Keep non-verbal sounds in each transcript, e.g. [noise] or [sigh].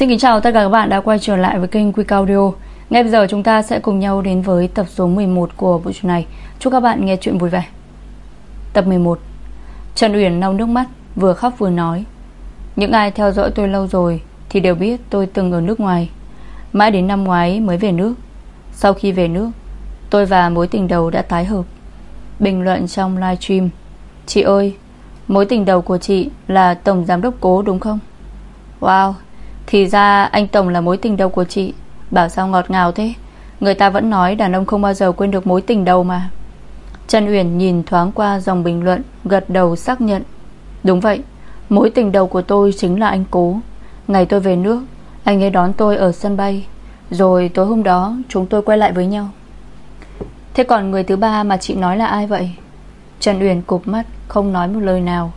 Xin kính chào tất cả các bạn đã quay trở lại với kênh Quick Audio. Ngay bây giờ chúng ta sẽ cùng nhau đến với tập số 11 của bộ truyện này. Chúc các bạn nghe chuyện vui vẻ. Tập 11 Trần Uyển lau nước mắt, Vừa khóc vừa nói. Những ai theo dõi tôi lâu rồi Thì đều biết tôi từng ở nước ngoài. Mãi đến năm ngoái mới về nước. Sau khi về nước, Tôi và mối tình đầu đã tái hợp. Bình luận trong livestream. Chị ơi, Mối tình đầu của chị là Tổng Giám đốc Cố đúng không? Wow thì ra anh Tổng là mối tình đầu của chị. Bảo sao ngọt ngào thế? Người ta vẫn nói đàn ông không bao giờ quên được mối tình đầu mà. Trần Uyển nhìn thoáng qua dòng bình luận, Gật đầu xác nhận. Đúng vậy, Mối tình đầu của tôi chính là anh Cố. Ngày tôi về nước, Anh ấy đón tôi ở sân bay. Rồi tối hôm đó, chúng tôi quay lại với nhau. Thế còn người thứ ba mà chị nói là ai vậy? Trần Uyển cụp mắt, Không nói một lời nào.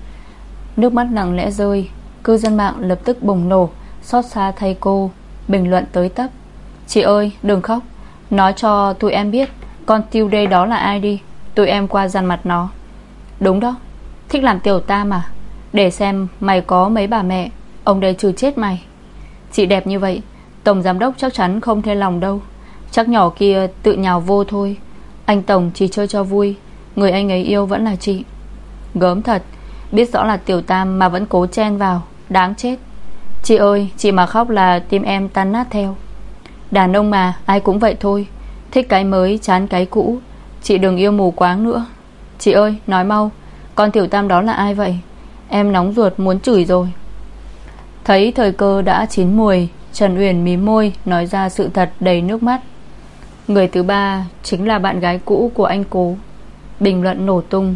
Nước mắt nặng lẽ rơi, Cư dân mạng lập tức bùng nổ. Xót xa thay cô, Bình luận tới tấp. Chị ơi, đừng khóc. Nói cho tụi em biết, Con tiêu đây đó là ai đi. Tụi em qua dàn mặt nó. Đúng đó, Thích làm tiểu ta mà. Để xem mày có mấy bà mẹ, Ông đây trừ chết mày. Chị đẹp như vậy, Tổng giám đốc chắc chắn không thay lòng đâu. Chắc nhỏ kia tự nhào vô thôi. Anh Tổng chỉ chơi cho vui, Người anh ấy yêu vẫn là chị. Gớm thật, Biết rõ là tiểu tam mà vẫn cố chen vào, Đáng chết. Chị ơi, chị mà khóc là tim em tan nát theo. Đàn ông mà, ai cũng vậy thôi. Thích cái mới, chán cái cũ. Chị đừng yêu mù quáng nữa. Chị ơi, nói mau, Con tiểu tam đó là ai vậy? Em nóng ruột muốn chửi rồi. Thấy thời cơ đã chín mùi Trần Uyển mím môi, Nói ra sự thật đầy nước mắt. Người thứ ba chính là bạn gái cũ của anh cố. Bình luận nổ tung.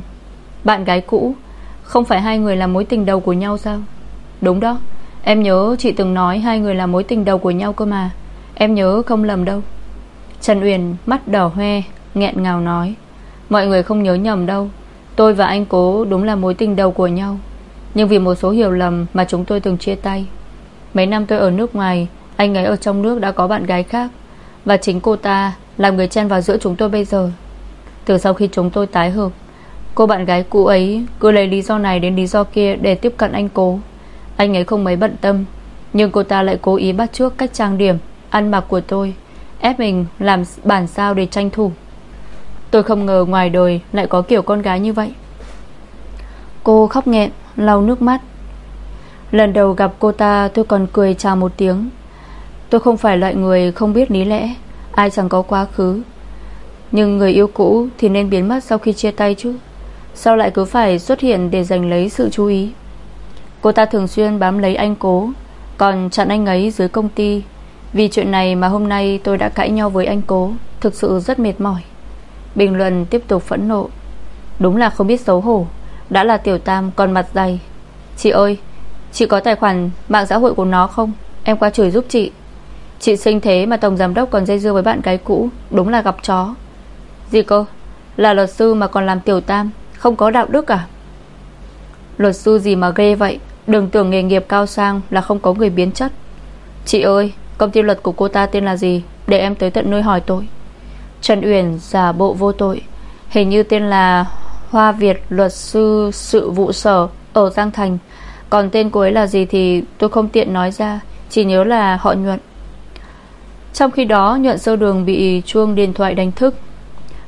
Bạn gái cũ, Không phải hai người là mối tình đầu của nhau sao? Đúng đó. Em nhớ chị từng nói hai người là mối tình đầu của nhau cơ mà. Em nhớ không lầm đâu. Trần Uyển mắt đỏ hoe, nghẹn ngào nói, Mọi người không nhớ nhầm đâu. Tôi và anh cố đúng là mối tình đầu của nhau. Nhưng vì một số hiểu lầm Mà chúng tôi từng chia tay. Mấy năm tôi ở nước ngoài, Anh ấy ở trong nước đã có bạn gái khác. Và chính cô ta là người chen vào giữa chúng tôi bây giờ. Từ sau khi chúng tôi tái hợp, Cô bạn gái cũ ấy Cứ lấy lý do này đến lý do kia Để tiếp cận anh cố. Anh ấy không mấy bận tâm, Nhưng cô ta lại cố ý bắt trước cách trang điểm, Ăn mặc của tôi, Ép mình làm bản sao để tranh thủ. Tôi không ngờ ngoài đời Lại có kiểu con gái như vậy. Cô khóc nghẹn, lau nước mắt. Lần đầu gặp cô ta, tôi còn cười chào một tiếng. Tôi không phải loại người không biết lý lẽ, Ai chẳng có quá khứ. Nhưng người yêu cũ Thì nên biến mất sau khi chia tay chứ. Sao lại cứ phải xuất hiện để giành lấy sự chú ý? Cô ta thường xuyên bám lấy anh cố, Còn chặn anh ấy dưới công ty. Vì chuyện này mà hôm nay tôi đã cãi nhau với anh cố, Thực sự rất mệt mỏi. Bình luận tiếp tục phẫn nộ. Đúng là không biết xấu hổ, Đã là tiểu tam còn mặt dày. Chị ơi, Chị có tài khoản mạng xã hội của nó không? Em qua chửi giúp chị. Chị sinh thế mà tổng giám đốc còn dây dưa với bạn gái cũ, Đúng là gặp chó. Gì cơ? Là luật sư mà còn làm tiểu tam, Không có đạo đức à? Luật sư gì mà ghê vậy? Đừng tưởng nghề nghiệp cao sang là không có người biến chất. Chị ơi, Công ty luật của cô ta tên là gì? Để em tới tận nơi hỏi tội. Trần Uyển giả bộ vô tội. Hình như tên là Hoa Việt luật sư sự vụ sở Ở Giang Thành. Còn tên cô ấy là gì thì tôi không tiện nói ra, Chỉ nhớ là họ nhuận. Trong khi đó, nhuận sơ đường bị chuông điện thoại đánh thức.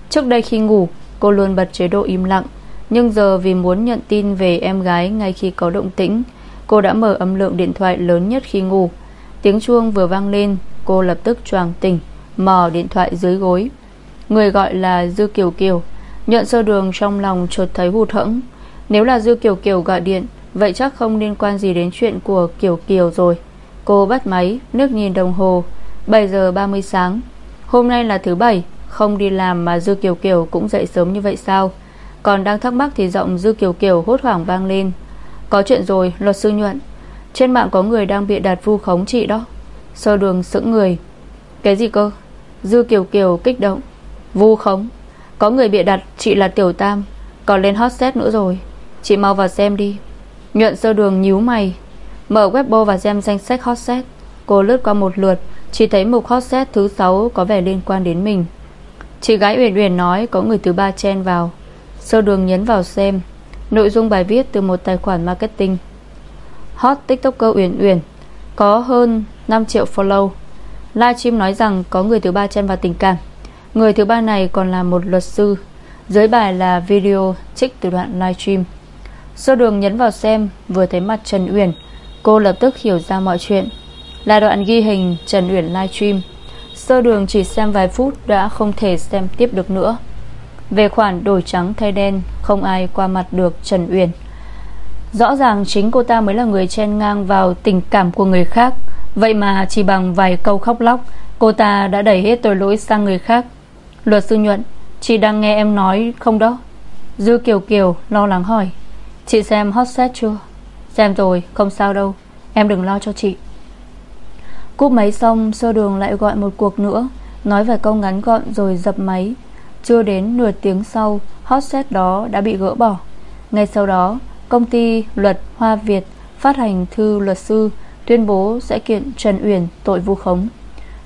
Trước đây khi ngủ, Cô luôn bật chế độ im lặng. Nhưng giờ vì muốn nhận tin về em gái Ngay khi có động tĩnh, Cô đã mở âm lượng điện thoại lớn nhất khi ngủ. Tiếng chuông vừa vang lên, Cô lập tức choàng tỉnh, Mò điện thoại dưới gối. Người gọi là Dư Kiều Kiều. Nhận sơ đường trong lòng chợt thấy hụt hẫng. Nếu là Dư Kiều Kiều gọi điện, Vậy chắc không liên quan gì đến chuyện của Kiều Kiều rồi. Cô bắt máy, Nước nhìn đồng hồ. 7 giờ 30 sáng. Hôm nay là thứ bảy, Không đi làm mà Dư Kiều Kiều cũng dậy sớm như vậy sao? Còn đang thắc mắc thì giọng Dư Kiều Kiều hốt hoảng vang lên. Có chuyện rồi, luật sư nhuận. Trên mạng có người đang bị đặt vu khống chị đó. Sơ đường sững người. Cái gì cơ? Dư Kiều Kiều kích động. Vu khống. Có người bịa đặt, chị là Tiểu Tam. Còn lên hot set nữa rồi. Chị mau vào xem đi. Nhuận sơ đường nhíu mày. Mở webbo và xem danh sách hot set Cô lướt qua một lượt, Chỉ thấy mục hot set thứ 6 có vẻ liên quan đến mình. Chị gái Uyển Uyển nói Có người thứ ba chen vào. Sơ đường nhấn vào xem. Nội dung bài viết từ một tài khoản marketing. Hot tiktoker Uyển Uyển, Có hơn 5 triệu follow. Livestream nói rằng có người thứ ba chen vào tình cảm. Người thứ ba này còn là một luật sư. Dưới bài là video trích từ đoạn livestream. Sơ đường nhấn vào xem, Vừa thấy mặt Trần Uyển. Cô lập tức hiểu ra mọi chuyện. Là đoạn ghi hình Trần Uyển livestream. Sơ đường chỉ xem vài phút Đã không thể xem tiếp được nữa. Về khoản đổi trắng thay đen, Không ai qua mặt được Trần Uyển Rõ ràng chính cô ta mới là người chen ngang vào tình cảm của người khác. Vậy mà chỉ bằng vài câu khóc lóc, Cô ta đã đẩy hết tội lỗi sang người khác. Luật sư nhuận, Chị đang nghe em nói không đó? Dư Kiều Kiều lo lắng hỏi. Chị xem hot set chưa? Xem rồi, không sao đâu. Em đừng lo cho chị. Cúp máy xong, sơ đường lại gọi một cuộc nữa. Nói vài câu ngắn gọn rồi dập máy. Chưa đến nửa tiếng sau, Hot set đó đã bị gỡ bỏ. Ngay sau đó, Công ty luật Hoa Việt Phát hành thư luật sư Tuyên bố sẽ kiện Trần Uyển tội vu khống.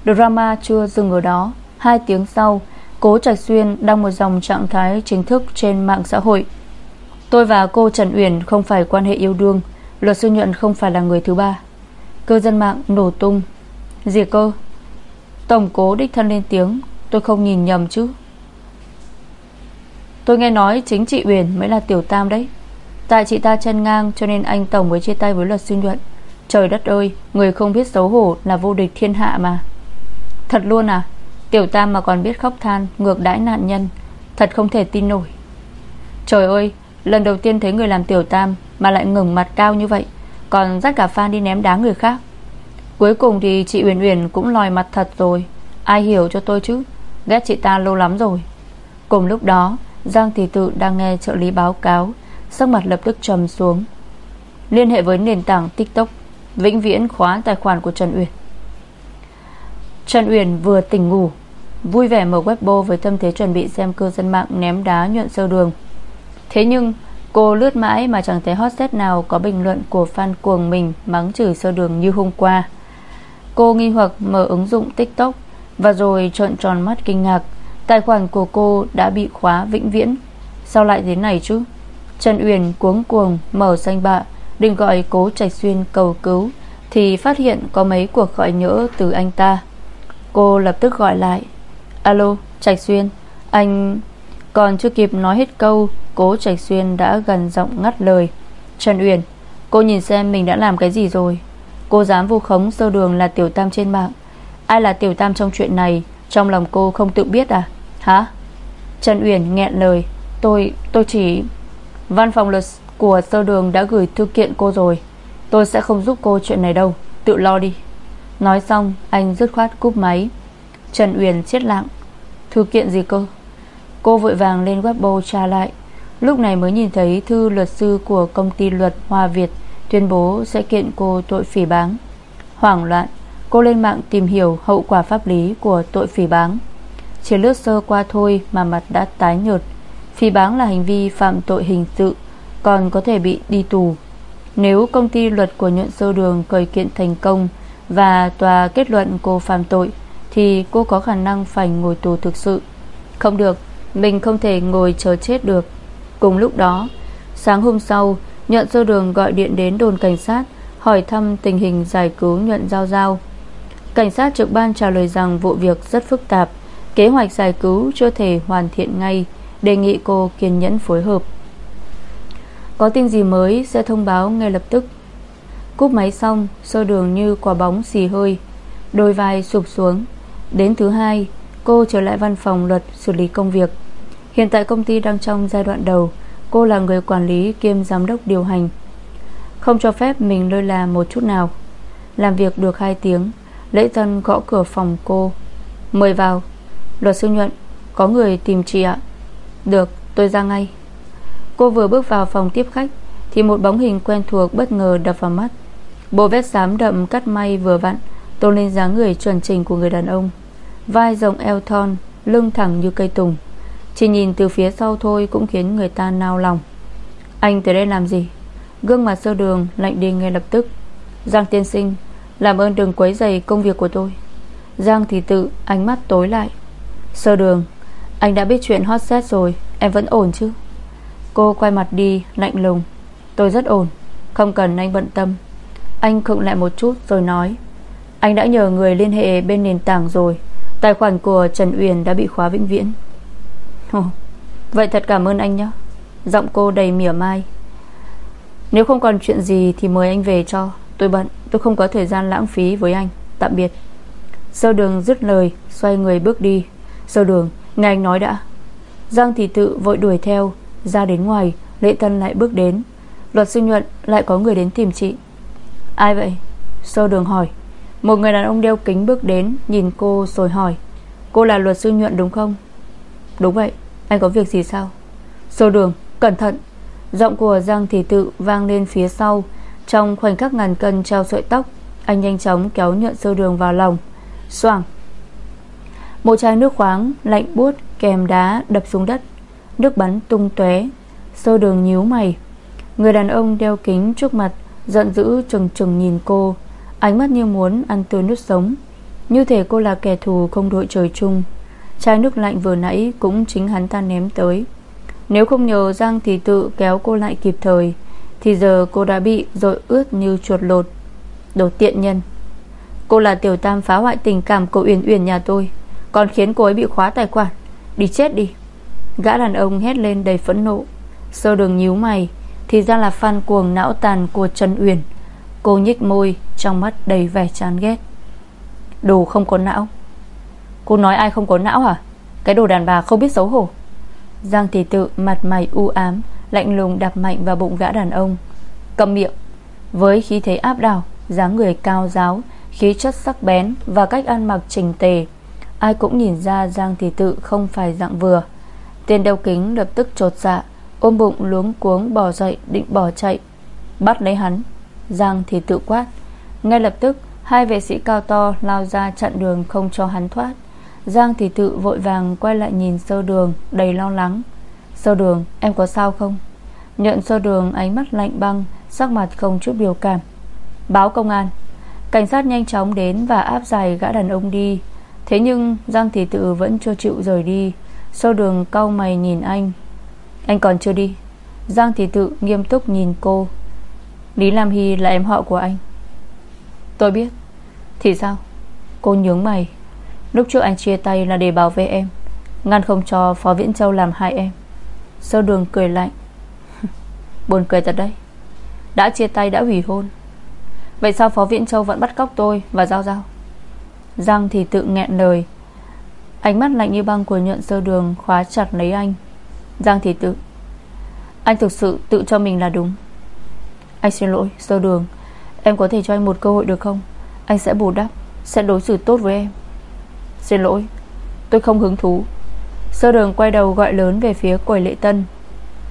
Drama chưa dừng ở đó. Hai tiếng sau, Cố Trạch Xuyên đăng một dòng trạng thái chính thức trên mạng xã hội. Tôi và cô Trần Uyển không phải quan hệ yêu đương, Luật sư nhuận không phải là người thứ ba. Cư dân mạng nổ tung. Gì cơ? Tổng cố đích thân lên tiếng. Tôi không nhìn nhầm chứ. Tôi nghe nói chính chị Uyển mới là tiểu tam đấy. Tại chị ta chân ngang cho nên anh Tổng mới chia tay với luật sư nhuận Trời đất ơi, Người không biết xấu hổ là vô địch thiên hạ mà. Thật luôn à? Tiểu tam mà còn biết khóc than, Ngược đãi nạn nhân, Thật không thể tin nổi. Trời ơi, Lần đầu tiên thấy người làm tiểu tam Mà lại ngừng mặt cao như vậy, Còn dắt cả fan đi ném đá người khác. Cuối cùng thì chị Uyển Uyển cũng lòi mặt thật rồi. Ai hiểu cho tôi chứ? Ghét chị ta lâu lắm rồi. Cùng lúc đó Giang Thị Tự đang nghe trợ lý báo cáo, Sắc mặt lập tức trầm xuống. Liên hệ với nền tảng TikTok, Vĩnh viễn khóa tài khoản của Trần Uyển. Trần Uyển vừa tỉnh ngủ, Vui vẻ mở Weibo với tâm thế chuẩn bị xem cư dân mạng ném đá nhuận sơ đường. Thế nhưng, Cô lướt mãi mà chẳng thấy hot set nào Có bình luận của fan cuồng mình Mắng chửi sơ đường như hôm qua. Cô nghi hoặc mở ứng dụng tiktok Và rồi trợn tròn mắt kinh ngạc. Tài khoản của cô đã bị khóa vĩnh viễn. Sao lại thế này chứ? Trần Uyển cuống cuồng mở danh bạ, Định gọi cố Trạch Xuyên cầu cứu, Thì phát hiện có mấy cuộc gọi nhỡ từ anh ta. Cô lập tức gọi lại. Alo, Trạch Xuyên, Anh còn chưa kịp nói hết câu, Cố Trạch Xuyên đã gần giọng ngắt lời. Trần Uyển, Cô nhìn xem mình đã làm cái gì rồi. Cô dám vu khống sơ đường là tiểu tam trên mạng. Ai là tiểu tam trong chuyện này? Trong lòng cô không tự biết à? Hả? Trần Uyển nghẹn lời. Tôi, tôi chỉ Văn phòng luật của sơ đường đã gửi thư kiện cô rồi. Tôi sẽ không giúp cô chuyện này đâu. Tự lo đi. Nói xong anh dứt khoát cúp máy. Trần Uyển chết lặng Thư kiện gì cơ? Cô vội vàng lên Weibo tra lại. Lúc này mới nhìn thấy thư luật sư của công ty luật Hoa Việt Tuyên bố sẽ kiện cô tội phỉ báng. Hoảng loạn. Cô lên mạng tìm hiểu hậu quả pháp lý của tội phỉ báng. Chỉ lướt sơ qua thôi mà mặt đã tái nhợt. Phỉ báng là hành vi phạm tội hình sự, Còn có thể bị đi tù. Nếu công ty luật của nhuận sơ đường khởi kiện thành công Và tòa kết luận cô phạm tội, Thì cô có khả năng phải ngồi tù thực sự. Không được, Mình không thể ngồi chờ chết được. Cùng lúc đó, Sáng hôm sau, Nhuận sơ đường gọi điện đến đồn cảnh sát, Hỏi thăm tình hình giải cứu nhuận giao giao. Cảnh sát trực ban trả lời rằng Vụ việc rất phức tạp. Kế hoạch giải cứu chưa thể hoàn thiện ngay, Đề nghị cô kiên nhẫn phối hợp. Có tin gì mới sẽ thông báo ngay lập tức. Cúp máy xong, Sơ đường như quả bóng xì hơi. Đôi vai sụp xuống. Đến thứ hai, Cô trở lại văn phòng luật xử lý công việc. Hiện tại công ty đang trong giai đoạn đầu. Cô là người quản lý kiêm giám đốc điều hành. Không cho phép mình lơi là một chút nào. Làm việc được 2 tiếng. Lễ tân gõ cửa phòng cô. Mời vào. Luật sư nhuận, Có người tìm chị ạ. Được, tôi ra ngay. Cô vừa bước vào phòng tiếp khách, Thì một bóng hình quen thuộc bất ngờ đập vào mắt. Bộ vest xám đậm cắt may vừa vặn, Tôn lên dáng người chuẩn trình của người đàn ông. Vai rộng eo thon, Lưng thẳng như cây tùng. Chỉ nhìn từ phía sau thôi Cũng khiến người ta nao lòng. Anh tới đây làm gì? Gương mặt sơ đường lạnh đi ngay lập tức. Giang tiên sinh làm ơn đừng quấy giày công việc của tôi. Giang thì tự ánh mắt tối lại. Sơ đường Anh đã biết chuyện hot set rồi Em vẫn ổn chứ? Cô quay mặt đi lạnh lùng. Tôi rất ổn Không cần anh bận tâm. Anh khựng lại một chút rồi nói. Anh đã nhờ người liên hệ bên nền tảng rồi. Tài khoản của Trần Uyển đã bị khóa vĩnh viễn. Ồ, Vậy thật cảm ơn anh nhé. Giọng cô đầy mỉa mai. Nếu không còn chuyện gì Thì mời anh về cho Tôi bận tôi không có thời gian lãng phí với anh. Tạm biệt. Sơ đường dứt lời, Xoay người bước đi. Sơ đường, nghe anh nói đã. Giang thị tự vội đuổi theo, Ra đến ngoài, Lệ Tân lại bước đến. Luật sư nhuận lại có người đến tìm chị. Ai vậy? Sơ đường hỏi. Một người đàn ông đeo kính bước đến, Nhìn cô rồi hỏi. Cô là luật sư nhuận đúng không? Đúng vậy. Anh có việc gì sao? Sơ đường, Cẩn thận. Giọng của Giang Thị Tự vang lên phía sau. Trong khoảnh khắc ngàn cân treo sợi tóc, Anh nhanh chóng kéo nhuận sơ đường vào lòng. Xoàng Một chai nước khoáng lạnh buốt Kèm đá đập xuống đất. Nước bắn tung tóe Sơ đường nhíu mày. Người đàn ông đeo kính trước mặt, Giận dữ trừng trừng nhìn cô. Ánh mắt như muốn ăn tươi nước sống. Như thể cô là kẻ thù không đội trời chung. Chai nước lạnh vừa nãy Cũng chính hắn ta ném tới. Nếu không nhờ Giang thì tự kéo cô lại kịp thời thì giờ cô đã bị Rồi ướt như chuột lột. Đồ tiện nhân. Cô là tiểu tam phá hoại tình cảm của Uyển Uyển nhà tôi, Còn khiến cô ấy bị khóa tài khoản. Đi chết đi. Gã đàn ông hét lên đầy phẫn nộ. Sơ đường nhíu mày, Thì ra là fan cuồng não tàn của Trần Uyển. Cô nhích môi, Trong mắt đầy vẻ chán ghét. Đồ không có não. Cô nói ai không có não hả? Cái đồ đàn bà không biết xấu hổ. Giang thị tự mặt mày u ám Lạnh lùng đạp mạnh vào bụng gã đàn ông. Cầm miệng. Với khí thế áp đảo, dáng người cao giáo, Khí chất sắc bén Và cách ăn mặc trình tề, Ai cũng nhìn ra Giang thị tự không phải dạng vừa. Tên đeo kính lập tức trột dạ Ôm bụng luống cuống bò dậy, Định bỏ chạy. Bắt lấy hắn. Giang Thị tự quát. Ngay lập tức, hai vệ sĩ cao to lao ra chặn đường không cho hắn thoát. Giang Thị tự vội vàng quay lại nhìn sơ đường, Đầy lo lắng. Sơ đường, em có sao không? Nhận sơ đường, ánh mắt lạnh băng, Sắc mặt không chút biểu cảm. Báo công an. Cảnh sát nhanh chóng đến và áp giải gã đàn ông đi. Thế nhưng, Giang Thị Tự vẫn chưa chịu rời đi. Sơ đường cau mày nhìn anh. Anh còn chưa đi. Giang Thị Tự nghiêm túc nhìn cô. Lý Lam Hy là em họ của anh. Tôi biết. Thì sao? Cô nhướng mày. Lúc trước anh chia tay là để bảo vệ em, Ngăn không cho Phó Viễn Châu làm hại em. Sơ đường cười lạnh? [laughs] Buồn cười thật đấy. Đã chia tay, đã hủy hôn. Vậy sao Phó Viễn Châu vẫn bắt cóc tôi Và Giao Giao? Giang thì tự nghẹn lời. Ánh mắt lạnh như băng của nhuận sơ đường Khóa chặt lấy anh. Giang thì tự. Anh thực sự tự cho mình là đúng. Anh xin lỗi, sơ đường. Em có thể cho anh một cơ hội được không? Anh sẽ bù đắp, Sẽ đối xử tốt với em. Xin lỗi, Tôi không hứng thú. Sơ đường quay đầu gọi lớn về phía quầy lệ tân.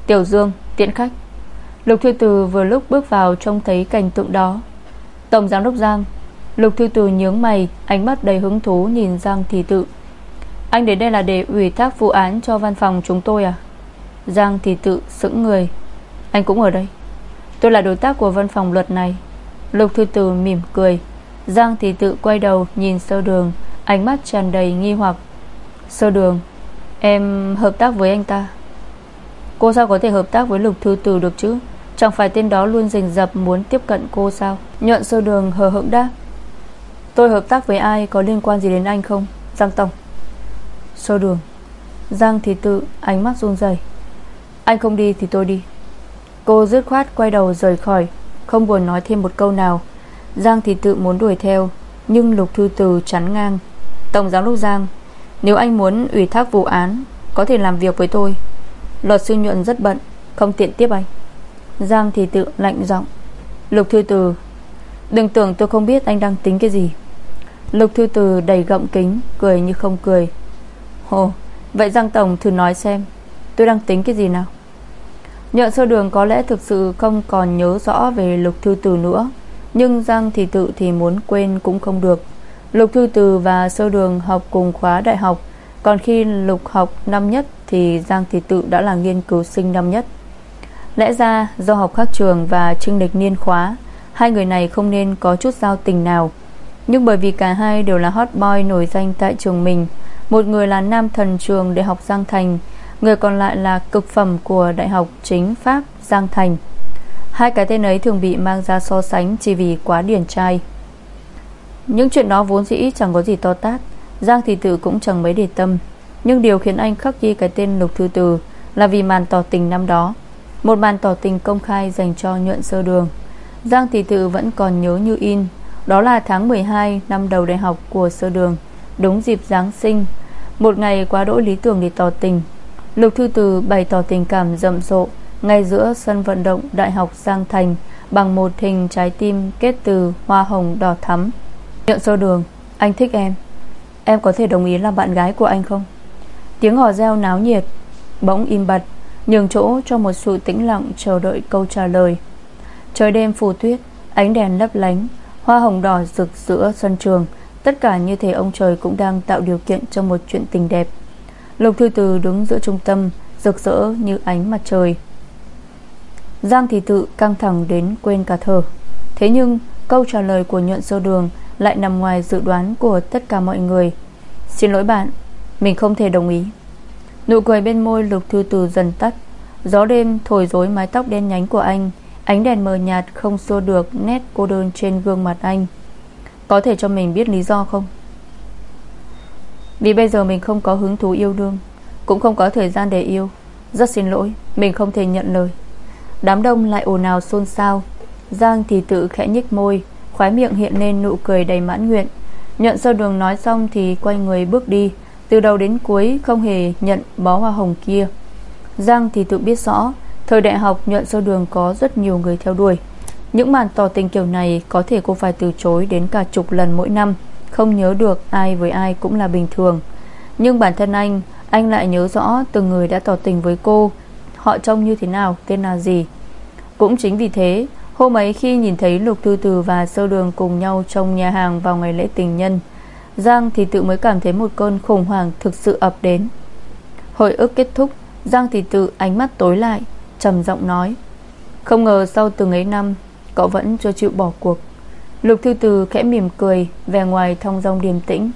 Tiểu Dương, tiện khách. Lục Thư Từ vừa lúc bước vào Trông thấy cảnh tượng đó. Tổng giám đốc Giang. Lục Thư Từ nhướng mày, Ánh mắt đầy hứng thú nhìn Giang Thị Tự. Anh đến đây là để ủy thác vụ án Cho văn phòng chúng tôi à? Giang Thị Tự sững người. Anh cũng ở đây. Tôi là đối tác của văn phòng luật này. Lục Thư Từ mỉm cười. Giang Thị Tự quay đầu nhìn sơ đường, Ánh mắt tràn đầy nghi hoặc. Sơ đường Em hợp tác với anh ta. Cô sao có thể hợp tác với Lục Thư Từ được chứ? Chẳng phải tên đó luôn rình rập Muốn tiếp cận cô sao? Nhuận sơ đường, hờ hững đáp. Tôi hợp tác với ai, có liên quan gì đến anh không? Giang Tổng Sơ đường. Giang thì tự, ánh mắt run rẩy. Anh không đi thì tôi đi. Cô dứt khoát quay đầu rời khỏi, Không buồn nói thêm một câu nào. Giang thì tự muốn đuổi theo, Nhưng Lục Thư Từ chắn ngang. Tổng giám đốc Giang nếu anh muốn ủy thác vụ án, Có thể làm việc với tôi. Luật sư nhuận rất bận, Không tiện tiếp anh. Giang thì tự lạnh giọng. Lục Thư Từ, Đừng tưởng tôi không biết anh đang tính cái gì. Lục Thư Từ đầy gọng kính, Cười như không cười. Hồ vậy Giang Tổng thử nói xem, Tôi đang tính cái gì nào? Nhợn sơ đường có lẽ thực sự không còn nhớ rõ về Lục Thư Từ nữa, Nhưng Giang thì tự thì muốn quên cũng không được. Lục Thư Từ và sơ đường học cùng khóa đại học. Còn khi Lục học năm nhất Thì Giang Thị tự đã là nghiên cứu sinh năm nhất. Lẽ ra, do học khác trường và trinh lịch niên khóa, Hai người này không nên có chút giao tình nào. Nhưng bởi vì cả hai đều là hot boy nổi danh tại trường mình, Một người là nam thần trường Đại học Giang Thành, Người còn lại là cực phẩm của Đại học Chính Pháp Giang Thành. Hai cái tên ấy thường bị mang ra so sánh Chỉ vì quá điển trai. Những chuyện đó vốn dĩ chẳng có gì to tát. Giang thị tự cũng chẳng mấy để tâm. Nhưng điều khiến anh khắc ghi cái tên Lục Thư Từ Là vì màn tỏ tình năm đó. Một màn tỏ tình công khai dành cho nhuận sơ đường. Giang thị tự vẫn còn nhớ như in. Đó là tháng 12 năm đầu đại học của sơ đường. Đúng dịp Giáng sinh. Một ngày quá đỗi lý tưởng để tỏ tình. Lục Thư Từ bày tỏ tình cảm rậm rộ Ngay giữa sân vận động Đại học Giang Thành Bằng một hình trái tim kết từ hoa hồng đỏ thắm. Nhận sơ đường. Anh thích em. Em có thể đồng ý làm bạn gái của anh không? Tiếng hò reo náo nhiệt, Bỗng im bặt, Nhường chỗ cho một sự tĩnh lặng chờ đợi câu trả lời. Trời đêm phủ tuyết Ánh đèn lấp lánh, Hoa hồng đỏ rực giữa sân trường. Tất cả như thể ông trời cũng đang tạo điều kiện Cho một chuyện tình đẹp. Lục Thư Từ đứng giữa trung tâm, Rực rỡ như ánh mặt trời. Giang Thị tự căng thẳng đến quên cả thở Thế nhưng, câu trả lời của nhuận sơ đường lại nằm ngoài dự đoán của tất cả mọi người. Xin lỗi bạn, Mình không thể đồng ý. Nụ cười bên môi lục thư từ dần tắt. Gió đêm thổi rối mái tóc đen nhánh của anh, Ánh đèn mờ nhạt không xua được Nét cô đơn trên gương mặt anh. Có thể cho mình biết lý do không? Vì bây giờ mình không có hứng thú yêu đương, Cũng không có thời gian để yêu. Rất xin lỗi, Mình không thể nhận lời. Đám đông lại ồn ào xôn xao. Giang thì tự khẽ nhích môi Khóe miệng hiện lên nụ cười đầy mãn nguyện. Nhận sơ đường nói xong thì quay người bước đi. Từ đầu đến cuối không hề nhận bó hoa hồng kia. Giang thì tự biết rõ, Thời đại học nhuận sơ đường có rất nhiều người theo đuổi. Những màn tỏ tình kiểu này Có thể cô phải từ chối đến cả chục lần mỗi năm, Không nhớ được ai với ai cũng là bình thường. Nhưng bản thân anh Anh lại nhớ rõ từng người đã tỏ tình với cô. Họ trông như thế nào, Tên là gì? Cũng chính vì thế Hôm ấy khi nhìn thấy Lục Thư Từ và Sơ Đường cùng nhau trong nhà hàng vào ngày lễ tình nhân, Giang thì tự mới cảm thấy một cơn khủng hoảng thực sự ập đến. Hội ức kết thúc, Giang thì tự ánh mắt tối lại, trầm giọng nói, Không ngờ sau từng ấy năm, Cậu vẫn chưa chịu bỏ cuộc. Lục Thư Từ khẽ mỉm cười Về ngoài thong dong điềm tĩnh,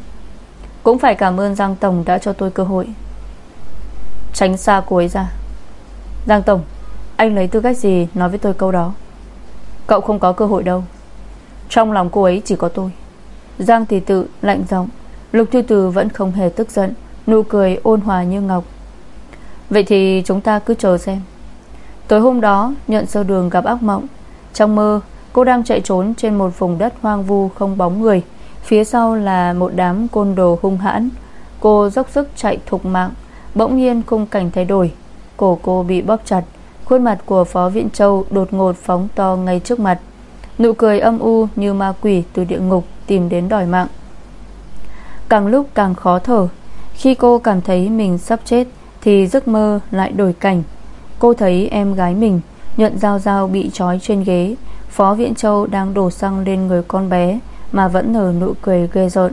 Cũng phải cảm ơn Giang Tổng đã cho tôi cơ hội. Tránh xa cô ấy ra. Giang Tổng, Anh lấy tư cách gì nói với tôi câu đó? Cậu không có cơ hội đâu. Trong lòng cô ấy chỉ có tôi. Giang thì tự lạnh giọng. Lục Thư Từ vẫn không hề tức giận, Nụ cười ôn hòa như ngọc. Vậy thì chúng ta cứ chờ xem. Tối hôm đó, Nhận sơ đường gặp ác mộng. Trong mơ, cô đang chạy trốn trên một vùng đất hoang vu không bóng người. Phía sau là một đám côn đồ hung hãn. Cô dốc sức chạy thục mạng. Bỗng nhiên khung cảnh thay đổi. Cổ cô bị bóp chặt. Khuôn mặt của Phó Viện Châu đột ngột phóng to ngay trước mặt. Nụ cười âm u như ma quỷ từ địa ngục tìm đến đòi mạng. Càng lúc càng khó thở Khi cô cảm thấy mình sắp chết Thì giấc mơ lại đổi cảnh. Cô thấy em gái mình Nhận dao dao bị trói trên ghế. Phó Viện Châu đang đổ xăng lên người con bé Mà vẫn nở nụ cười ghê rợn.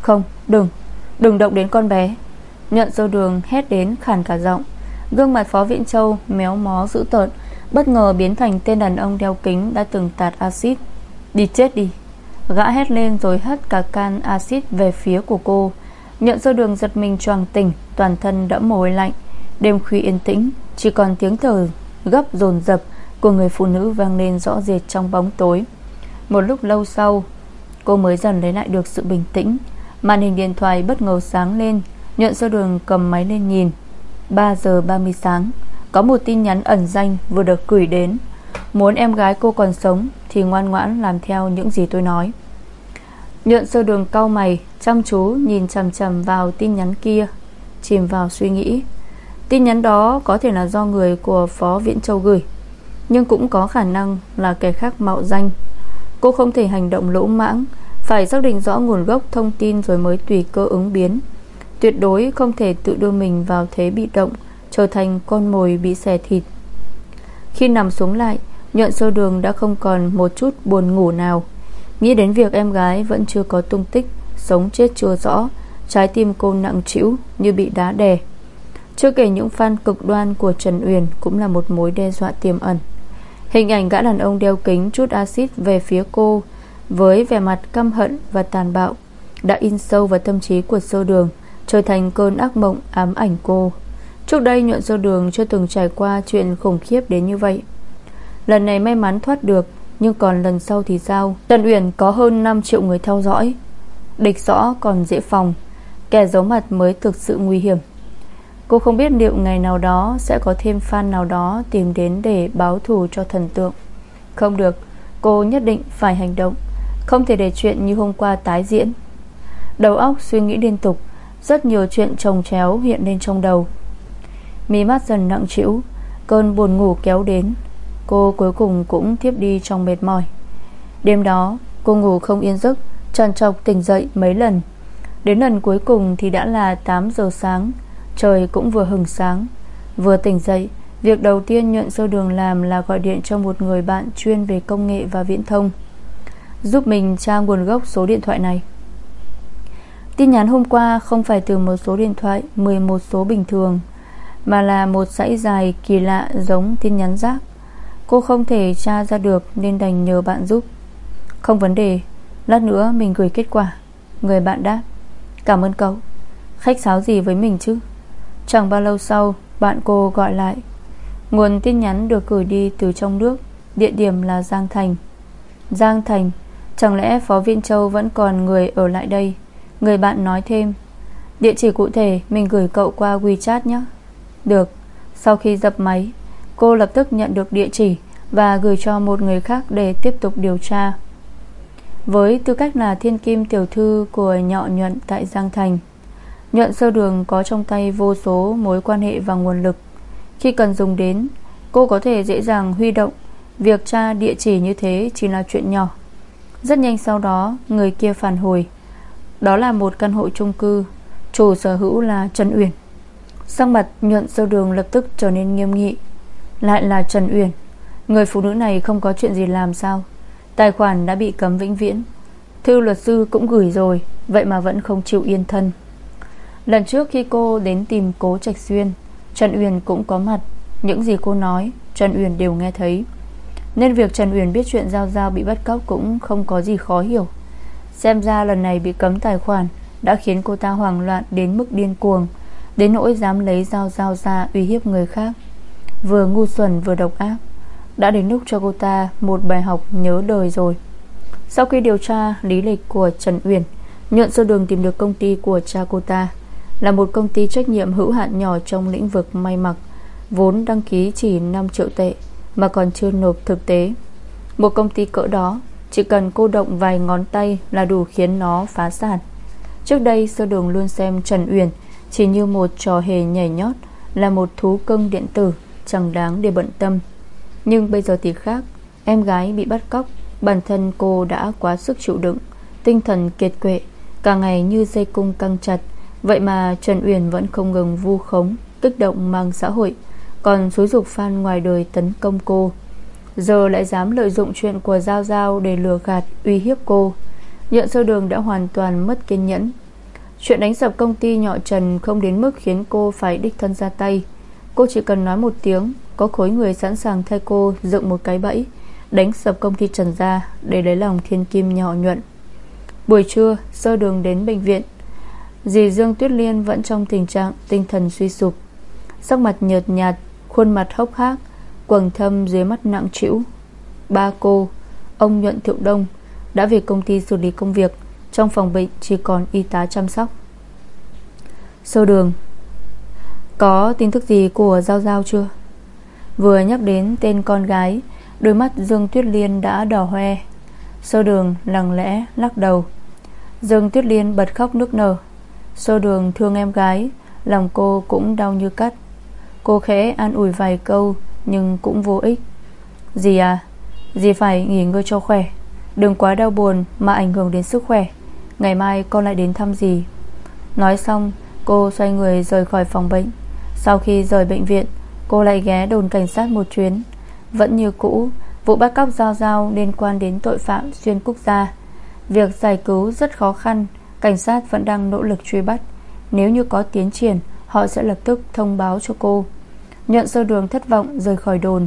Không, đừng Đừng động đến con bé. Nhận dâu đường hét đến khàn cả giọng. Gương mặt Phó viện Châu méo mó dữ tợn, Bất ngờ biến thành tên đàn ông đeo kính Đã từng tạt axit. Đi chết đi. Gã hét lên rồi hất cả can axit về phía của cô. Nhận sơ đường giật mình choàng tỉnh, Toàn thân đẫm mồ hôi lạnh. Đêm khuya yên tĩnh, Chỉ còn tiếng thở gấp dồn dập Của người phụ nữ vang lên rõ rệt trong bóng tối. Một lúc lâu sau, Cô mới dần lấy lại được sự bình tĩnh. Màn hình điện thoại bất ngờ sáng lên, Nhận sơ đường cầm máy lên nhìn. 3 giờ 30 sáng, Có một tin nhắn ẩn danh vừa được gửi đến. Muốn em gái cô còn sống Thì ngoan ngoãn làm theo những gì tôi nói. Nhượng sơ đường cau mày, Chăm chú nhìn chầm chầm vào tin nhắn kia, Chìm vào suy nghĩ. Tin nhắn đó có thể là do người của Phó Viễn Châu gửi, Nhưng cũng có khả năng là kẻ khác mạo danh. Cô không thể hành động lỗ mãng, Phải xác định rõ nguồn gốc thông tin Rồi mới tùy cơ ứng biến. Tuyệt đối không thể tự đưa mình vào thế bị động, Trở thành con mồi bị xẻ thịt. Khi nằm xuống lại, Nhuận sơ đường đã không còn một chút buồn ngủ nào. Nghĩ đến việc em gái vẫn chưa có tung tích, Sống chết chưa rõ, Trái tim cô nặng trĩu như bị đá đè. Chưa kể những fan cực đoan của Trần Uyển Cũng là một mối đe dọa tiềm ẩn. Hình ảnh gã đàn ông đeo kính chút axit về phía cô Với vẻ mặt căm hận và tàn bạo Đã in sâu vào tâm trí của sơ đường. Trở thành cơn ác mộng ám ảnh cô. Trước đây nhuận sơ đường chưa từng trải qua Chuyện khủng khiếp đến như vậy. Lần này may mắn thoát được, Nhưng còn lần sau thì sao? Trần Uyển có hơn 5 triệu người theo dõi. Địch rõ còn dễ phòng, Kẻ giấu mặt mới thực sự nguy hiểm. Cô không biết liệu ngày nào đó Sẽ có thêm fan nào đó Tìm đến để báo thù cho thần tượng. Không được, Cô nhất định phải hành động, Không thể để chuyện như hôm qua tái diễn. Đầu óc suy nghĩ liên tục rất nhiều chuyện trồng chéo hiện lên trong đầu. Mí mắt dần nặng trĩu, Cơn buồn ngủ kéo đến. Cô cuối cùng cũng thiếp đi trong mệt mỏi. Đêm đó, cô ngủ không yên giấc Trần trọc tỉnh dậy mấy lần. Đến lần cuối cùng thì đã là 8 giờ sáng, Trời cũng vừa hừng sáng. Vừa tỉnh dậy, Việc đầu tiên nhuận sơ đường làm là gọi điện cho một người bạn chuyên về công nghệ và viễn thông. Giúp mình tra nguồn gốc số điện thoại này. Tin nhắn hôm qua không phải từ một số điện thoại 11 số bình thường, Mà là một dãy dài kỳ lạ giống tin nhắn rác. Cô không thể tra ra được Nên đành nhờ bạn giúp. Không vấn đề, Lát nữa mình gửi kết quả. Người bạn đáp, Cảm ơn cậu. Khách sáo gì với mình chứ? Chẳng bao lâu sau, Bạn cô gọi lại. Nguồn tin nhắn được gửi đi từ trong nước, Địa điểm là Giang Thành. Giang Thành, Chẳng lẽ Phó Viên Châu vẫn còn người ở lại đây? Người bạn nói thêm, Địa chỉ cụ thể mình gửi cậu qua WeChat nhé. Được. Sau khi dập máy, Cô lập tức nhận được địa chỉ Và gửi cho một người khác để tiếp tục điều tra. Với tư cách là thiên kim tiểu thư Của nhọ nhuận tại Giang Thành, Nhuận sơ đường có trong tay vô số mối quan hệ và nguồn lực. Khi cần dùng đến, Cô có thể dễ dàng huy động Việc tra địa chỉ như thế chỉ là chuyện nhỏ. Rất nhanh sau đó, Người kia phản hồi. Đó là một căn hộ chung cư. Chủ sở hữu là Trần Uyển. Sang mặt nhuận sâu đường lập tức trở nên nghiêm nghị. Lại là Trần Uyển. Người phụ nữ này không có chuyện gì làm sao. Tài khoản đã bị cấm vĩnh viễn. Thư luật sư cũng gửi rồi, Vậy mà vẫn không chịu yên thân. Lần trước khi cô đến tìm cố Trạch Xuyên, Trần Uyển cũng có mặt. Những gì cô nói, Trần Uyển đều nghe thấy. Nên việc Trần Uyển biết chuyện Giao Giao bị bắt cóc Cũng không có gì khó hiểu. Xem ra lần này bị cấm tài khoản Đã khiến cô ta hoảng loạn đến mức điên cuồng, Đến nỗi dám lấy dao dao ra Uy hiếp người khác. Vừa ngu xuẩn vừa độc ác, Đã đến lúc cho cô ta một bài học nhớ đời rồi. Sau khi điều tra lý lịch của Trần Uyển, Nhuận sơ đường tìm được công ty của cha cô ta Là một công ty trách nhiệm hữu hạn nhỏ trong lĩnh vực may mặc, Vốn đăng ký chỉ 5 triệu tệ Mà còn chưa nộp thực tế. Một công ty cỡ đó chỉ cần cô động vài ngón tay Là đủ khiến nó phá sản. Trước đây, sơ đường luôn xem Trần Uyển Chỉ như một trò hề nhảy nhót, Là một thú cưng điện tử, Chẳng đáng để bận tâm. Nhưng bây giờ thì khác, Em gái bị bắt cóc, Bản thân cô đã quá sức chịu đựng, Tinh thần kiệt quệ, Cả ngày như dây cung căng chặt. Vậy mà Trần Uyển vẫn không ngừng vu khống, Kích động mang xã hội, Còn xúi dục fan ngoài đời tấn công cô. Giờ lại dám lợi dụng chuyện của Giao Giao Để lừa gạt uy hiếp cô. Nhận sơ đường đã hoàn toàn mất kiên nhẫn. Chuyện đánh sập công ty nhỏ Trần Không đến mức khiến cô phải đích thân ra tay. Cô chỉ cần nói một tiếng, Có khối người sẵn sàng thay cô dựng một cái bẫy, Đánh sập công ty Trần ra Để lấy lòng thiên kim nhỏ nhuận. Buổi trưa, sơ đường đến bệnh viện. Dì Dương Tuyết Liên vẫn trong tình trạng Tinh thần suy sụp. Sắc mặt nhợt nhạt, Khuôn mặt hốc hác Quầng thâm dưới mắt nặng trĩu. Ba cô, Ông Nhuận Thiệu Đông, Đã về công ty xử lý công việc. Trong phòng bệnh chỉ còn y tá chăm sóc. Sơ đường, có tin tức gì của Giao Giao chưa? Vừa nhắc đến tên con gái, Đôi mắt Dương Tuyết Liên đã đỏ hoe. Sơ đường lặng lẽ lắc đầu. Dương Tuyết Liên bật khóc nước nở. Sơ đường thương em gái, Lòng cô cũng đau như cắt. Cô khẽ an ủi vài câu nhưng cũng vô ích. Dì à Dì phải nghỉ ngơi cho khỏe. Đừng quá đau buồn mà ảnh hưởng đến sức khỏe. Ngày mai con lại đến thăm dì. Nói xong, Cô xoay người rời khỏi phòng bệnh. Sau khi rời bệnh viện, Cô lại ghé đồn cảnh sát một chuyến. Vẫn như cũ, Vụ bắt cóc Giao Giao liên quan đến tội phạm xuyên quốc gia. Việc giải cứu rất khó khăn, Cảnh sát vẫn đang nỗ lực truy bắt. Nếu như có tiến triển, Họ sẽ lập tức thông báo cho cô. Nhận sơ đường thất vọng, rời khỏi đồn,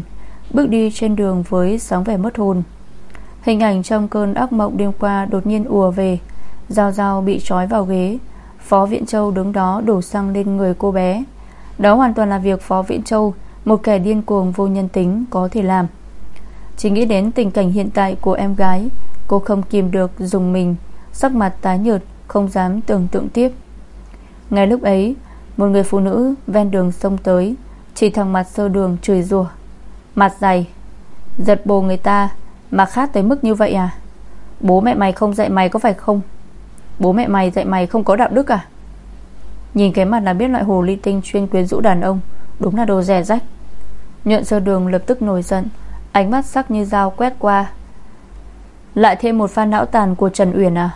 Bước đi trên đường với sáng vẻ mất hồn. Hình ảnh trong cơn ác mộng đêm qua Đột nhiên ùa về, Giao Giao bị trói vào ghế. Phó Viện Châu đứng đó đổ xăng lên người cô bé. Đó hoàn toàn là việc Phó viện Châu, Một kẻ điên cuồng vô nhân tính, có thể làm. Chỉ nghĩ đến tình cảnh hiện tại của em gái, Cô không kìm được dùng mình, Sắc mặt tái nhợt, Không dám tưởng tượng tiếp. Ngay lúc ấy, Một người phụ nữ ven đường xông tới chỉ thằng mặt sơ đường chửi rủa. Mặt dày. Giật bồ người ta, Mà khát tới mức như vậy à? Bố mẹ mày không dạy mày có phải không? Bố mẹ mày dạy mày không có đạo đức à? Nhìn cái mặt là biết loại hồ ly tinh Chuyên quyến rũ đàn ông, Đúng là đồ rẻ rách. Nhuận sơ đường lập tức nổi giận, Ánh mắt sắc như dao quét qua. Lại thêm một pha não tàn của Trần Uyển à?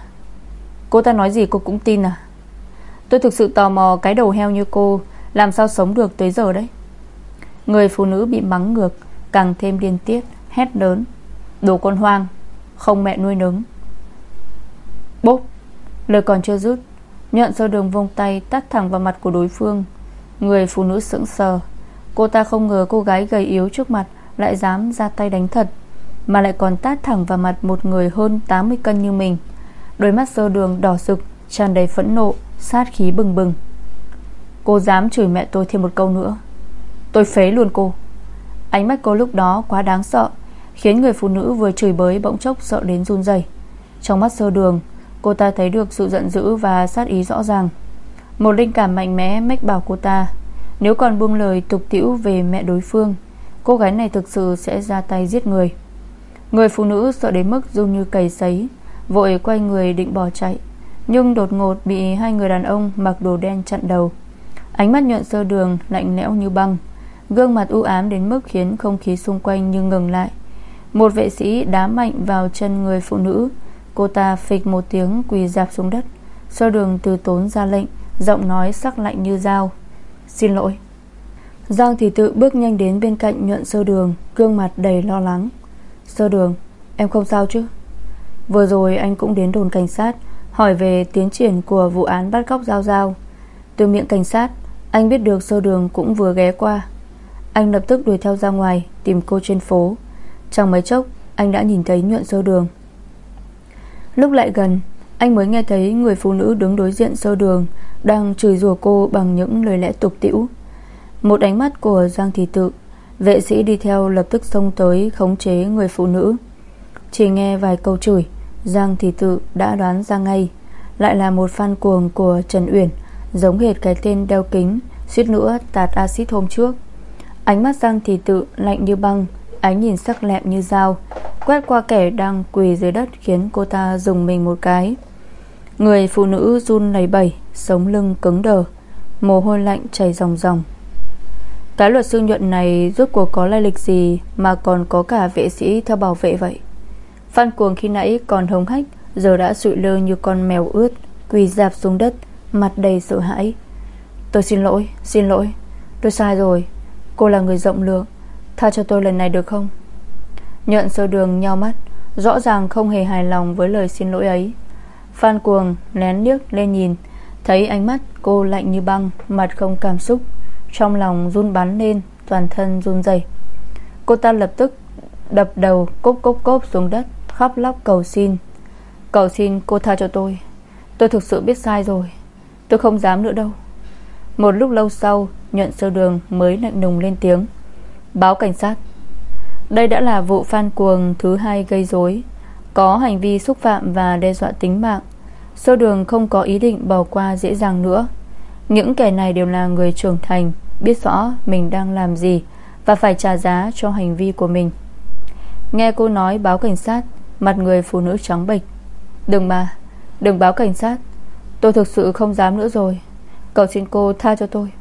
Cô ta nói gì cô cũng tin à? Tôi thực sự tò mò Cái đầu heo như cô, Làm sao sống được tới giờ đấy? Người phụ nữ bị mắng ngược, Càng thêm điên tiết, Hét lớn. Đồ con hoang, Không mẹ nuôi nấng. Bốp, Lời còn chưa dứt Nhuận sơ đường vung tay tắt thẳng vào mặt của đối phương. Người phụ nữ sững sờ. Cô ta không ngờ cô gái gầy yếu trước mặt Lại dám ra tay đánh thật, Mà lại còn tát thẳng vào mặt một người hơn 80 cân như mình. Đôi mắt sơ đường đỏ rực, tràn đầy phẫn nộ, Sát khí bừng bừng. Cô dám chửi mẹ tôi thêm một câu nữa. Tôi phế luôn cô. Ánh mắt cô lúc đó quá đáng sợ, Khiến người phụ nữ vừa chửi bới bỗng chốc sợ đến run rẩy. Trong mắt sơ đường, Cô ta thấy được sự giận dữ và sát ý rõ ràng. Một linh cảm mạnh mẽ mách bảo cô ta, Nếu còn buông lời tục tiễu về mẹ đối phương, Cô gái này thực sự sẽ ra tay giết người. Người phụ nữ sợ đến mức run như cầy sấy, Vội quay người định bỏ chạy, Nhưng đột ngột bị hai người đàn ông Mặc đồ đen chặn đầu. Ánh mắt nhuận sơ đường lạnh lẽo như băng. Gương mặt u ám đến mức khiến không khí xung quanh như ngừng lại. Một vệ sĩ đá mạnh vào chân người phụ nữ. Cô ta phịch một tiếng quỳ dạp xuống đất. Sơ đường từ tốn ra lệnh, Giọng nói sắc lạnh như dao. Xin lỗi. Giang thì tự bước nhanh đến bên cạnh nhuận sơ đường, Gương mặt đầy lo lắng. Sơ đường, em không sao chứ? Vừa rồi anh cũng đến đồn cảnh sát, Hỏi về tiến triển của vụ án bắt cóc Giao Giao. Từ miệng cảnh sát, Anh biết được sơ đường cũng vừa ghé qua. Anh lập tức đuổi theo ra ngoài, Tìm cô trên phố. Trong mấy chốc, anh đã nhìn thấy nhuận sơ đường. Lúc lại gần, Anh mới nghe thấy người phụ nữ đứng đối diện sơ đường, Đang chửi rủa cô bằng những lời lẽ tục tĩu. Một ánh mắt của Giang Thị Tự, Vệ sĩ đi theo lập tức xông tới Khống chế người phụ nữ. Chỉ nghe vài câu chửi, Giang Thị Tự đã đoán ra ngay. Lại là một fan cuồng của Trần Uyển, Giống hệt cái tên đeo kính, Suýt nữa tạt axit hôm trước. Ánh mắt Giang Thị Tự lạnh như băng Ánh nhìn sắc lẹm như dao. Quét qua kẻ đang quỳ dưới đất Khiến cô ta dùng mình một cái. Người phụ nữ run lẩy bẩy Sống lưng cứng đờ Mồ hôi lạnh chảy ròng ròng. Cái luật sư nhuận này Rốt cuộc có lai lịch gì Mà còn có cả vệ sĩ theo bảo vệ vậy? Phan cuồng khi nãy còn hống hách Giờ đã sụi lơ như con mèo ướt Quỳ dạp xuống đất Mặt đầy sợ hãi. Tôi xin lỗi, xin lỗi Tôi sai rồi. Cô là người rộng lượng. Tha cho tôi lần này được không? Nhận sơ đường nhau mắt, Rõ ràng không hề hài lòng với lời xin lỗi ấy. Phan cuồng lén liếc lên nhìn, Thấy ánh mắt cô lạnh như băng, Mặt không cảm xúc, Trong lòng run bắn lên, Toàn thân run rẩy. Cô ta lập tức đập đầu, cốc cốc cốc xuống đất, Khóc lóc cầu xin. Cầu xin cô tha cho tôi. Tôi thực sự biết sai rồi. Tôi không dám nữa đâu. Một lúc lâu sau, Nhuận sơ đường mới lạnh nùng lên tiếng. Báo cảnh sát. Đây đã là vụ phan cuồng thứ hai gây rối. Có hành vi xúc phạm và đe dọa tính mạng. Sơ đường không có ý định bỏ qua dễ dàng nữa. Những kẻ này đều là người trưởng thành, Biết rõ mình đang làm gì Và phải trả giá cho hành vi của mình. Nghe cô nói báo cảnh sát, Mặt người phụ nữ trắng bệch. Đừng mà, Đừng báo cảnh sát. Tôi thực sự không dám nữa rồi. Cầu xin cô tha cho tôi.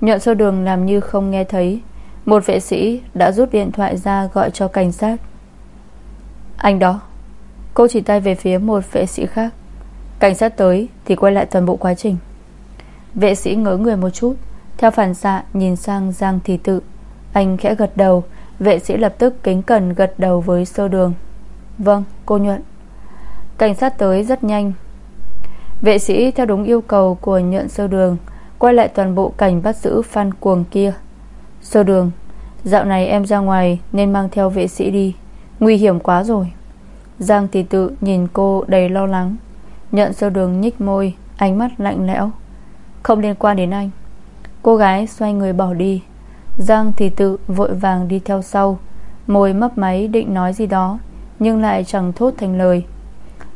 Nhuận sơ đường làm như không nghe thấy, một vệ sĩ đã rút điện thoại ra gọi cho cảnh sát. Anh đó, Cô chỉ tay về phía một vệ sĩ khác. Cảnh sát tới thì quay lại toàn bộ quá trình. Vệ sĩ ngỡ người một chút, Theo phản xạ nhìn sang Giang Thị Tự. Anh khẽ gật đầu, Vệ sĩ lập tức kính cẩn gật đầu với sơ đường. Vâng cô nhuận. Cảnh sát tới rất nhanh Vệ sĩ theo đúng yêu cầu của nhuận sơ đường, Quay lại toàn bộ cảnh bắt giữ Phan Cuồng kia. Sơ đường, Dạo này em ra ngoài nên mang theo vệ sĩ đi, Nguy hiểm quá rồi. Giang tỷ tự nhìn cô đầy lo lắng. Nhận sơ đường nhích môi, Ánh mắt lạnh lẽo. Không liên quan đến anh. Cô gái xoay người bỏ đi. Giang thì tự vội vàng đi theo sau. Môi mấp máy định nói gì đó, Nhưng lại chẳng thốt thành lời.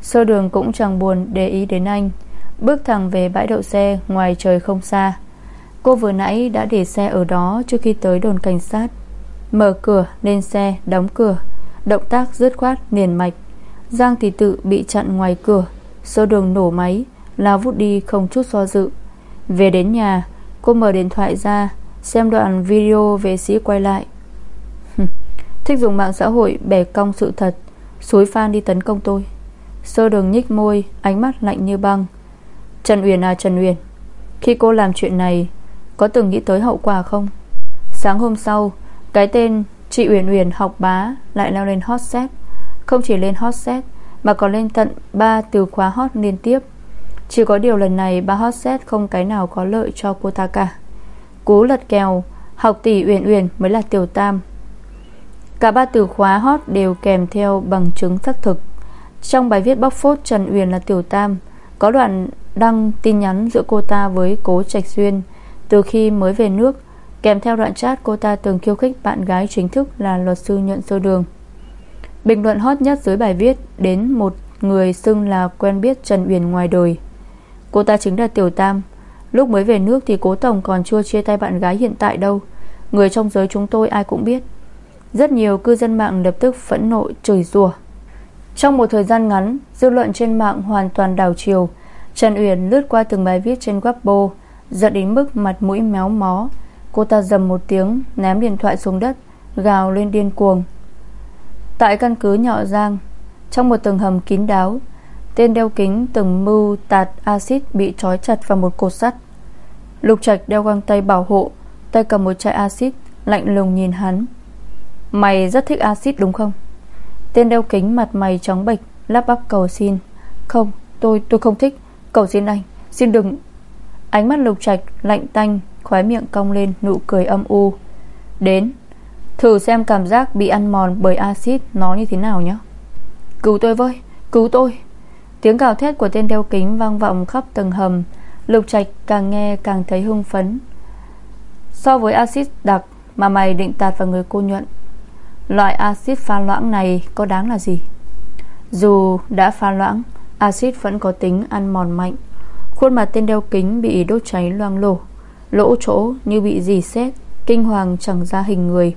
Sơ đường cũng chẳng buồn để ý đến anh. Bước thẳng về bãi đậu xe, Ngoài trời không xa. Cô vừa nãy đã để xe ở đó Trước khi tới đồn cảnh sát. Mở cửa, lên xe, đóng cửa. Động tác dứt khoát liền mạch. Giang thì tự bị chặn ngoài cửa. Sơ đường nổ máy, Lao vút đi không chút do dự. Về đến nhà, Cô mở điện thoại ra, Xem đoạn video vệ sĩ quay lại. Thích dùng mạng xã hội bẻ cong sự thật. Suối fan đi tấn công tôi. Sơ đường nhích môi, Ánh mắt lạnh như băng. Trần Uyển à Trần Uyển, Khi cô làm chuyện này, Có từng nghĩ tới hậu quả không? Sáng hôm sau, Cái tên chị Uyển Uyển học bá Lại leo lên hot set Không chỉ lên hot set Mà còn lên tận 3 từ khóa hot liên tiếp. Chỉ có điều lần này ba hot set không cái nào có lợi cho cô ta cả. Cú lật kèo, Học tỷ Uyển Uyển mới là tiểu tam. Cả ba từ khóa hot đều kèm theo bằng chứng xác thực. Trong bài viết bóc phốt Trần Uyển là tiểu tam, Có đoạn đăng tin nhắn giữa cô ta với Cố Trạch Xuyên Từ khi mới về nước, Kèm theo đoạn chat, cô ta từng khiêu khích bạn gái chính thức là luật sư nhuận sơ đường. Bình luận hot nhất dưới bài viết, Đến một người xưng là quen biết Trần Uyển ngoài đời. Cô ta chính là Tiểu Tam. Lúc mới về nước thì cố tổng còn chưa chia tay bạn gái hiện tại đâu. Người trong giới chúng tôi ai cũng biết. Rất nhiều cư dân mạng lập tức phẫn nộ, chửi rủa. Trong một thời gian ngắn, Dư luận trên mạng hoàn toàn đảo chiều. Trần Uyển lướt qua từng bài viết trên Weibo, Giận đến mức mặt mũi méo mó. Cô ta dầm một tiếng, Ném điện thoại xuống đất, Gào lên điên cuồng. Tại căn cứ nhỏ Giang, Trong một tầng hầm kín đáo, Tên đeo kính từng mưu tạt axit Bị trói chặt vào một cột sắt. Lục Trạch đeo găng tay bảo hộ, Tay cầm một chai axit, Lạnh lùng nhìn hắn. Mày rất thích axit đúng không? Tên đeo kính mặt mày trắng bệch, Lắp bắp cầu xin. Không, tôi tôi không thích. Cầu xin anh, Xin đừng. Ánh mắt lục trạch, lạnh tanh, Khóe miệng cong lên, nụ cười âm u. Đến, Thử xem cảm giác bị ăn mòn bởi axit Nó như thế nào nhé. Cứu tôi với, Cứu tôi. Tiếng gào thét của tên đeo kính vang vọng khắp tầng hầm. Lục trạch càng nghe càng thấy hưng phấn. So với axit đặc Mà mày định tạt vào người cô nhuận Loại axit pha loãng này Có đáng là gì? Dù đã pha loãng Axit vẫn có tính ăn mòn mạnh. Khuôn mặt tên đeo kính bị đốt cháy loang lổ Lỗ chỗ như bị dì xét Kinh hoàng chẳng ra hình người.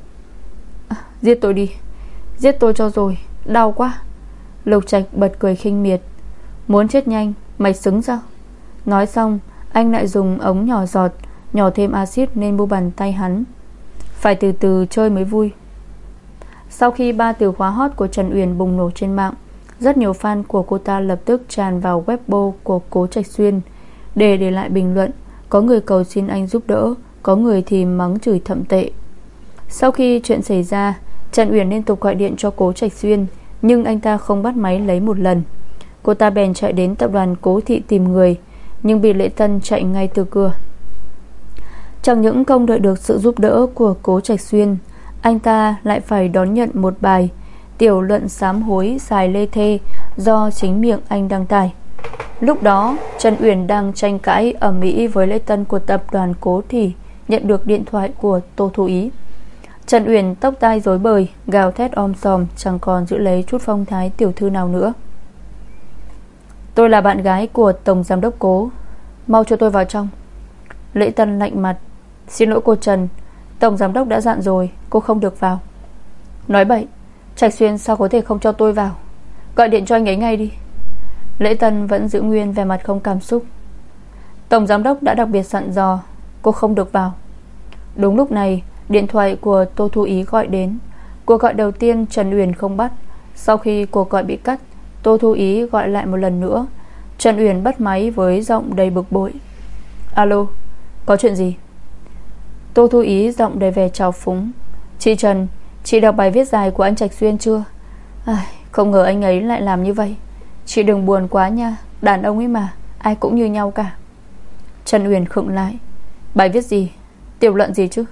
À, Giết tôi đi. Giết tôi cho rồi. Đau quá. Lục trạch bật cười khinh miệt. Muốn chết nhanh Mày xứng sao? Nói xong Anh lại dùng ống nhỏ giọt Nhỏ thêm axit lên bu bàn tay hắn. Phải từ từ chơi mới vui. Sau khi ba từ khóa hot của Trần Uyển bùng nổ trên mạng, Rất nhiều fan của cô ta lập tức tràn vào webbo của Cố Trạch Xuyên. Để để lại bình luận, Có người cầu xin anh giúp đỡ, Có người thì mắng chửi thậm tệ. Sau khi chuyện xảy ra, Trần Uyển liên tục gọi điện cho Cố Trạch Xuyên, Nhưng anh ta không bắt máy lấy một lần. Cô ta bèn chạy đến tập đoàn Cố Thị tìm người, Nhưng bị lệ Tân chạy ngay từ cửa. Chẳng những không đợi được sự giúp đỡ của Cố Trạch Xuyên anh ta lại phải đón nhận một bài Tiểu luận sám hối xài lê thê Do chính miệng anh đăng tải. Lúc đó, Trần Uyển đang tranh cãi Ở Mỹ với lễ tân của tập đoàn Cố Thị Nhận được điện thoại của Tô Thu Ý. Trần Uyển tóc tai rối bời, Gào thét om sòm, Chẳng còn giữ lấy chút phong thái tiểu thư nào nữa. Tôi là bạn gái của Tổng Giám đốc Cố, Mau cho tôi vào trong. Lễ tân lạnh mặt, Xin lỗi cô Trần Tổng Giám đốc đã dặn rồi, Cô không được vào. Nói bậy, Trạch Xuyên sao có thể không cho tôi vào? Gọi điện cho anh ấy ngay đi. Lễ Tân vẫn giữ nguyên vẻ mặt không cảm xúc. Tổng giám đốc đã đặc biệt dặn dò, Cô không được vào. Đúng lúc này, Điện thoại của Tô Thu Ý gọi đến. Cuộc gọi đầu tiên Trần Uyển không bắt. Sau khi cuộc gọi bị cắt, Tô Thu Ý gọi lại một lần nữa. Trần Uyển bắt máy với giọng đầy bực bội. Alo, Có chuyện gì? Tô Thu Ý giọng đầy vẻ trào phúng. Chị Trần Chị đọc bài viết dài của anh Trạch Xuyên chưa? Ai, Không ngờ anh ấy lại làm như vậy. Chị đừng buồn quá nha Đàn ông ấy mà Ai cũng như nhau cả. Trần Uyển khựng lại. Bài viết gì? Tiểu luận gì chứ?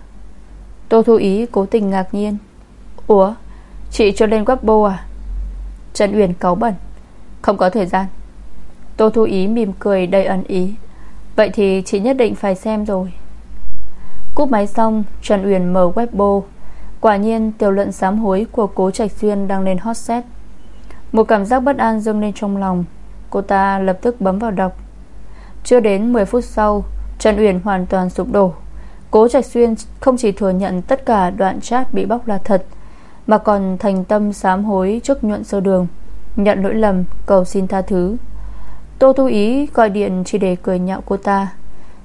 Tô Thu Ý cố tình ngạc nhiên. Ủa Chị cho lên Weibo à? Trần Uyển cáu bẩn. Không có thời gian. Tô Thu Ý mỉm cười đầy ẩn ý. Vậy thì chị nhất định phải xem rồi. Cúp máy xong, Trần Uyển mở Weibo. Quả nhiên, tiểu luận sám hối Của cố Trạch Xuyên đang lên hot set Một cảm giác bất an dâng lên trong lòng. Cô ta lập tức bấm vào đọc. Chưa đến 10 phút sau, Trần Uyển hoàn toàn sụp đổ. Cố Trạch Xuyên không chỉ thừa nhận Tất cả đoạn chat bị bóc là thật, Mà còn thành tâm sám hối trước nhuận sơ đường, Nhận lỗi lầm, Cầu xin tha thứ. Tô Tu Ý gọi điện chỉ để cười nhạo cô ta.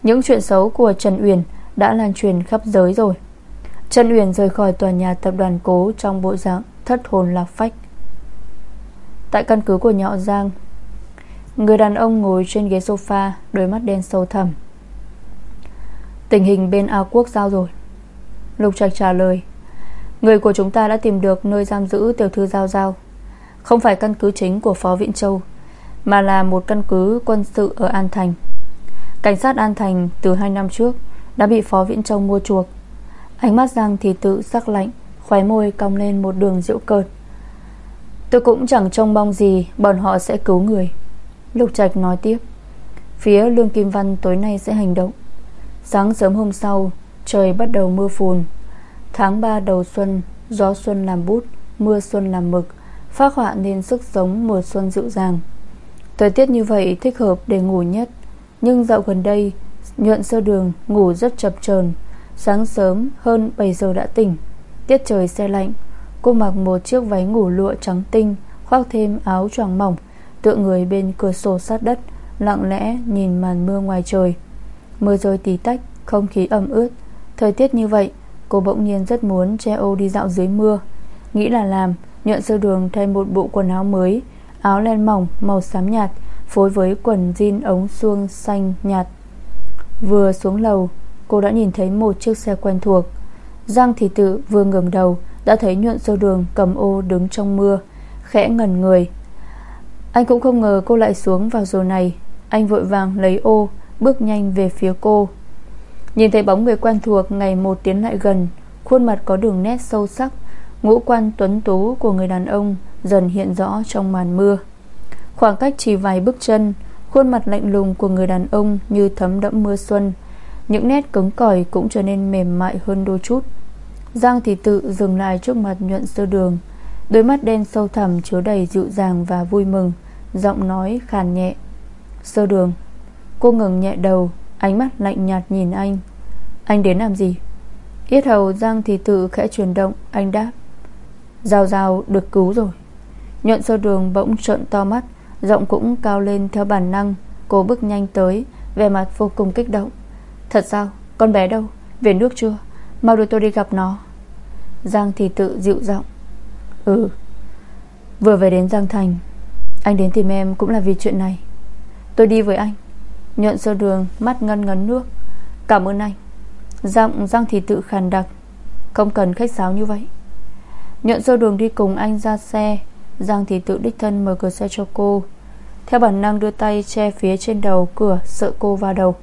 Những chuyện xấu của Trần Uyển đã lan truyền khắp giới rồi. Trần Uyển rời khỏi tòa nhà tập đoàn cố Trong bộ dạng thất hồn lạc phách. Tại căn cứ của nhọ Giang, Người đàn ông ngồi trên ghế sofa, Đôi mắt đen sâu thẳm. Tình hình bên ao quốc giao rồi? Lục Trạch trả lời, Người của chúng ta đã tìm được nơi giam giữ tiểu thư Giao Giao. Không phải căn cứ chính của Phó Viện Châu, Mà là một căn cứ quân sự ở An Thành. Cảnh sát An Thành từ 2 năm trước đã bị Phó Viện trông mua chuộc. Ánh mắt Giang thì tự sắc lạnh, Khóe môi cong lên một đường rượu cợt. Tôi cũng chẳng trông mong gì, Bọn họ sẽ cứu người. Lục Trạch nói tiếp. Phía Lương Kim Văn tối nay sẽ hành động. Sáng sớm hôm sau, Trời bắt đầu mưa phùn. Tháng 3 đầu xuân, Gió xuân làm bút, Mưa xuân làm mực, Phát họa nên sức sống mùa xuân dịu dàng. Thời tiết như vậy thích hợp để ngủ nhất, Nhưng dạo gần đây Nhuận sơ đường, ngủ rất chập chờn. Sáng sớm, hơn 7 giờ đã tỉnh. Tiết trời xe lạnh. Cô mặc một chiếc váy ngủ lụa trắng tinh, Khoác thêm áo choàng mỏng, Tựa người bên cửa sổ sát đất, Lặng lẽ nhìn màn mưa ngoài trời. Mưa rơi tí tách, Không khí ẩm ướt. Thời tiết như vậy, Cô bỗng nhiên rất muốn che ô đi dạo dưới mưa. Nghĩ là làm, Nhuận sơ đường thay một bộ quần áo mới, Áo len mỏng màu xám nhạt, Phối với quần jean ống suông xanh nhạt. Vừa xuống lầu, Cô đã nhìn thấy một chiếc xe quen thuộc. Giang thị tự vừa ngẩng đầu, Đã thấy nhuận sơ đường cầm ô đứng trong mưa, Khẽ ngẩn người. Anh cũng không ngờ cô lại xuống vào giờ này. Anh vội vàng lấy ô, Bước nhanh về phía cô. Nhìn thấy bóng người quen thuộc Ngày một tiến lại gần, Khuôn mặt có đường nét sâu sắc, Ngũ quan tuấn tú của người đàn ông Dần hiện rõ trong màn mưa. Khoảng cách chỉ vài bước chân Khuôn mặt lạnh lùng của người đàn ông Như thấm đẫm mưa xuân. Những nét cứng cỏi cũng trở nên mềm mại hơn đôi chút. Giang thì tự dừng lại trước mặt nhuận sơ đường. Đôi mắt đen sâu thẳm chứa đầy dịu dàng và vui mừng, Giọng nói khàn nhẹ. Sơ đường. Cô ngừng nhẹ đầu, Ánh mắt lạnh nhạt nhìn anh. Anh đến làm gì? Yết hầu Giang thì tự khẽ chuyển động, Anh đáp. Giao giao, được cứu rồi. Nhuận sơ đường bỗng trợn to mắt. Giọng cũng cao lên theo bản năng, Cô bước nhanh tới, Vẻ mặt vô cùng kích động. Thật sao? Con bé đâu? Về nước chưa? Mau đưa tôi đi gặp nó. Giang thì tự dịu giọng. Ừ. Vừa về đến Giang Thành, Anh đến tìm em cũng là vì chuyện này. Tôi đi với anh, Nhuận sơ đường, mắt ngân ngấn nước. Cảm ơn anh. Giọng Giang thì tự khàn đặc. Không cần khách sáo như vậy. Nhuận sơ đường đi cùng anh ra xe. Giang thì tự đích thân mở cửa xe cho cô. Theo bản năng đưa tay che phía trên đầu cửa, Sợ cô va đầu.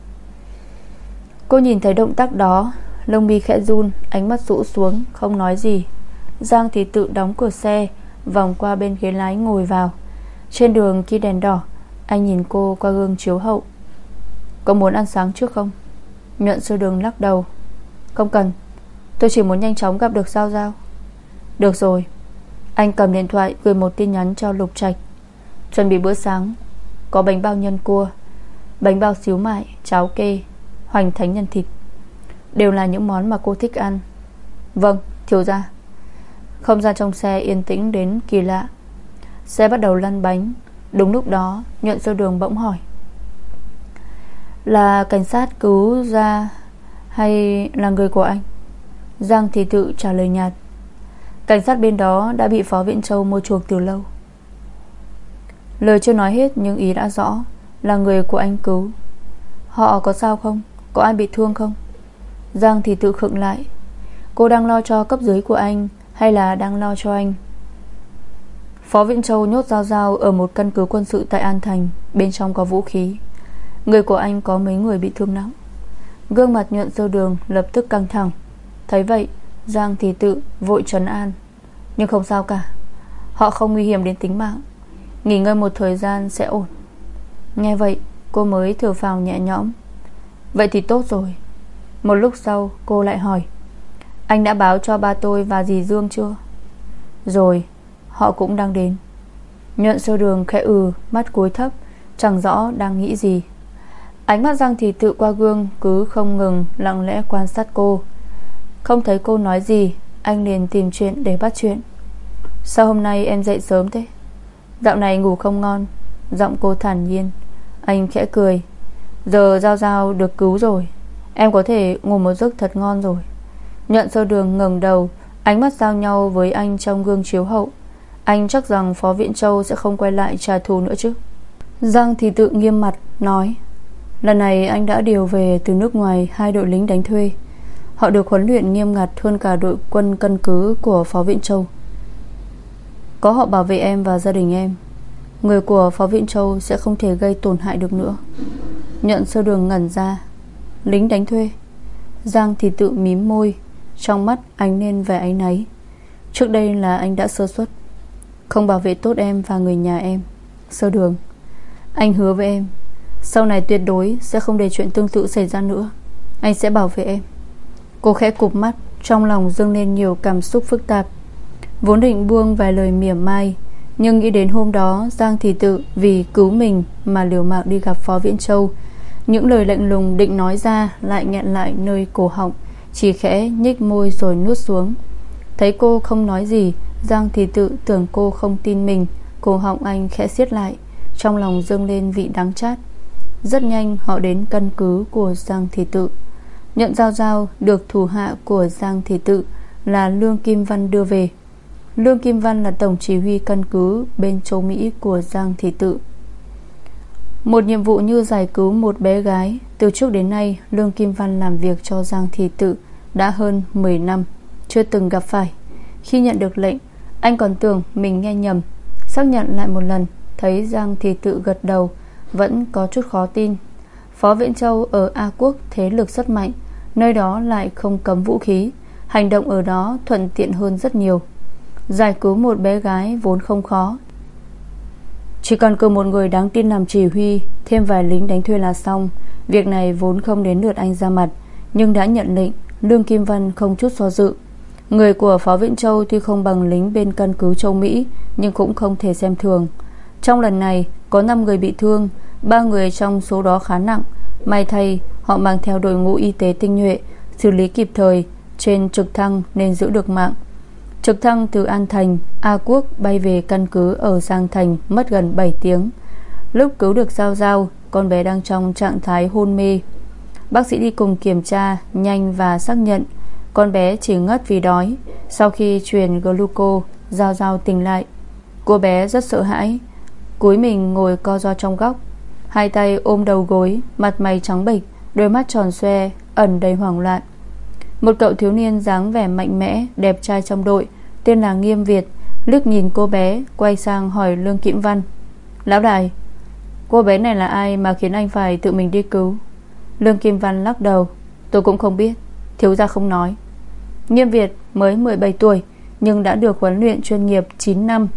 Cô nhìn thấy động tác đó, Lông mi khẽ run, Ánh mắt rũ xuống, không nói gì. Giang thì tự đóng cửa xe, Vòng qua bên ghế lái ngồi vào. Trên đường khi đèn đỏ, Anh nhìn cô qua gương chiếu hậu. Có muốn ăn sáng trước không? Nhuận sơ đường lắc đầu. Không cần. Tôi chỉ muốn nhanh chóng gặp được Giao Giao. Được rồi. Anh cầm điện thoại gửi một tin nhắn cho Lục Trạch. Chuẩn bị bữa sáng. Có bánh bao nhân cua Bánh bao xíu mại, cháo kê Hoành thánh nhân thịt. Đều là những món mà cô thích ăn. Vâng, thiếu gia. Không gian trong xe yên tĩnh đến kỳ lạ. Xe bắt đầu lăn bánh. Đúng lúc đó Nhuận sơ đường bỗng hỏi. Là cảnh sát cứu ra Hay là người của anh? Giang thì tự trả lời nhạt. Cảnh sát bên đó đã bị Phó Viện Châu mua chuộc từ lâu. Lời chưa nói hết nhưng ý đã rõ, Là người của anh cứu. Họ có sao không? Có ai bị thương không? Giang thì tự khựng lại. Cô đang lo cho cấp dưới của anh Hay là đang lo cho anh? Phó Viện Châu nhốt Giao Giao Ở một căn cứ quân sự tại An Thành, Bên trong có vũ khí. Người của anh có mấy người bị thương nặng? Gương mặt nhuận sơ đường, lập tức căng thẳng. Thấy vậy, Giang thì tự vội trấn an. Nhưng không sao cả. Họ không nguy hiểm đến tính mạng. Nghỉ ngơi một thời gian sẽ ổn. Nghe vậy, cô mới thở phào nhẹ nhõm. Vậy thì tốt rồi. Một lúc sau, cô lại hỏi, Anh đã báo cho ba tôi và dì Dương chưa? Rồi, Họ cũng đang đến. Nhuận sơ đường khẽ ừ Mắt cúi thấp, Chẳng rõ đang nghĩ gì. Ánh mắt Giang thì tự qua gương Cứ không ngừng lặng lẽ quan sát cô. Không thấy cô nói gì, Anh liền tìm chuyện để bắt chuyện. Sao hôm nay em dậy sớm thế? Dạo này ngủ không ngon. Giọng cô thản nhiên. Anh khẽ cười. Giờ Giao Giao được cứu rồi. Em có thể ngủ một giấc thật ngon rồi. Nhận sơ đường ngẩng đầu. Ánh mắt giao nhau với anh trong gương chiếu hậu. Anh chắc rằng Phó Viện Châu Sẽ không quay lại trả thù nữa chứ. Giang thì tự nghiêm mặt, nói. Lần này anh đã điều về từ nước ngoài Hai đội lính đánh thuê. Họ được huấn luyện nghiêm ngặt hơn cả đội quân căn cứ Của Phó Viện Châu. Có họ bảo vệ em và gia đình em. Người của Phó Viện Châu Sẽ không thể gây tổn hại được nữa. Nhận sơ đường ngẩn ra. Lính đánh thuê. Giang thì tự mím môi. Trong mắt anh nên vẻ ánh náy. Trước đây là anh đã sơ suất. Không bảo vệ tốt em và người nhà em. Sơ đường. Anh hứa với em. Sau này tuyệt đối sẽ không để chuyện tương tự xảy ra nữa. Anh sẽ bảo vệ em. Cô khẽ cụp mắt. Trong lòng dâng lên nhiều cảm xúc phức tạp. Vốn định buông vài lời mỉa mai. Nhưng nghĩ đến hôm đó, Giang thì tự vì cứu mình Mà liều mạng đi gặp Phó Viễn Châu. Những lời lạnh lùng định nói ra Lại nghẹn lại nơi cổ họng, Chỉ khẽ nhích môi rồi nuốt xuống. Thấy cô không nói gì, Giang thì tự tưởng cô không tin mình. Cổ họng anh khẽ siết lại, Trong lòng dâng lên vị đắng chát. Rất nhanh họ đến căn cứ của Giang Thị Tự. Nhận giao giao được thủ hạ của Giang Thị Tự Là Lương Kim Văn đưa về. Lương Kim Văn là tổng chỉ huy căn cứ Bên châu Mỹ của Giang Thị Tự. Một nhiệm vụ như giải cứu một bé gái, Từ trước đến nay, Lương Kim Văn làm việc cho Giang Thị Tự Đã hơn 10 năm, Chưa từng gặp phải. Khi nhận được lệnh, Anh còn tưởng mình nghe nhầm. Xác nhận lại một lần, Thấy Giang Thị Tự gật đầu, Vẫn có chút khó tin. Phó Viễn Châu ở A Quốc thế lực rất mạnh, Nơi đó lại không cấm vũ khí, Hành động ở đó thuận tiện hơn rất nhiều. Giải cứu một bé gái vốn không khó. Chỉ cần cử một người đáng tin làm chỉ huy, Thêm vài lính đánh thuê là xong. Việc này vốn không đến lượt anh ra mặt, Nhưng đã nhận lệnh, Lương Kim Văn không chút do dự. Người của Phó Vĩnh Châu tuy không bằng lính bên căn cứ châu Mỹ, Nhưng cũng không thể xem thường. Trong lần này, có 5 người bị thương, ba người trong số đó khá nặng. May thay, họ mang theo đội ngũ y tế tinh nhuệ, Xử lý kịp thời, Trên trực thăng nên giữ được mạng. Trực thăng từ An Thành, A Quốc bay về căn cứ ở Giang Thành Mất gần 7 tiếng. Lúc cứu được Giao Giao, Con bé đang trong trạng thái hôn mê. Bác sĩ đi cùng kiểm tra, Nhanh và xác nhận. Con bé chỉ ngất vì đói. Sau khi truyền gluco, Giao Giao tỉnh lại. Cô bé rất sợ hãi. Cúi mình ngồi co ro trong góc. Hai tay ôm đầu gối, Mặt mày trắng bệch, Đôi mắt tròn xoe, Ẩn đầy hoảng loạn. Một cậu thiếu niên dáng vẻ mạnh mẽ, Đẹp trai trong đội, Tên là Nghiêm Việt, Liếc nhìn cô bé, Quay sang hỏi Lương Kiễm Văn. Lão đại, Cô bé này là ai mà khiến anh phải tự mình đi cứu? Lương Kim Văn lắc đầu. Tôi cũng không biết, Thiếu gia không nói. Nghiêm Việt mới 17 tuổi, Nhưng đã được huấn luyện chuyên nghiệp 9 năm,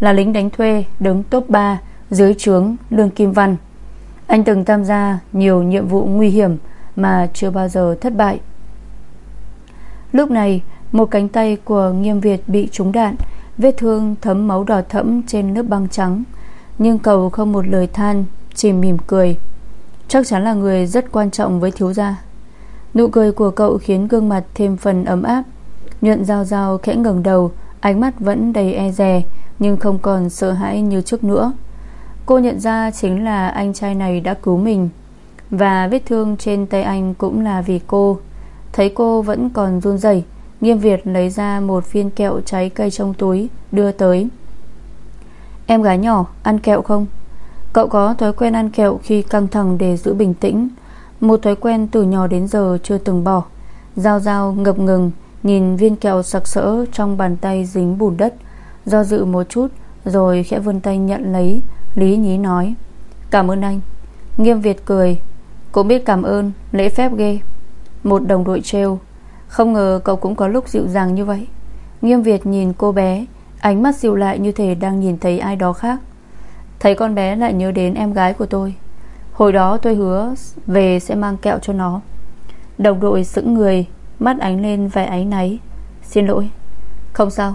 Là lính đánh thuê đứng top 3 Dưới trướng Lương Kim Văn. Anh từng tham gia nhiều nhiệm vụ nguy hiểm Mà chưa bao giờ thất bại. Lúc này, một cánh tay của Nghiêm Việt bị trúng đạn, Vết thương thấm máu đỏ thẫm trên lớp băng trắng. Nhưng cầu không một lời than, Chỉ mỉm cười. Chắc chắn là người rất quan trọng với thiếu gia. Nụ cười của cậu khiến gương mặt thêm phần ấm áp. Nhuận dao dao khẽ ngẩng đầu, Ánh mắt vẫn đầy e dè, Nhưng không còn sợ hãi như trước nữa. Cô nhận ra chính là anh trai này đã cứu mình, Và vết thương trên tay anh cũng là vì cô. Thấy cô vẫn còn run rẩy, Nghiêm Việt lấy ra một viên kẹo trái cây trong túi, Đưa tới. Em gái nhỏ, ăn kẹo không? Cậu có thói quen ăn kẹo khi căng thẳng để giữ bình tĩnh. Một thói quen từ nhỏ đến giờ chưa từng bỏ. Giao giao ngập ngừng, Nhìn viên kẹo sặc sỡ Trong bàn tay dính bùn đất, Do dự một chút, Rồi khẽ vươn tay nhận lấy, Lý nhí nói, Cảm ơn anh. Nghiêm Việt cười, Cũng biết cảm ơn, lễ phép ghê. Một đồng đội treo không ngờ cậu cũng có lúc dịu dàng như vậy. Nghiêm Việt nhìn cô bé, Ánh mắt dịu lại như thể đang nhìn thấy ai đó khác. Thấy con bé lại nhớ đến em gái của tôi. Hồi đó tôi hứa Về sẽ mang kẹo cho nó. Đồng đội sững người, Mắt ánh lên vẻ áy náy. Xin lỗi. Không sao.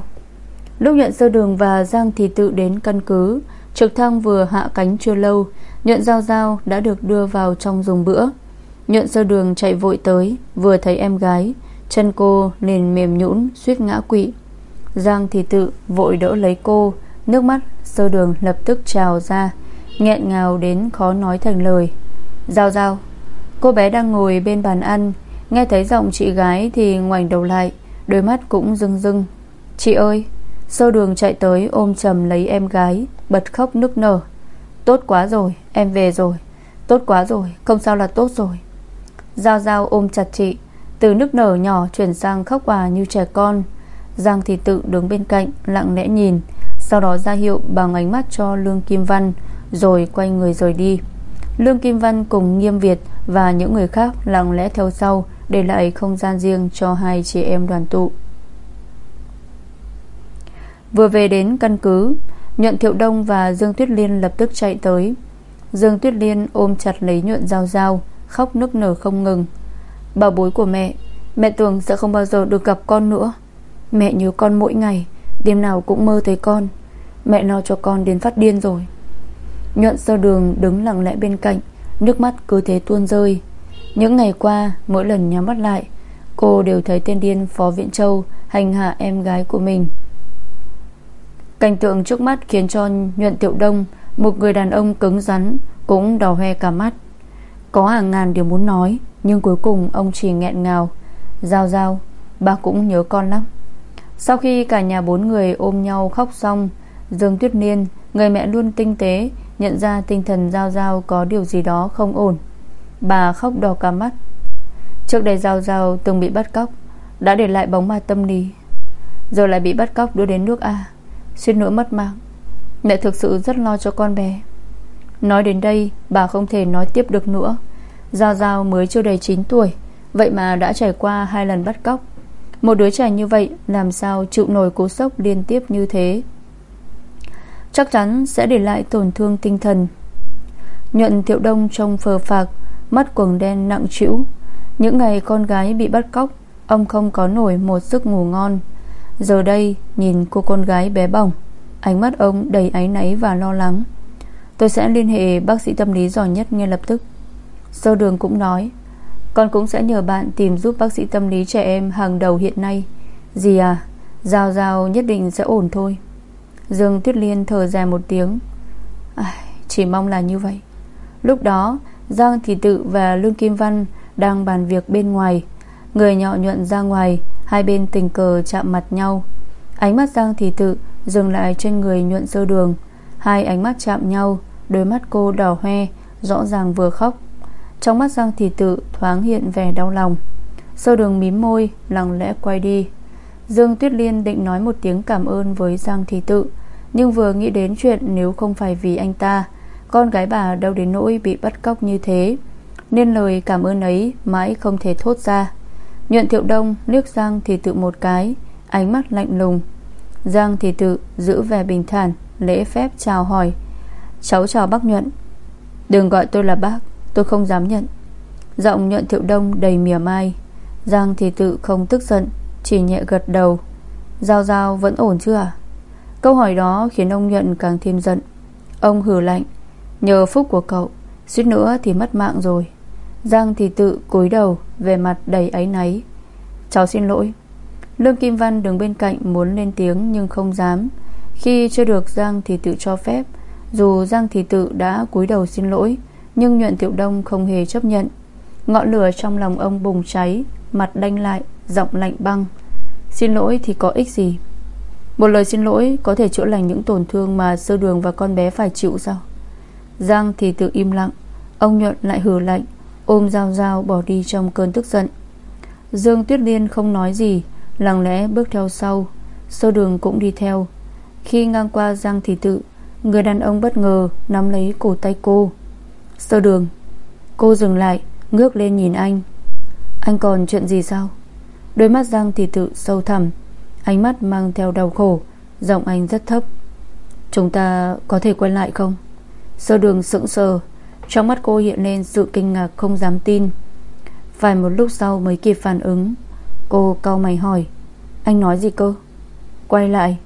Lúc nhận sơ đường và Giang thì Tự đến căn cứ. Trực thăng vừa hạ cánh chưa lâu, nhận Giao Giao đã được đưa vào trong dùng bữa. Nhuận sơ đường chạy vội tới, Vừa thấy em gái, Chân cô liền mềm nhũn suýt ngã quỵ. Giang thì tự vội đỡ lấy cô, Nước mắt sơ đường lập tức trào ra, nghẹn ngào đến khó nói thành lời. Giao giao, Cô bé đang ngồi bên bàn ăn, Nghe thấy giọng chị gái thì ngoảnh đầu lại, Đôi mắt cũng rưng rưng. Chị ơi Sơ đường chạy tới ôm chầm lấy em gái, Bật khóc nức nở. Tốt quá rồi, em về rồi. Tốt quá rồi, không sao là tốt rồi. Giao giao ôm chặt chị. Từ nước nở nhỏ chuyển sang khóc hòa như trẻ con. Giang thì tự đứng bên cạnh, Lặng lẽ nhìn. Sau đó ra hiệu bằng ánh mắt cho Lương Kim Văn, Rồi quay người rời đi. Lương Kim Văn cùng Nghiêm Việt Và những người khác lặng lẽ theo sau, Để lại không gian riêng cho hai chị em đoàn tụ. Vừa về đến căn cứ, Nhuận Thiệu Đông và Dương Tuyết Liên lập tức chạy tới. Dương Tuyết Liên ôm chặt lấy Nhuận Giao Giao. Khóc nức nở không ngừng. Bảo bối của mẹ Mẹ tưởng sẽ không bao giờ được gặp con nữa. Mẹ nhớ con mỗi ngày, Đêm nào cũng mơ thấy con. Mẹ lo cho con đến phát điên rồi. Nhuận sơ đường đứng lặng lẽ bên cạnh, Nước mắt cứ thế tuôn rơi. Những ngày qua, mỗi lần nhắm mắt lại, Cô đều thấy tên điên Phó Viện Châu Hành hạ em gái của mình. Cảnh tượng trước mắt khiến cho Nhuận tiểu Đông, Một người đàn ông cứng rắn, Cũng đỏ hoe cả mắt. Có hàng ngàn điều muốn nói, Nhưng cuối cùng ông chỉ nghẹn ngào. Giao giao ba cũng nhớ con lắm. Sau khi cả nhà bốn người ôm nhau khóc xong, Dương Tuyết Niên, Người mẹ luôn tinh tế, Nhận ra tinh thần Giao Giao có điều gì đó không ổn. Bà khóc đỏ cả mắt. Trước đây Giao Giao từng bị bắt cóc, Đã để lại bóng ma tâm lý Giờ lại bị bắt cóc đưa đến nước A Suýt nỗi mất mạng. Mẹ thực sự rất lo cho con bé. Nói đến đây, bà không thể nói tiếp được nữa. Giao Giao mới chưa đầy 9 tuổi, Vậy mà đã trải qua hai lần bắt cóc. Một đứa trẻ như vậy, Làm sao chịu nổi cú sốc liên tiếp như thế? Chắc chắn sẽ để lại tổn thương tinh thần. Nhuận thiệu đông trông phờ phạc, Mắt quầng đen nặng trĩu. Những ngày con gái bị bắt cóc, Ông không có nổi một giấc ngủ ngon. Giờ đây, nhìn cô con gái bé bỏng, Ánh mắt ông đầy áy náy và lo lắng. Tôi sẽ liên hệ bác sĩ tâm lý giỏi nhất ngay lập tức. Sơ đường cũng nói Con cũng sẽ nhờ bạn tìm giúp bác sĩ tâm lý trẻ em hàng đầu hiện nay. Gì à Giao giao nhất định sẽ ổn thôi. Dương Tuyết Liên thở dài một tiếng. À, Chỉ mong là như vậy. Lúc đó Giang Thị Tự và Lương Kim Văn Đang bàn việc bên ngoài. Người nhỏ nhuận ra ngoài Hai bên tình cờ chạm mặt nhau. Ánh mắt Giang Thị Tự Dừng lại trên người nhuận sơ đường. Hai ánh mắt chạm nhau. Đôi mắt cô đỏ hoe, Rõ ràng vừa khóc. Trong mắt Giang Thị Tự thoáng hiện vẻ đau lòng. Sơ đường mím môi, Lặng lẽ quay đi. Dương Tuyết Liên định nói một tiếng cảm ơn với Giang Thị Tự, Nhưng vừa nghĩ đến chuyện Nếu không phải vì anh ta, Con gái bà đâu đến nỗi bị bắt cóc như thế, Nên lời cảm ơn ấy Mãi không thể thốt ra. Nhuận Thiệu Đông liếc Giang Thị Tự một cái, Ánh mắt lạnh lùng. Giang Thị Tự giữ vẻ bình thản, Lễ phép chào hỏi. Cháu chào bác Nhuận. Đừng gọi tôi là bác, Tôi không dám nhận. Giọng Nhuận Thiệu Đông đầy mỉa mai. Giang Thị Tự không tức giận, Chỉ nhẹ gật đầu. Giao Giao vẫn ổn chưa à Câu hỏi đó khiến ông Nhuận càng thêm giận. Ông hử lạnh. Nhờ phúc của cậu, Suýt nữa thì mất mạng rồi. Giang thì tự cúi đầu Về mặt đầy áy náy. Cháu xin lỗi. Lương Kim Văn đứng bên cạnh muốn lên tiếng Nhưng không dám. Khi chưa được Giang thì tự cho phép. Dù Giang thị tự đã cúi đầu xin lỗi, Nhưng nhuận tiểu đông không hề chấp nhận. Ngọn lửa trong lòng ông bùng cháy, Mặt đanh lại, Giọng lạnh băng. Xin lỗi thì có ích gì? Một lời xin lỗi có thể chữa lành những tổn thương Mà sơ đường và con bé phải chịu sao? Giang thì tự im lặng, Ông nhuận lại hừ lạnh, Ôm dao dao bỏ đi trong cơn tức giận. Dương Tuyết Liên không nói gì, Lặng lẽ bước theo sau, Sơ đường cũng đi theo. Khi ngang qua Giang Thị Tự Người đàn ông bất ngờ nắm lấy cổ tay cô. Sơ đường, Cô dừng lại, ngước lên nhìn anh. Anh còn chuyện gì sao? Đôi mắt Giang thì Tự sâu thẳm, Ánh mắt mang theo đau khổ, Giọng anh rất thấp. Chúng ta có thể quay lại không? Sơ đường sững sờ, trong mắt cô hiện lên sự kinh ngạc không dám tin. Phải một lúc sau mới kịp phản ứng, Cô cau mày hỏi, Anh nói gì cơ? Quay lại,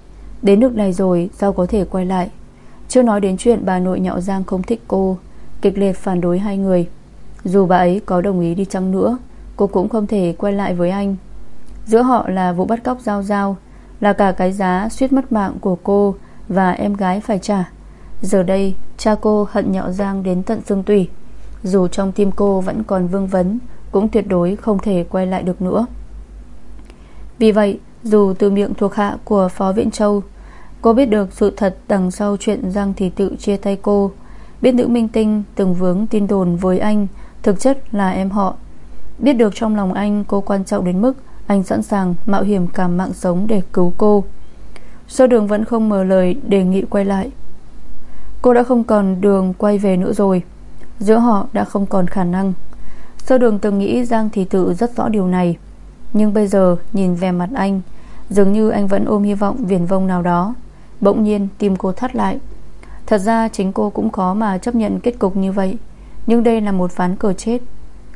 Đến nước này rồi sao có thể quay lại? Chưa nói đến chuyện bà nội nhạo Giang không thích cô, Kịch liệt phản đối hai người. Dù bà ấy có đồng ý đi chăng nữa, Cô cũng không thể quay lại với anh. Giữa họ là vụ bắt cóc Giao Giao, Là cả cái giá suýt mất mạng của cô Và em gái phải trả. Giờ đây, cha cô hận nhạo Giang đến tận xương tủy. Dù trong tim cô vẫn còn vương vấn, Cũng tuyệt đối không thể quay lại được nữa. Vì vậy, dù từ miệng thuộc hạ của Phó Viễn Châu Cô biết được sự thật đằng sau chuyện Giang Thị Tự chia tay cô. Biết nữ minh tinh từng vướng tin đồn với anh, Thực chất là em họ. Biết được trong lòng anh cô quan trọng đến mức Anh sẵn sàng mạo hiểm cả mạng sống để cứu cô. Sơ đường vẫn không mở lời đề nghị quay lại. Cô đã không còn đường quay về nữa rồi. Giữa họ đã không còn khả năng. Sơ đường từng nghĩ Giang Thị Tự rất rõ điều này. Nhưng bây giờ nhìn về mặt anh, Dường như anh vẫn ôm hy vọng viển vông nào đó. Bỗng nhiên, tim cô thắt lại. Thật ra, chính cô cũng khó mà chấp nhận kết cục như vậy. Nhưng đây là một ván cờ chết.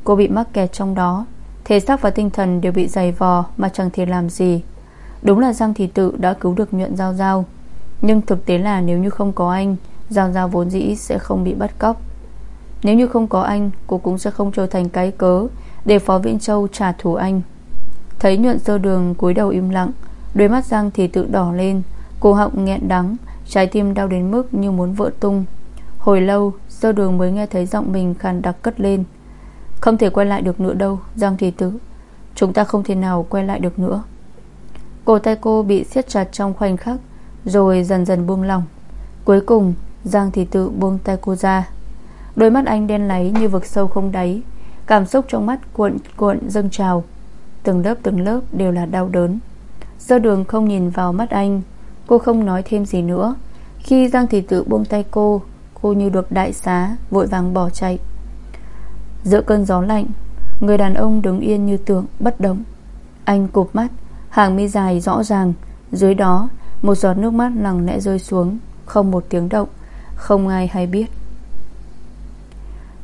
Cô bị mắc kẹt trong đó. Thể xác và tinh thần đều bị dày vò Mà chẳng thể làm gì. Đúng là Giang Thị Tự đã cứu được nhuận Giao Giao. Nhưng thực tế là nếu như không có anh, Giao Giao vốn dĩ sẽ không bị bắt cóc. Nếu như không có anh, Cô cũng sẽ không trở thành cái cớ Để Phó Viễn Châu trả thù anh. Thấy nhuận sơ đường cúi đầu im lặng, Đôi mắt Giang Thị Tự đỏ lên cô họng nghẹn đắng, Trái tim đau đến mức như muốn vỡ tung. Hồi lâu, sơ đường mới nghe thấy giọng mình khàn đặc cất lên. Không thể quay lại được nữa đâu, Giang Thị tử. Chúng ta không thể nào quay lại được nữa. Cổ tay cô bị siết chặt trong khoảnh khắc, Rồi dần dần buông lỏng. Cuối cùng, Giang Thị Tự buông tay cô ra. Đôi mắt anh đen láy như vực sâu không đáy. Cảm xúc trong mắt cuộn cuộn, dâng trào. Từng lớp từng lớp đều là đau đớn. Sơ đường không nhìn vào mắt anh. Cô không nói thêm gì nữa. Khi Giang Thị Tự buông tay cô Cô như được đại xá, Vội vàng bỏ chạy. Giữa cơn gió lạnh, Người đàn ông đứng yên như tượng, bất động. Anh cụp mắt, Hàng mi dài rõ ràng. Dưới đó, một giọt nước mắt lặng lẽ rơi xuống, Không một tiếng động, Không ai hay biết.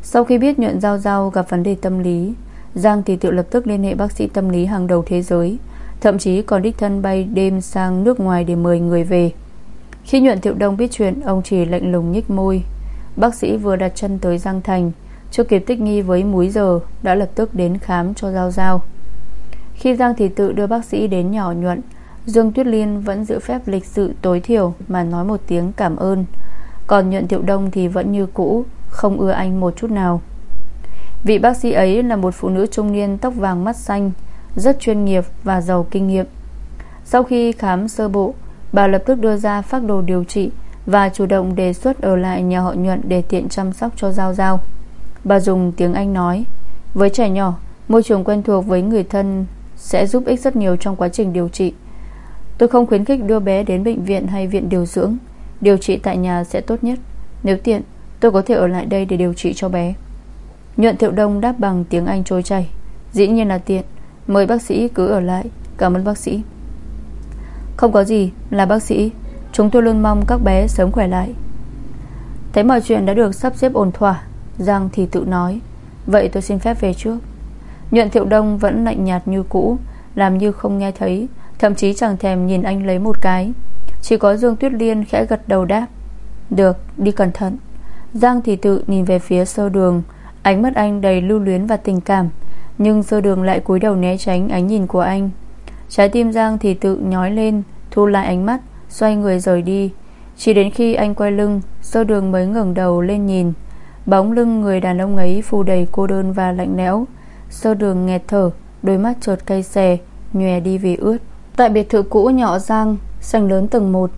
Sau khi biết nhuận giao giao gặp vấn đề tâm lý, Giang thì Tự lập tức liên hệ bác sĩ tâm lý hàng đầu thế giới Thậm chí còn đích thân bay đêm sang nước ngoài để mời người về. Khi nhuận thiệu đông biết chuyện, Ông chỉ lạnh lùng nhích môi. Bác sĩ vừa đặt chân tới Giang Thành, Chưa kịp tích nghi với múi giờ, Đã lập tức đến khám cho Giao Giao. Khi Giang Thị tự đưa bác sĩ đến nhỏ nhuận, Dương Tuyết Liên vẫn giữ phép lịch sự tối thiểu Mà nói một tiếng cảm ơn. Còn nhuận thiệu đông thì vẫn như cũ, Không ưa anh một chút nào. Vị bác sĩ ấy là một phụ nữ trung niên Tóc vàng mắt xanh rất chuyên nghiệp và giàu kinh nghiệm. Sau khi khám sơ bộ, Bà lập tức đưa ra phác đồ điều trị Và chủ động đề xuất ở lại nhà họ nhuận Để tiện chăm sóc cho Giao Giao. Bà dùng tiếng Anh nói, Với trẻ nhỏ, Môi trường quen thuộc với người thân Sẽ giúp ích rất nhiều trong quá trình điều trị. Tôi không khuyến khích đưa bé đến bệnh viện hay viện điều dưỡng. Điều trị tại nhà sẽ tốt nhất. Nếu tiện, tôi có thể ở lại đây để điều trị cho bé. Nhuận Thiệu Đông đáp bằng tiếng Anh trôi chảy, Dĩ nhiên là tiện. Mời bác sĩ cứ ở lại. Cảm ơn bác sĩ. Không có gì là bác sĩ. Chúng tôi luôn mong các bé sớm khỏe lại. Thấy mọi chuyện đã được sắp xếp ổn thỏa Giang thì tự nói. Vậy tôi xin phép về trước. Nhuận Thiệu Đông vẫn lạnh nhạt như cũ Làm như không nghe thấy Thậm chí chẳng thèm nhìn anh lấy một cái. Chỉ có Dương Tuyết Liên khẽ gật đầu đáp. Được, đi cẩn thận. Giang thì tự nhìn về phía sơ đường. Ánh mắt anh đầy lưu luyến và tình cảm nhưng sơ đường lại cúi đầu né tránh ánh nhìn của anh. Trái tim Giang thì tự nhói lên, Thu lại ánh mắt, Xoay người rời đi. Chỉ đến khi anh quay lưng, Sơ đường mới ngẩng đầu lên nhìn. Bóng lưng người đàn ông ấy phù đầy cô đơn và lạnh lẽo. Sơ đường nghẹt thở, Đôi mắt chợt cay xè, Nhòe đi vì ướt. Tại biệt thự cũ nhỏ Giang Sành lớn tầng 1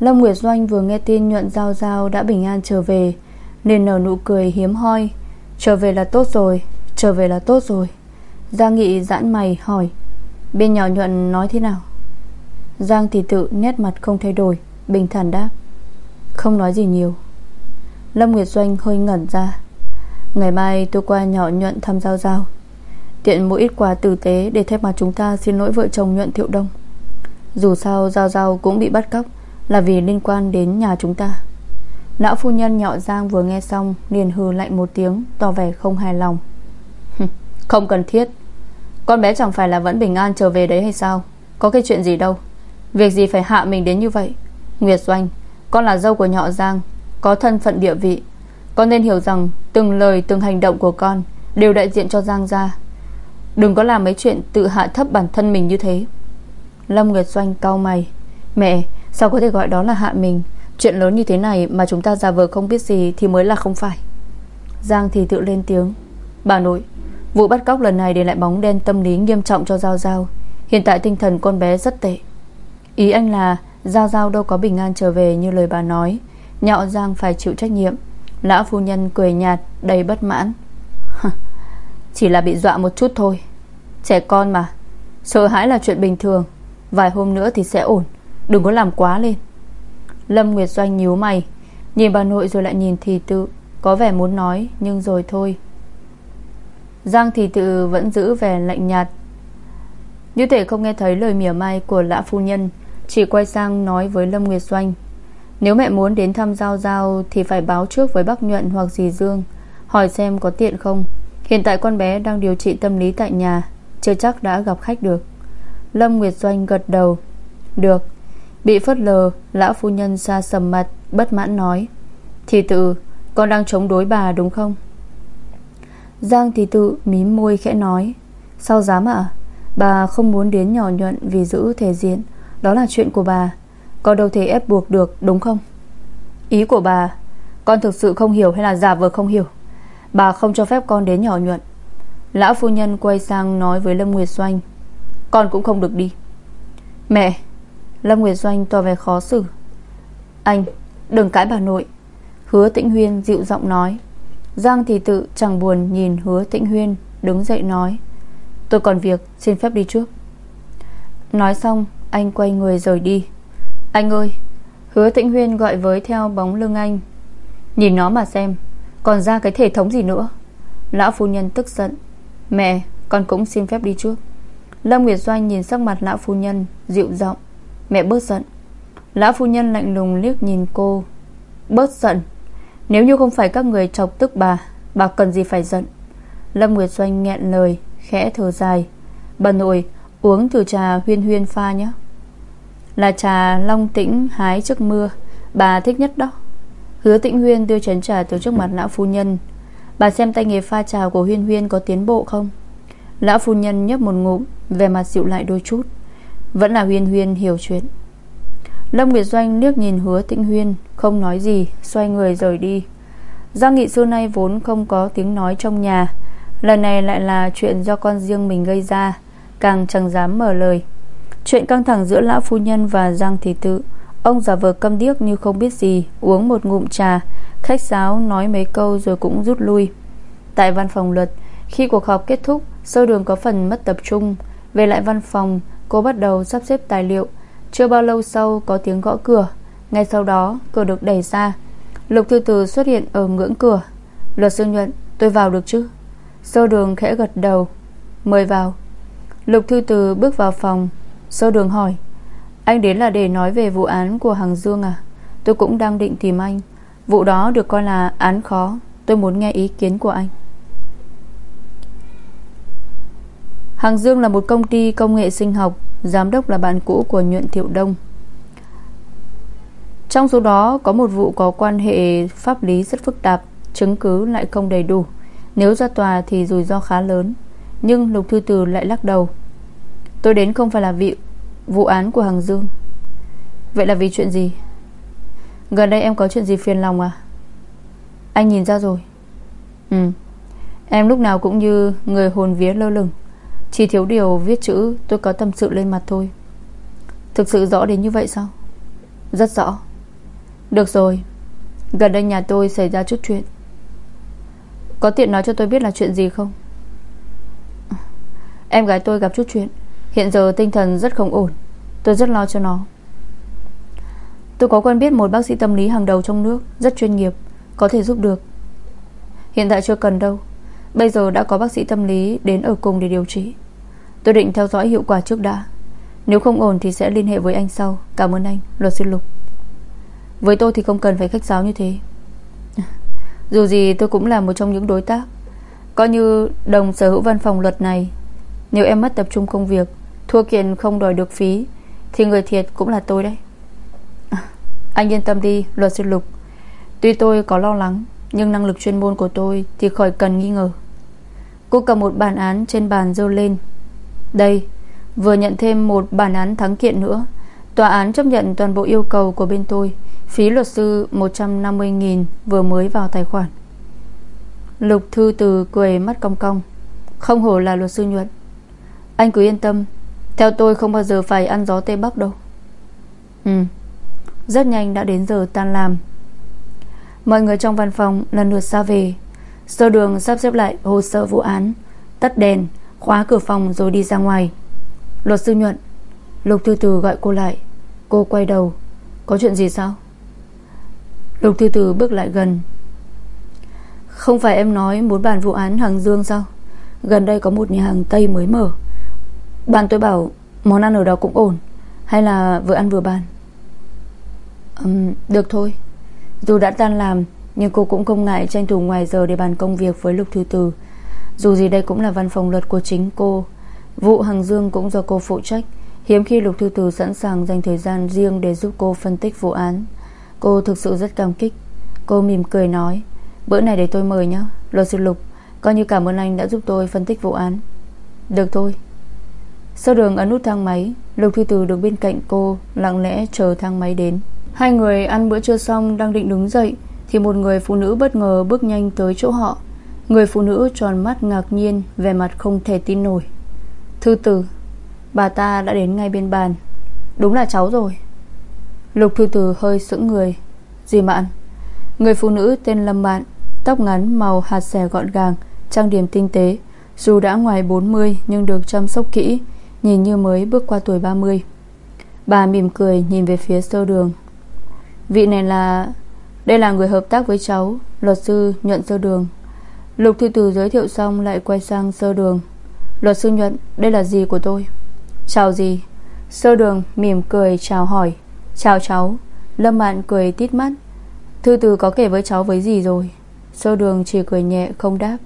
Lâm Nguyệt Doanh vừa nghe tin nhuận giao giao đã bình an trở về, Nên nở nụ cười hiếm hoi. Trở về là tốt rồi, Trở về là tốt rồi. Giang Nghị giãn mày, hỏi, Bên nhỏ nhuận nói thế nào? Giang thì tự nét mặt không thay đổi, Bình thản đáp, Không nói gì nhiều. Lâm Nguyệt Doanh hơi ngẩn ra, Ngày mai tôi qua nhỏ nhuận thăm Giao Giao. Tiện một ít quà tử tế Để thay mặt chúng ta xin lỗi vợ chồng nhuận Thiệu Đông. Dù sao Giao Giao cũng bị bắt cóc Là vì liên quan đến nhà chúng ta. Lão phu nhân nhọ Giang vừa nghe xong liền hừ lạnh một tiếng, Tỏ vẻ không hài lòng. [laughs] Không cần thiết con bé chẳng phải là vẫn bình an trở về đấy hay sao? Có cái chuyện gì đâu. Việc gì phải hạ mình đến như vậy? Nguyệt Doanh, Con là dâu của nhọ Giang, Có thân phận địa vị. Con nên hiểu rằng Từng lời, từng hành động của con Đều đại diện cho Giang gia. Đừng có làm mấy chuyện tự hạ thấp bản thân mình như thế. Lâm Nguyệt Doanh cau mày. Mẹ, sao có thể gọi đó là hạ mình? Chuyện lớn như thế này mà chúng ta giả vờ không biết gì Thì mới là không phải. Giang thì tự lên tiếng. Bà nội Vụ bắt cóc lần này để lại bóng đen tâm lý nghiêm trọng cho Giao Giao. Hiện tại tinh thần con bé rất tệ. Ý anh là, Giao Giao đâu có bình an trở về như lời bà nói. Nhạo Giang phải chịu trách nhiệm. Lão phu nhân cười nhạt, đầy bất mãn. Chỉ là bị dọa một chút thôi. Trẻ con mà, Sợ hãi là chuyện bình thường. Vài hôm nữa thì sẽ ổn, Đừng có làm quá lên. Lâm Nguyệt Doanh nhíu mày, Nhìn bà nội rồi lại nhìn thì tự, Có vẻ muốn nói, nhưng rồi thôi. Giang thì tự vẫn giữ vẻ lạnh nhạt. Như thể không nghe thấy lời mỉa mai của lã phu nhân, Chỉ quay sang nói với Lâm Nguyệt Doanh. Nếu mẹ muốn đến thăm Giao Giao Thì phải báo trước với bác Nhuận hoặc dì Dương, Hỏi xem có tiện không. Hiện tại con bé đang điều trị tâm lý tại nhà, Chưa chắc đã gặp khách được. Lâm Nguyệt Doanh gật đầu. Được. Bị phớt lờ Lão phu nhân xa sầm mặt, Bất mãn nói. Thì tự, con đang chống đối bà đúng không? Giang thì tự mím môi khẽ nói. Sao dám ạ? Bà không muốn đến nhỏ nhuận vì giữ thể diện. Đó là chuyện của bà. Con đâu thể ép buộc được, đúng không? Ý của bà, Con thực sự không hiểu hay là giả vờ không hiểu? Bà không cho phép con đến nhỏ nhuận. Lão phu nhân quay sang nói với Lâm Nguyệt Doanh. Con cũng không được đi. Mẹ, Lâm Nguyệt Doanh tỏ vẻ khó xử. Anh, đừng cãi bà nội. Hứa Tĩnh Huyên dịu giọng nói. Giang thì tự chẳng buồn nhìn hứa Tĩnh Huyên, Đứng dậy nói, Tôi còn việc, xin phép đi trước. Nói xong, anh quay người rời đi. Anh ơi, Hứa Tĩnh Huyên gọi với theo bóng lưng anh, Nhìn nó mà xem, Còn ra cái thể thống gì nữa? Lão phu nhân tức giận, Mẹ, con cũng xin phép đi trước. Lâm Nguyệt Doanh nhìn sắc mặt lão phu nhân, Dịu giọng, Mẹ bớt giận. Lão phu nhân lạnh lùng liếc nhìn cô, Bớt giận. Nếu như không phải các người chọc tức bà Bà cần gì phải giận? Lâm Nguyệt Doanh nghẹn lời, Khẽ thở dài. Bà nội, uống thử trà huyên huyên pha nhé. Là trà long tĩnh hái trước mưa, Bà thích nhất đó. Hứa tĩnh huyên đưa chén trà từ trước mặt lão phu nhân. Bà xem tay nghề pha trà của huyên huyên có tiến bộ không? Lão phu nhân nhấp một ngụm Về mặt dịu lại đôi chút. Vẫn là huyên huyên hiểu chuyện. Lâm Nguyệt Doanh liếc nhìn hứa tĩnh huyên. Không nói gì, Xoay người rời đi. Giang Nghị xưa nay vốn không có tiếng nói trong nhà. Lần này lại là chuyện do con riêng mình gây ra, Càng chẳng dám mở lời. Chuyện căng thẳng giữa lão phu nhân và Giang Thị Tự, Ông giả vờ câm điếc như không biết gì, Uống một ngụm trà, Khách giáo nói mấy câu rồi cũng rút lui. Tại văn phòng luật, Khi cuộc họp kết thúc, Sơ đường có phần mất tập trung. Về lại văn phòng, Cô bắt đầu sắp xếp tài liệu. Chưa bao lâu sau có tiếng gõ cửa. Ngay sau đó, cửa được đẩy ra. Lục thư từ xuất hiện ở ngưỡng cửa. Luật sư nhuận, tôi vào được chứ? Sơ đường khẽ gật đầu. Mời vào. Lục thư từ bước vào phòng. Sơ đường hỏi, Anh đến là để nói về vụ án của Hằng Dương à? Tôi cũng đang định tìm anh. Vụ đó được coi là án khó. Tôi muốn nghe ý kiến của anh. Hằng Dương là một công ty công nghệ sinh học, Giám đốc là bạn cũ của Nhuận Thiệu Đông. Trong số đó, có một vụ có quan hệ pháp lý rất phức tạp, Chứng cứ lại không đầy đủ. Nếu ra tòa thì rủi ro khá lớn, Nhưng Lục Thư Từ lại lắc đầu. Tôi đến không phải là vị, vụ án của Hằng Dương. Vậy là vì chuyện gì? Gần đây em có chuyện gì phiền lòng à? Anh nhìn ra rồi. Ừ. Em lúc nào cũng như người hồn vía lơ lửng. Chỉ thiếu điều viết chữ, Tôi có tâm sự lên mặt thôi. Thực sự rõ đến như vậy sao? Rất rõ. Được rồi. Gần đây nhà tôi xảy ra chút chuyện. Có tiện nói cho tôi biết là chuyện gì không? Em gái tôi gặp chút chuyện. Hiện giờ tinh thần rất không ổn. Tôi rất lo cho nó. Tôi có quen biết một bác sĩ tâm lý hàng đầu trong nước Rất chuyên nghiệp Có thể giúp được. Hiện tại chưa cần đâu. Bây giờ đã có bác sĩ tâm lý đến ở cùng để điều trị. Tôi định theo dõi hiệu quả trước đã. Nếu không ổn thì sẽ liên hệ với anh sau. Cảm ơn anh, luật sư Lục. Với tôi thì không cần phải khách giáo như thế. [laughs] Dù gì tôi cũng là một trong những đối tác. Coi như đồng sở hữu văn phòng luật này, Nếu em mất tập trung công việc, Thua kiện không đòi được phí, Thì người thiệt cũng là tôi đấy. [laughs] Anh yên tâm đi, luật sư Lục. Tuy tôi có lo lắng, Nhưng năng lực chuyên môn của tôi Thì khỏi cần nghi ngờ. Cô cầm một bản án trên bàn dơ lên. Đây, Vừa nhận thêm một bản án thắng kiện nữa. Tòa án chấp nhận toàn bộ yêu cầu của bên tôi. Phí luật sư 150.000 vừa mới vào tài khoản. Lục thư từ cười mắt cong cong. Không hổ là luật sư nhuận. Anh cứ yên tâm. Theo tôi không bao giờ phải ăn gió Tây Bắc đâu. Ừ. Rất nhanh đã đến giờ tan làm. Mọi người trong văn phòng lần lượt ra về. Sơ đường sắp xếp lại hồ sơ vụ án. Tắt đèn, Khóa cửa phòng rồi đi ra ngoài. Luật sư nhuận. Lục thư từ gọi cô lại. Cô quay đầu. Có chuyện gì sao? Lục thư từ bước lại gần. Không phải em nói muốn bàn vụ án hàng dương sao? Gần đây có một nhà hàng Tây mới mở. Bạn tôi bảo Món ăn ở đó cũng ổn. Hay là vừa ăn vừa bàn? Uhm, Được thôi. Dù đã tan làm Nhưng cô cũng không ngại tranh thủ ngoài giờ Để bàn công việc với Lục Thư Từ. Dù gì đây cũng là văn phòng luật của chính cô. Vụ hàng dương cũng do cô phụ trách. Hiếm khi Lục Thư Từ sẵn sàng dành thời gian riêng Để giúp cô phân tích vụ án. Cô thực sự rất cảm kích. Cô mỉm cười nói, Bữa này để tôi mời nhé Luật sư Lục. Coi như cảm ơn anh đã giúp tôi phân tích vụ án. Được thôi. Sau đường ấn nút thang máy, Lục Thư Từ đứng bên cạnh cô, Lặng lẽ chờ thang máy đến. Hai người ăn bữa trưa xong đang định đứng dậy, Thì một người phụ nữ bất ngờ bước nhanh tới chỗ họ. Người phụ nữ tròn mắt ngạc nhiên Về mặt không thể tin nổi. Thư Từ Bà ta đã đến ngay bên bàn. Đúng là cháu rồi. Lục Thư Từ hơi sững người. Gì mạn Người phụ nữ tên Lâm Mạn, Tóc ngắn, màu hạt xẻ gọn gàng, Trang điểm tinh tế. Dù đã ngoài 40 nhưng được chăm sóc kỹ, Nhìn như mới bước qua tuổi 30 Bà mỉm cười nhìn về phía sơ đường. Vị này là, Đây là người hợp tác với cháu, Luật sư nhuận sơ đường. Lục Thư Từ giới thiệu xong lại quay sang sơ đường. Luật sư nhuận, Đây là gì của tôi? Chào gì? Sơ đường mỉm cười chào hỏi. Chào cháu. Lâm Mạn cười tít mắt. Thư từ có kể với cháu với gì rồi? Sơ đường chỉ cười nhẹ không đáp.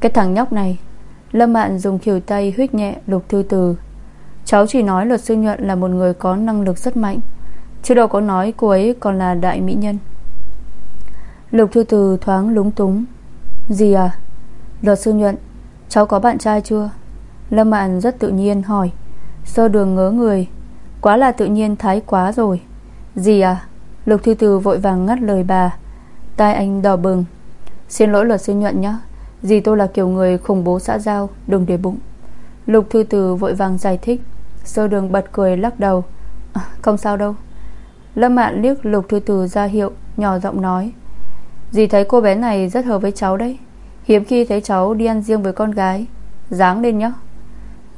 Cái thằng nhóc này. Lâm Mạn dùng khỉu tay huyết nhẹ lục thư từ. Cháu chỉ nói luật sư nhuận là một người có năng lực rất mạnh. Chứ đâu có nói cô ấy còn là đại mỹ nhân. Lục thư từ thoáng lúng túng. Gì à? Luật sư nhuận, Cháu có bạn trai chưa? Lâm Mạn rất tự nhiên hỏi. Sơ đường ngớ người. Quá là tự nhiên thái quá rồi. Gì à? Lục Thư Từ vội vàng ngắt lời bà. Tai anh đỏ bừng. Xin lỗi luật sư nhuận nhé. Dì tôi là kiểu người khủng bố xã giao Đừng để bụng. Lục Thư Từ vội vàng giải thích. Sơ đường bật cười lắc đầu. À, Không sao đâu. Lâm Mạn liếc Lục Thư Từ ra hiệu Nhỏ giọng nói. Dì thấy cô bé này rất hợp với cháu đấy. Hiếm khi thấy cháu đi ăn riêng với con gái. Dáng lên nhé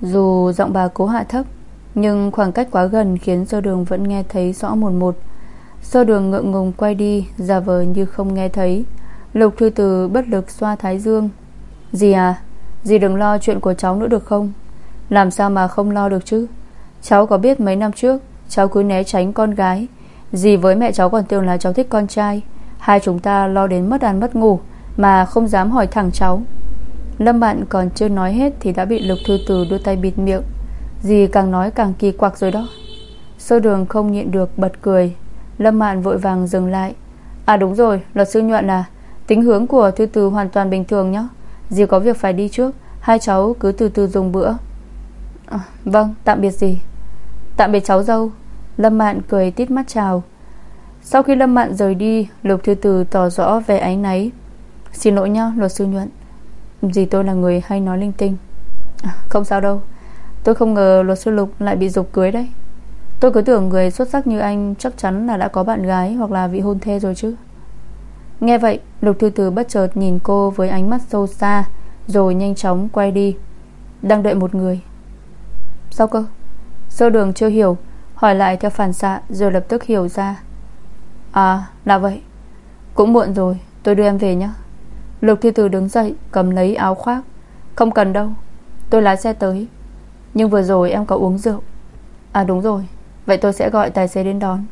dù giọng bà cố hạ thấp, nhưng khoảng cách quá gần Khiến sơ đường vẫn nghe thấy rõ một một. Sơ đường ngượng ngùng quay đi, Giả vờ như không nghe thấy. Lục thư từ bất lực xoa thái dương. Dì à Dì đừng lo chuyện của cháu nữa được không? Làm sao mà không lo được chứ? Cháu có biết mấy năm trước, Cháu cứ né tránh con gái. Dì với mẹ cháu còn tưởng là cháu thích con trai. Hai chúng ta lo đến mất ăn mất ngủ, Mà không dám hỏi thẳng cháu. Lâm bạn còn chưa nói hết Thì đã bị lục thư từ đưa tay bịt miệng. Dì càng nói càng kỳ quặc rồi đó. Sơ đường không nhịn được bật cười. Lâm Mạn vội vàng dừng lại. À đúng rồi luật sư nhuận à. Tính hướng của thư từ hoàn toàn bình thường nhé Dì có việc phải đi trước. Hai cháu cứ từ từ dùng bữa. À, Vâng tạm biệt dì. Tạm biệt cháu dâu. Lâm Mạn cười tít mắt chào. Sau khi Lâm Mạn rời đi Lục thư từ tỏ rõ về áy náy. Xin lỗi nhá luật sư nhuận. Dì tôi là người hay nói linh tinh? À, Không sao đâu. Tôi không ngờ luật sư Lục lại bị dục cưới đấy. Tôi cứ tưởng người xuất sắc như anh Chắc chắn là đã có bạn gái Hoặc là vị hôn thê rồi chứ. Nghe vậy Lục Thư Từ bất chợt nhìn cô với ánh mắt sâu xa Rồi nhanh chóng quay đi. Đang đợi một người. Sao cơ? Sơ đường chưa hiểu. Hỏi lại theo phản xạ rồi lập tức hiểu ra. À là vậy. Cũng muộn rồi. Tôi đưa em về nhé Lục thi Từ đứng dậy, cầm lấy áo khoác. Không cần đâu, Tôi lái xe tới. Nhưng vừa rồi em có uống rượu. À đúng rồi, Vậy tôi sẽ gọi tài xế đến đón.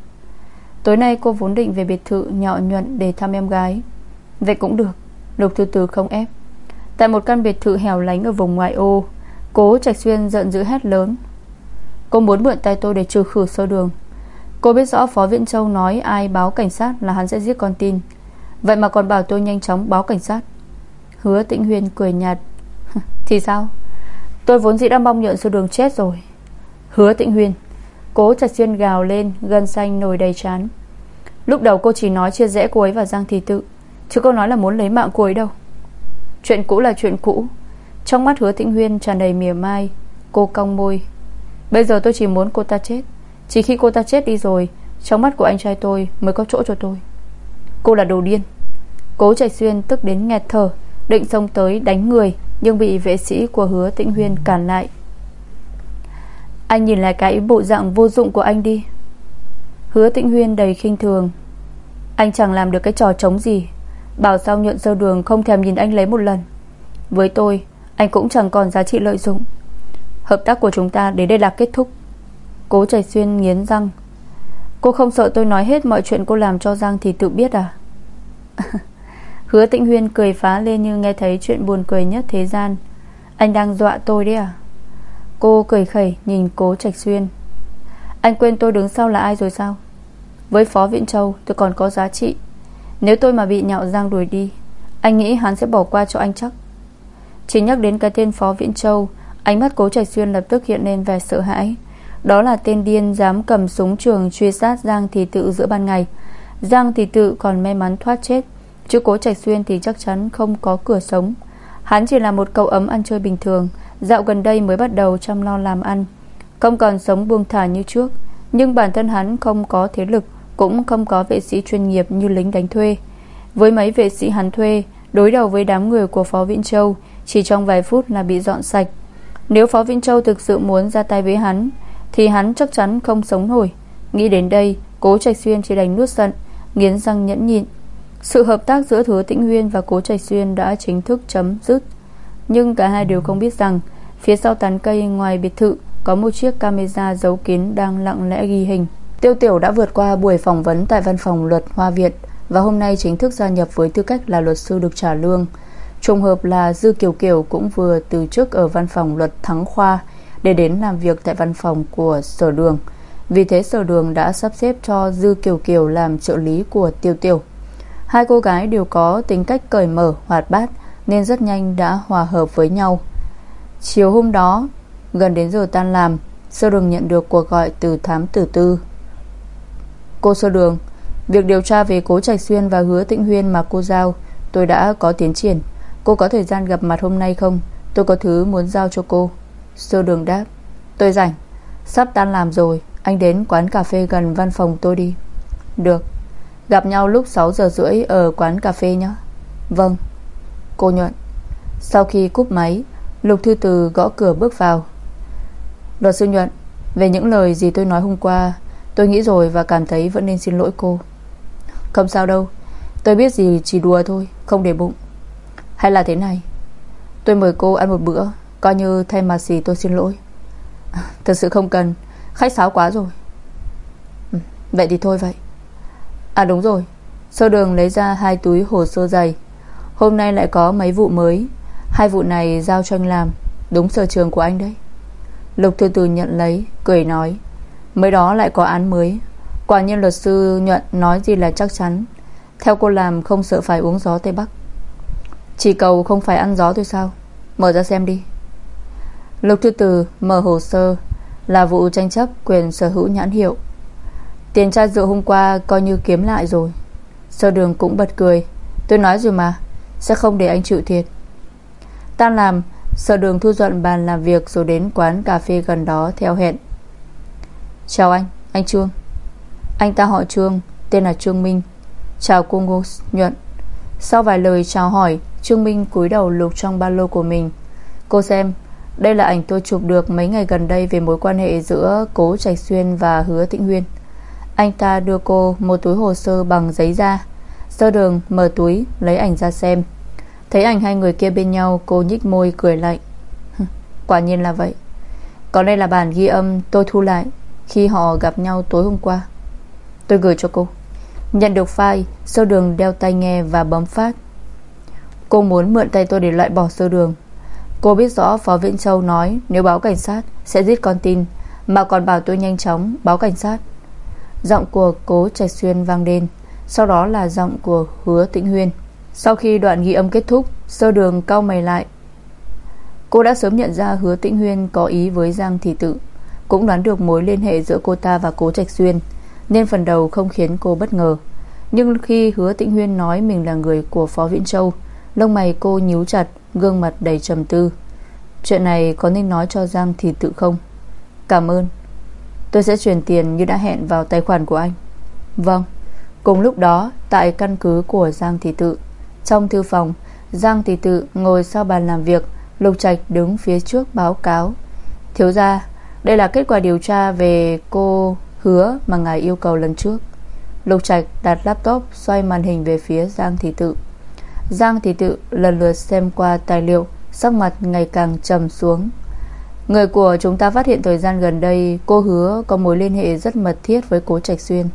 Tối nay cô vốn định về biệt thự nhỏ nhuận Để thăm em gái. Vậy cũng được, Lục thư từ không ép. Tại một căn biệt thự hẻo lánh ở vùng ngoại ô, Cố Trạch Xuyên giận dữ hét lớn. Cô muốn mượn tay tôi để trừ khử sơ đường. Cô biết rõ Phó Viễn Châu nói Ai báo cảnh sát là hắn sẽ giết con tin. Vậy mà còn bảo tôi nhanh chóng báo cảnh sát. Hứa Tĩnh Huyên cười nhạt. [laughs] Thì sao? Tôi vốn dĩ đã mong nhận sơ đường chết rồi. Hứa Tĩnh Huyên, Cố Trạch Xuyên gào lên, Gân xanh nổi đầy chán. Lúc đầu cô chỉ nói chia rẽ cô ấy và Giang Thị Tự, Chứ cô nói là muốn lấy mạng cô ấy đâu. Chuyện cũ là chuyện cũ. Trong mắt hứa tĩnh huyên tràn đầy mỉa mai, Cô cong môi. Bây giờ tôi chỉ muốn cô ta chết. Chỉ khi cô ta chết đi rồi, Trong mắt của anh trai tôi mới có chỗ cho tôi. Cô là đồ điên. Cố chạy xuyên tức đến nghẹt thở, Định xông tới đánh người, Nhưng bị vệ sĩ của hứa tĩnh huyên cản lại. Anh nhìn lại cái bộ dạng vô dụng của anh đi. Hứa tĩnh huyên đầy khinh thường. Anh chẳng làm được cái trò trống gì. Bảo sao nhuận sơ đường không thèm nhìn anh lấy một lần. Với tôi, Anh cũng chẳng còn giá trị lợi dụng. Hợp tác của chúng ta đến đây là kết thúc. Cố chạy xuyên nghiến răng. Cô không sợ tôi nói hết mọi chuyện cô làm cho Giang thì tự biết à? [laughs] Hứa tĩnh huyên cười phá lên như nghe thấy chuyện buồn cười nhất thế gian. Anh đang dọa tôi đấy à? Cô cười khẩy, nhìn cố trạch xuyên. Anh quên tôi đứng sau là ai rồi sao? Với Phó Viện Châu, tôi còn có giá trị. Nếu tôi mà bị nhạo Giang đuổi đi, Anh nghĩ hắn sẽ bỏ qua cho anh chắc. Chỉ nhắc đến cái tên Phó Viễn Châu, Ánh mắt cố trạch xuyên lập tức hiện lên vẻ sợ hãi. Đó là tên điên dám cầm súng trường Truy sát Giang Thị Tự giữa ban ngày. Giang Thị Tự còn may mắn thoát chết. Chứ cố trạch xuyên thì chắc chắn không có cửa sống. Hắn chỉ là một cậu ấm ăn chơi bình thường. Dạo gần đây mới bắt đầu chăm lo làm ăn. Không còn sống buông thả như trước. Nhưng bản thân hắn không có thế lực, cũng không có vệ sĩ chuyên nghiệp như lính đánh thuê. Với mấy vệ sĩ hắn thuê, Đối đầu với đám người của Phó Vĩnh Châu, Chỉ trong vài phút là bị dọn sạch. Nếu Phó Vĩnh Châu thực sự muốn ra tay với hắn thì hắn chắc chắn không sống nổi. Nghĩ đến đây, Cố Trạch Xuyên chỉ đành nuốt giận, Nghiến răng nhẫn nhịn. Sự hợp tác giữa Thừa Tĩnh Huyên và Cố Trạch Xuyên Đã chính thức chấm dứt. Nhưng cả hai đều không biết rằng, Phía sau tán cây ngoài biệt thự Có một chiếc camera giấu kín đang lặng lẽ ghi hình. Tiêu Tiểu đã vượt qua buổi phỏng vấn tại văn phòng luật Hoa Việt và hôm nay chính thức gia nhập với tư cách là luật sư được trả lương. Trùng hợp là Dư Kiều Kiều cũng vừa từ chức ở văn phòng luật Thắng Khoa để đến làm việc tại văn phòng của Sở Đường. Vì thế Sở Đường đã sắp xếp cho Dư Kiều Kiều làm trợ lý của Tiêu tiêu. Hai cô gái đều có tính cách cởi mở, hoạt bát nên rất nhanh đã hòa hợp với nhau. Chiều hôm đó, gần đến giờ tan làm, Sở Đường nhận được cuộc gọi từ thám tử tư Cô sơ đường Việc điều tra về Cố Trạch Xuyên và Hứa Tịnh Huyên mà cô giao Tôi đã có tiến triển Cô có thời gian gặp mặt hôm nay không Tôi có thứ muốn giao cho cô Sơ đường đáp, Tôi rảnh, Sắp tan làm rồi, Anh đến quán cà phê gần văn phòng tôi đi. Được, Gặp nhau lúc 6 giờ rưỡi ở quán cà phê nhé. Vâng. Cô nhuận, Sau khi cúp máy, Lục Thư Từ gõ cửa bước vào. Luật sư nhuận, Về những lời gì tôi nói hôm qua, Tôi nghĩ rồi và cảm thấy vẫn nên xin lỗi cô. Không sao đâu, Tôi biết gì chỉ đùa thôi, Không để bụng. Hay là thế này, Tôi mời cô ăn một bữa. Coi như thay mặt gì tôi xin lỗi. Thật sự không cần. Khách sáo quá rồi. Ừ, Vậy thì thôi vậy. À đúng rồi. Sơ đường lấy ra hai túi hồ sơ dày Hôm nay lại có mấy vụ mới. Hai vụ này giao cho anh làm. Đúng sở trường của anh đấy. Lục từ từ nhận lấy Cười nói. Mới đó lại có án mới. Quả nhiên luật sư nhuận nói gì là chắc chắn. Theo cô làm không sợ phải uống gió Tây Bắc. Chỉ cầu không phải ăn gió thôi sao? Mở ra xem đi. Lục thư từ mở hồ sơ Là vụ tranh chấp quyền sở hữu nhãn hiệu. Tiền tra rượu hôm qua Coi như kiếm lại rồi. Sơ đường cũng bật cười. Tôi nói rồi mà Sẽ không để anh chịu thiệt. Tan làm Sở đường thu dọn bàn làm việc Rồi đến quán cà phê gần đó theo hẹn. Chào anh, anh Trương. Anh ta họ Trương, tên là Trương Minh. Chào cô Ngô Nhuận. Sau vài lời chào hỏi Trương Minh cúi đầu lục trong ba lô của mình. Cô xem đây là ảnh tôi chụp được mấy ngày gần đây Về mối quan hệ giữa Cố Trạch Xuyên và Hứa Thịnh Huyên Anh ta đưa cô một túi hồ sơ bằng giấy da, Sơ đường, mở túi, Lấy ảnh ra xem. Thấy ảnh hai người kia bên nhau, Cô nhích môi cười lạnh. Quả nhiên là vậy. Còn đây là bản ghi âm tôi thu lại khi họ gặp nhau tối hôm qua. Tôi gửi cho cô. Nhận được file, Sơ đường đeo tai nghe và bấm phát. Cô muốn mượn tay tôi để loại bỏ sơ đường. Cô biết rõ Phó Viễn Châu nói, Nếu báo cảnh sát, sẽ giết con tin, Mà còn bảo tôi nhanh chóng báo cảnh sát. Giọng của cố Trạch Xuyên vang lên, Sau đó là giọng của hứa tĩnh huyên. Sau khi đoạn ghi âm kết thúc, Sơ đường cau mày lại. Cô đã sớm nhận ra hứa tĩnh huyên Có ý với Giang Thị Tự, Cũng đoán được mối liên hệ giữa cô ta và cố Trạch Xuyên, Nên phần đầu không khiến cô bất ngờ. Nhưng khi hứa tĩnh huyên nói Mình là người của Phó Viễn Châu Lông mày cô nhíu chặt, Gương mặt đầy trầm tư. Chuyện này có nên nói cho Giang Thị Tự không? Cảm ơn. Tôi sẽ chuyển tiền như đã hẹn vào tài khoản của anh. Vâng. Cùng lúc đó, tại căn cứ của Giang Thị Tự. Trong thư phòng, Giang Thị Tự ngồi sau bàn làm việc, Lục Trạch đứng phía trước báo cáo. Thiếu ra Đây là kết quả điều tra về cô Hứa mà ngài yêu cầu lần trước. Lục Trạch đặt laptop, Xoay màn hình về phía Giang Thị Tự. Giang Thị Tự lần lượt xem qua tài liệu, Sắc mặt ngày càng trầm xuống. Người của chúng ta phát hiện thời gian gần đây, Cô hứa có mối liên hệ rất mật thiết với cố Trạch Xuyên.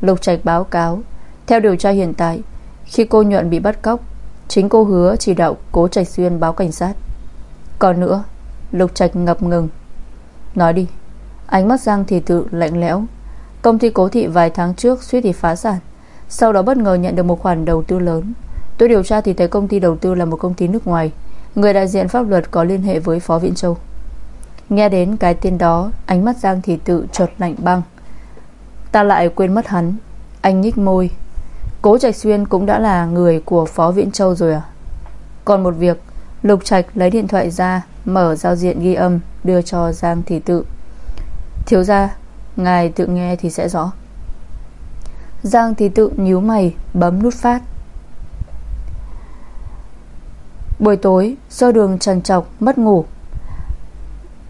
Lục Trạch báo cáo, Theo điều tra hiện tại, Khi cô nhuận bị bắt cóc, Chính cô hứa chỉ đạo cố Trạch Xuyên báo cảnh sát. Còn nữa, Lục Trạch ngập ngừng. Nói đi, Ánh mắt Giang thì tự lạnh lẽo. Công ty cố thị vài tháng trước suýt thì phá sản, Sau đó bất ngờ nhận được một khoản đầu tư lớn. Tôi điều tra thì thấy công ty đầu tư là một công ty nước ngoài, Người đại diện pháp luật có liên hệ với Phó Viễn Châu. Nghe đến cái tên đó, Ánh mắt Giang thì tự chợt lạnh băng. Ta lại quên mất hắn. Anh nhích môi. Cố Trạch Xuyên cũng đã là người của Phó Viễn Châu rồi à? Còn một việc, Lục Trạch lấy điện thoại ra, Mở giao diện ghi âm, Đưa cho Giang Thị Tự. Thiếu ra Ngài tự nghe thì sẽ rõ. Giang Thị Tự nhíu mày, Bấm nút phát. Buổi tối, Do đường trần trọc, mất ngủ.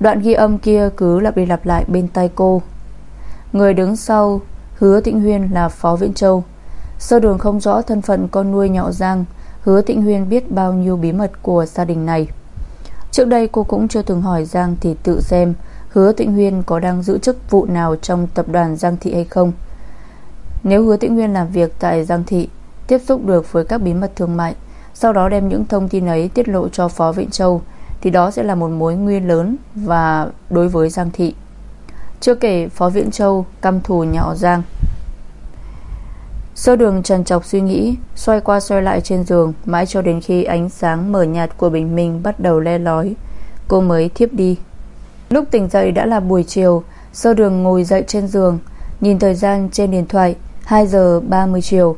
Đoạn ghi âm kia cứ lặp đi lặp lại bên tai cô. Người đứng sau, Hứa Tịnh Huyên là Phó Viễn Châu. Sơ đường không rõ thân phận con nuôi nhỏ Giang, Hứa Tịnh Huyên biết bao nhiêu bí mật của gia đình này. Trước đây cô cũng chưa từng hỏi Giang Thì tự xem Hứa Tịnh Huyên có đang giữ chức vụ nào Trong tập đoàn Giang Thị hay không. Nếu Hứa Tịnh Huyên làm việc tại Giang Thị, Tiếp xúc được với các bí mật thương mại sau đó đem những thông tin ấy tiết lộ cho Phó Vịnh Châu, Thì đó sẽ là một mối nguy lớn Và đối với Giang Thị. Chưa kể, Phó viện Châu Căm thù nhỏ Giang. Sơ đường trần trọc suy nghĩ, Xoay qua xoay lại trên giường, Mãi cho đến khi ánh sáng mở nhạt của bình minh Bắt đầu le lói, Cô mới thiếp đi. Lúc tỉnh dậy đã là buổi chiều Sơ đường ngồi dậy trên giường, Nhìn thời gian trên điện thoại 2 giờ 30 chiều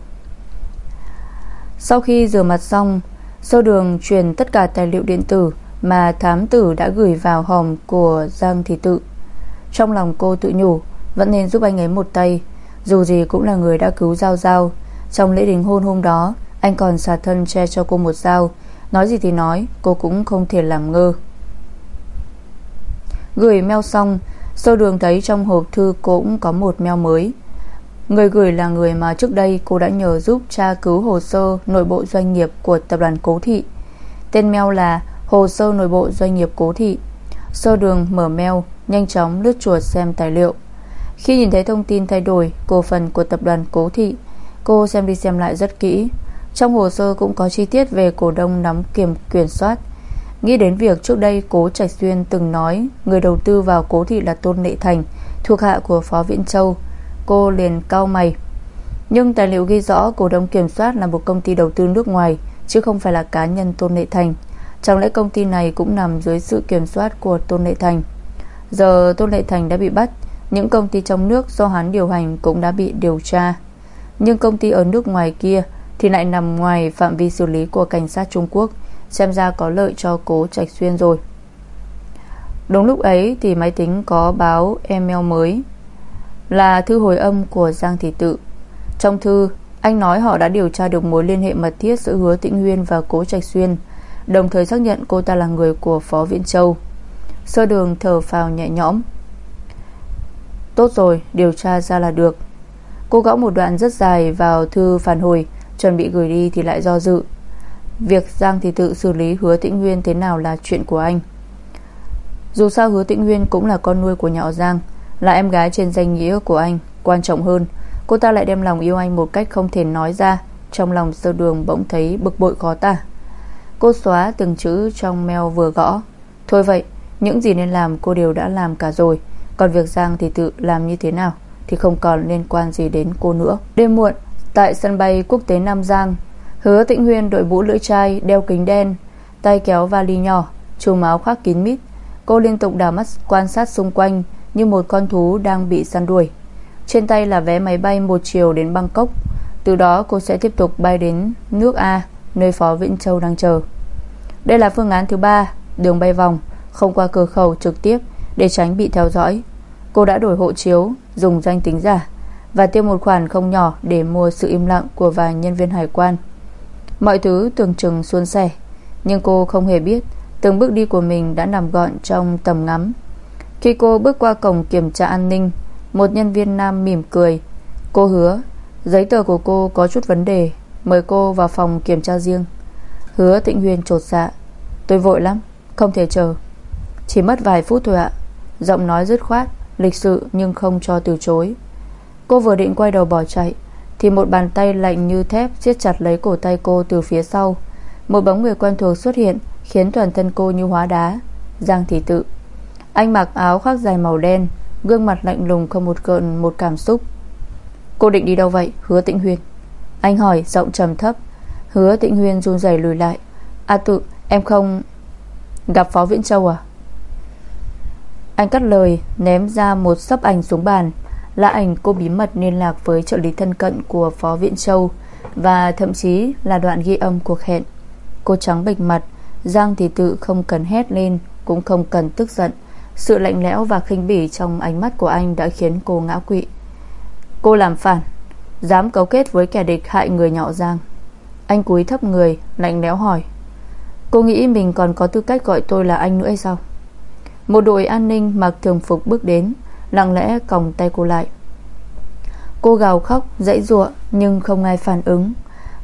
sau khi rửa mặt xong Sơ đường truyền tất cả tài liệu điện tử Mà thám tử đã gửi vào hòm Của Giang Thị Tự. Trong lòng cô tự nhủ, Vẫn nên giúp anh ấy một tay, dù gì cũng là người đã cứu Giao Giao. Trong lễ đình hôn hôm đó, Anh còn xả thân che cho cô một dao. Nói gì thì nói, Cô cũng không thể làm ngơ. Gửi mail xong Sơ đường thấy trong hộp thư cũng có một mail mới. Người gửi là người mà trước đây cô đã nhờ giúp tra cứu hồ sơ nội bộ doanh nghiệp của tập đoàn Cố Thị. Tên mail là Hồ sơ nội bộ doanh nghiệp Cố Thị. Sơ đường mở mail, nhanh chóng lướt chuột xem tài liệu. Khi nhìn thấy thông tin thay đổi cổ phần của tập đoàn Cố Thị Cô xem đi xem lại rất kỹ Trong hồ sơ cũng có chi tiết về cổ đông nắm kiểm quyền soát Nghĩ đến việc trước đây Cố Trạch Xuyên từng nói Người đầu tư vào Cố Thị là Tôn Lệ Thành Thuộc hạ của Phó Viễn Châu Cô liền cau mày. Nhưng tài liệu ghi rõ cổ đông kiểm soát là một công ty đầu tư nước ngoài, Chứ không phải là cá nhân Tôn Lệ Thành. Chẳng lẽ công ty này cũng nằm dưới sự kiểm soát của Tôn Lệ Thành? Giờ Tôn Lệ Thành đã bị bắt, những công ty trong nước do hắn điều hành cũng đã bị điều tra. Nhưng công ty ở nước ngoài kia Thì lại nằm ngoài phạm vi xử lý của cảnh sát Trung Quốc, Xem ra có lợi cho cố Trạch Xuyên rồi. Đúng lúc ấy thì máy tính có báo email mới. Là thư hồi âm của Giang Thị Tự. Trong thư, Anh nói họ đã điều tra được mối liên hệ mật thiết Giữa hứa Tĩnh Huyên và cố Trạch Xuyên, Đồng thời xác nhận cô ta là người của Phó Viễn Châu. Sơ đường thở phào nhẹ nhõm. Tốt rồi, điều tra ra là được. Cô gõ một đoạn rất dài vào thư phản hồi, Chuẩn bị gửi đi thì lại do dự. Việc Giang Thị tự xử lý hứa tĩnh nguyên thế nào là chuyện của anh. Dù sao hứa tĩnh nguyên cũng là con nuôi của nhỏ Giang là em gái trên danh nghĩa của anh, Quan trọng hơn, Cô ta lại đem lòng yêu anh một cách không thể nói ra, Trong lòng sơ đường bỗng thấy bực bội khó tả. Cô xóa từng chữ trong mail vừa gõ. Thôi vậy, Những gì nên làm cô đều đã làm cả rồi, Còn việc Giang thì tự làm như thế nào, Thì không còn liên quan gì đến cô nữa. Đêm muộn, Tại sân bay quốc tế Nam Giang, Hứa Tĩnh Huyên đội mũ lưỡi chai Đeo kính đen, Tay kéo vali nhỏ Chùm áo khoác kín mít. Cô liên tục đảo mắt quan sát xung quanh như một con thú đang bị săn đuổi. Trên tay là vé máy bay một chiều đến Bangkok. Từ đó, cô sẽ tiếp tục bay đến nước A, Nơi Phó Vĩnh Châu đang chờ. Đây là phương án thứ ba, Đường bay vòng, Không qua cửa khẩu trực tiếp Để tránh bị theo dõi. Cô đã đổi hộ chiếu, Dùng danh tính giả, Và tiêu một khoản không nhỏ Để mua sự im lặng của vài nhân viên hải quan. Mọi thứ tưởng chừng suôn sẻ, Nhưng cô không hề biết Từng bước đi của mình đã nằm gọn trong tầm ngắm. Khi cô bước qua cổng kiểm tra an ninh, Một nhân viên nam mỉm cười. Cô hứa, Giấy tờ của cô có chút vấn đề, Mời cô vào phòng kiểm tra riêng. Hứa Thịnh Huyền trột dạ. Tôi vội lắm, Không thể chờ. Chỉ mất vài phút thôi ạ. Giọng nói dứt khoát, Lịch sự nhưng không cho từ chối. Cô vừa định quay đầu bỏ chạy, Thì một bàn tay lạnh như thép siết chặt lấy cổ tay cô từ phía sau. Một bóng người quen thuộc xuất hiện, Khiến toàn thân cô như hóa đá. Giang thị tự. Anh mặc áo khoác dài màu đen, Gương mặt lạnh lùng không một cơn một cảm xúc. Cô định đi đâu vậy? Hứa Tịnh Huyền. Anh hỏi, giọng trầm thấp. Hứa Tịnh Huyền run rẩy lùi lại. A tự, em không Gặp Phó Viễn Châu à? Anh cắt lời, Ném ra một sấp ảnh xuống bàn. Là ảnh cô bí mật liên lạc với trợ lý thân cận Của Phó Viễn Châu Và thậm chí là đoạn ghi âm cuộc hẹn. Cô trắng bệch mặt, Giang thì tự không cần hét lên, Cũng không cần tức giận. Sự lạnh lẽo và khinh bỉ trong ánh mắt của anh Đã khiến cô ngã quỵ. Cô làm phản, Dám cấu kết với kẻ địch hại người nhỏ Giang. Anh cúi thấp người, Lạnh lẽo hỏi, Cô nghĩ mình còn có tư cách gọi tôi là anh nữa hay sao? Một đội an ninh mặc thường phục bước đến, Lặng lẽ còng tay cô lại. Cô gào khóc, dãy ruộng Nhưng không ai phản ứng.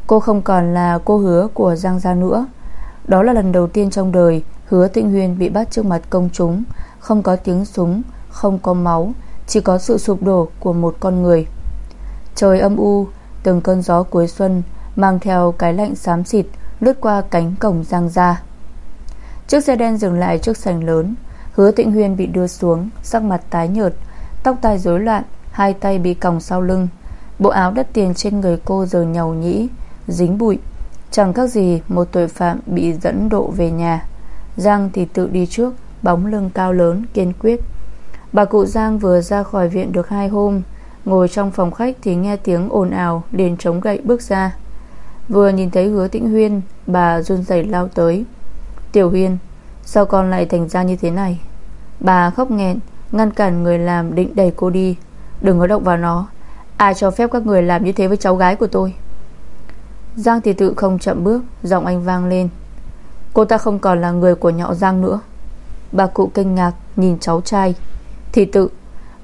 Cô không còn là cô hứa của Giang Gia nữa. Đó là lần đầu tiên trong đời Hứa Tịnh Huyền bị bắt trước mặt công chúng không có tiếng súng, Không có máu, Chỉ có sự sụp đổ của một con người. Trời âm u, Từng cơn gió cuối xuân Mang theo cái lạnh xám xịt Lướt qua cánh cổng giang ra Chiếc xe đen dừng lại trước sảnh lớn, Hứa Tịnh Huyên bị đưa xuống, Sắc mặt tái nhợt, Tóc tai rối loạn, Hai tay bị còng sau lưng, Bộ áo đất tiền trên người cô giờ nhầu nhĩ, Dính bụi. Chẳng khác gì một tội phạm bị dẫn độ về nhà. Giang thì tự đi trước Bóng lưng cao lớn, kiên quyết. Bà cụ Giang vừa ra khỏi viện được hai hôm, Ngồi trong phòng khách thì nghe tiếng ồn ào, liền chống gậy bước ra. Vừa nhìn thấy hứa tĩnh huyên, Bà run rẩy lao tới. Tiểu huyên, Sao con lại thành ra như thế này? Bà khóc nghẹn, Ngăn cản người làm định đẩy cô đi. Đừng có động vào nó. Ai cho phép các người làm như thế với cháu gái của tôi? Giang thì tự không chậm bước, Giọng anh vang lên. Cô ta không còn là người của nhọ Giang nữa. Bà cụ kinh ngạc nhìn cháu trai. Thì tự,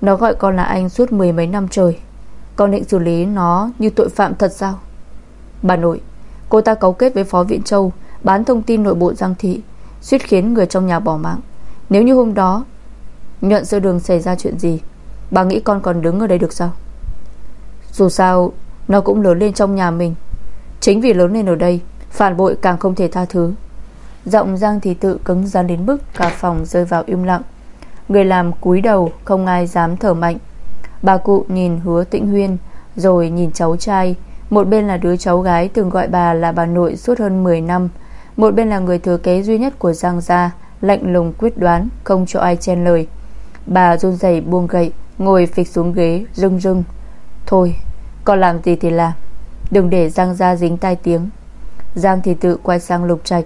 Nó gọi con là anh suốt mười mấy năm trời. Con định xử lý nó như tội phạm thật sao? Bà nội, Cô ta cấu kết với Phó Viện Châu, Bán thông tin nội bộ Giang Thị, Suýt khiến người trong nhà bỏ mạng. Nếu như hôm đó, Nhuận sơ đường xảy ra chuyện gì, Bà nghĩ con còn đứng ở đây được sao? Dù sao, Nó cũng lớn lên trong nhà mình. Chính vì lớn lên ở đây, Phản bội càng không thể tha thứ. Giọng Giang thì tự cứng rắn đến mức Cả phòng rơi vào im lặng. Người làm cúi đầu, không ai dám thở mạnh. Bà cụ nhìn hứa tĩnh huyên, Rồi nhìn cháu trai. Một bên là đứa cháu gái từng gọi bà là bà nội suốt hơn 10 năm. Một bên là người thừa kế duy nhất của Giang Gia, Lạnh lùng quyết đoán, Không cho ai chen lời. Bà run rẩy buông gậy, Ngồi phịch xuống ghế, rưng rưng. Thôi, con làm gì thì làm, Đừng để Giang Gia dính tai tiếng. Giang thì tự quay sang Lục Trạch.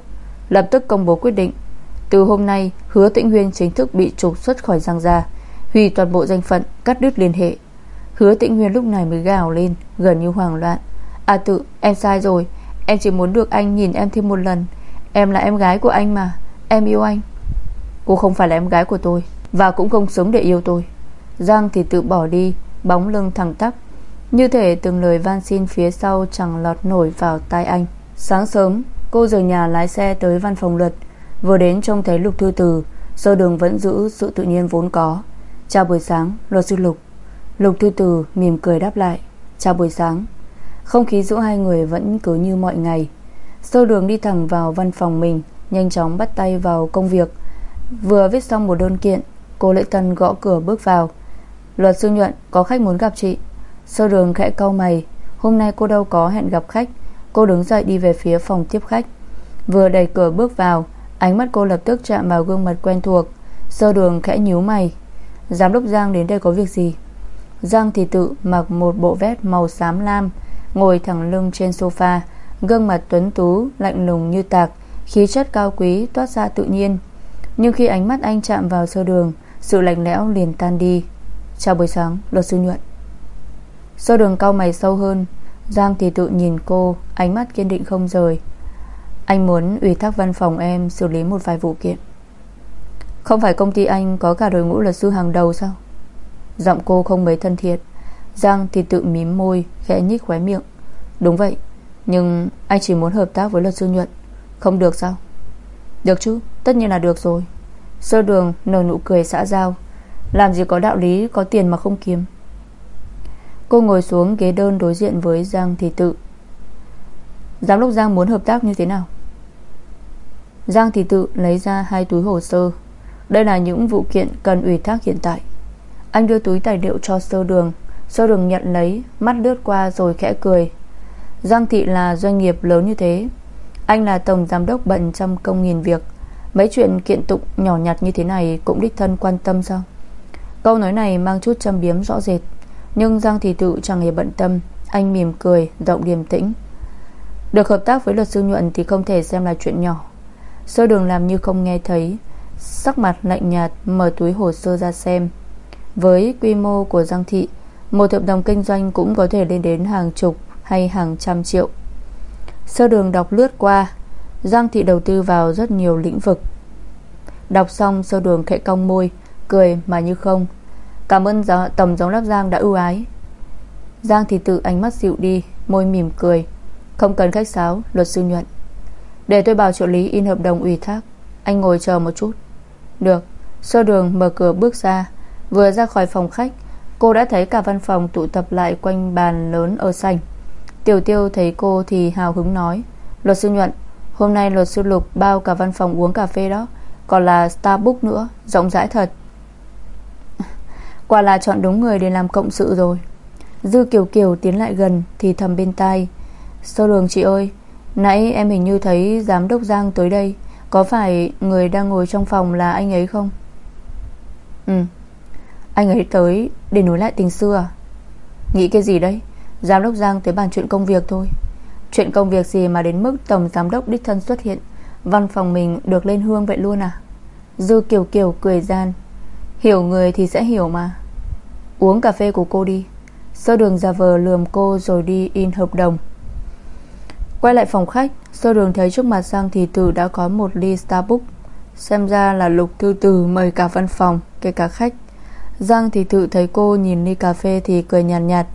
Lập tức công bố quyết định. Từ hôm nay, hứa tĩnh huyên chính thức bị trục xuất khỏi Giang Gia, Hủy toàn bộ danh phận, Cắt đứt liên hệ. Hứa tĩnh huyên lúc này mới gào lên, Gần như hoảng loạn. À tự, em sai rồi. Em chỉ muốn được anh nhìn em thêm một lần. Em là em gái của anh mà. Em yêu anh. Cô không phải là em gái của tôi, Và cũng không sống để yêu tôi. Giang thì tự bỏ đi, Bóng lưng thẳng tắp. Như thể từng lời van xin phía sau Chẳng lọt nổi vào tai anh. Sáng sớm cô rời nhà lái xe tới văn phòng luật. Vừa đến trông thấy Lục Thư Từ, Sơ đường vẫn giữ sự tự nhiên vốn có. Chào buổi sáng, luật sư Lục. Lục Thư Từ mỉm cười đáp lại. Chào buổi sáng. Không khí giữa hai người vẫn cứ như mọi ngày. Sơ đường đi thẳng vào văn phòng mình, Nhanh chóng bắt tay vào công việc. Vừa viết xong một đơn kiện, Cô lễ tân gõ cửa bước vào. Luật sư nhuận, có khách muốn gặp chị? Sơ đường khẽ cau mày. Hôm nay cô đâu có hẹn gặp khách. Cô đứng dậy đi về phía phòng tiếp khách. Vừa đẩy cửa bước vào, Ánh mắt cô lập tức chạm vào gương mặt quen thuộc. Sơ đường khẽ nhíu mày. Giám đốc Giang đến đây có việc gì? Giang thì tự mặc một bộ vest màu xám lam, Ngồi thẳng lưng trên sofa. Gương mặt tuấn tú, Lạnh lùng như tạc, Khí chất cao quý, toát ra tự nhiên. Nhưng khi ánh mắt anh chạm vào sơ đường, Sự lạnh lẽo liền tan đi. Chào buổi sáng, luật sư nhuận. Sơ đường cao mày sâu hơn. Giang thì tự nhìn cô, Ánh mắt kiên định không rời. Anh muốn ủy thác văn phòng em Xử lý một vài vụ kiện. Không phải công ty anh có cả đội ngũ luật sư hàng đầu sao? Giọng cô không mấy thân thiện. Giang thì tự mím môi, Khẽ nhích khóe miệng. Đúng vậy, Nhưng anh chỉ muốn hợp tác với luật sư nhuận. Không được sao? Được chứ, Tất nhiên là được rồi. Sơ đường nở nụ cười xã giao. Làm gì có đạo lý, Có tiền mà không kiếm. Cô ngồi xuống ghế đơn đối diện với Giang Thị Tự. Giám đốc Giang muốn hợp tác như thế nào? Giang Thị Tự lấy ra hai túi hồ sơ. Đây là những vụ kiện cần ủy thác hiện tại. Anh đưa túi tài liệu cho sơ đường. Sơ đường nhận lấy, Mắt lướt qua rồi khẽ cười. Giang Thị là doanh nghiệp lớn như thế. Anh là tổng giám đốc bận trăm công nghìn việc. Mấy chuyện kiện tụng nhỏ nhặt như thế này Cũng đích thân quan tâm sao? Câu nói này mang chút châm biếm rõ rệt nhưng Giang Thị Tự chẳng hề bận tâm Anh mỉm cười, giọng điềm tĩnh. Được hợp tác với luật sư nhuận Thì không thể xem là chuyện nhỏ. Sơ đường làm như không nghe thấy Sắc mặt lạnh nhạt Mở túi hồ sơ ra xem. Với quy mô của Giang Thị Một hợp đồng kinh doanh cũng có thể lên đến hàng chục Hay hàng trăm triệu. Sơ đường đọc lướt qua Giang Thị đầu tư vào rất nhiều lĩnh vực. Đọc xong sơ đường khẽ cong môi Cười mà như không. Cảm ơn gió, Tổng giám đốc Giang đã ưu ái. Giang thì tự ánh mắt dịu đi Môi mỉm cười. Không cần khách sáo luật sư nhuận. Để tôi bảo trợ lý in hợp đồng ủy thác. Anh ngồi chờ một chút. Được Sơ đường mở cửa bước ra. Vừa ra khỏi phòng khách Cô đã thấy cả văn phòng tụ tập lại quanh bàn lớn ở sảnh. Tiểu tiêu thấy cô thì hào hứng nói Luật sư nhuận Hôm nay luật sư Lục bao cả văn phòng uống cà phê đó Còn là Starbucks nữa Rộng rãi thật. Quả là chọn đúng người để làm cộng sự rồi. Dư Kiều Kiều tiến lại gần Thì thầm bên tai. Sơ đường chị ơi? Nãy em hình như thấy giám đốc Giang tới đây. Có phải người đang ngồi trong phòng là anh ấy không? Ừ. Anh ấy tới để nối lại tình xưa à? Nghĩ cái gì đấy? Giám đốc Giang tới bàn chuyện công việc thôi. Chuyện công việc gì mà đến mức Tổng giám đốc đích thân xuất hiện? Văn phòng mình được lên hương vậy luôn à? Dư Kiều Kiều cười gian. Hiểu người thì sẽ hiểu mà. Uống cà phê của cô đi. Sơ đường giả vờ lườm cô rồi đi in hợp đồng. Quay lại phòng khách Sơ đường thấy trước mặt Giang thì Tử đã có một ly Starbucks. Xem ra là Lục Thư Tử mời cả văn phòng Kể cả khách. Giang thì Tử thấy cô nhìn ly cà phê thì cười nhàn nhạt, nhạt.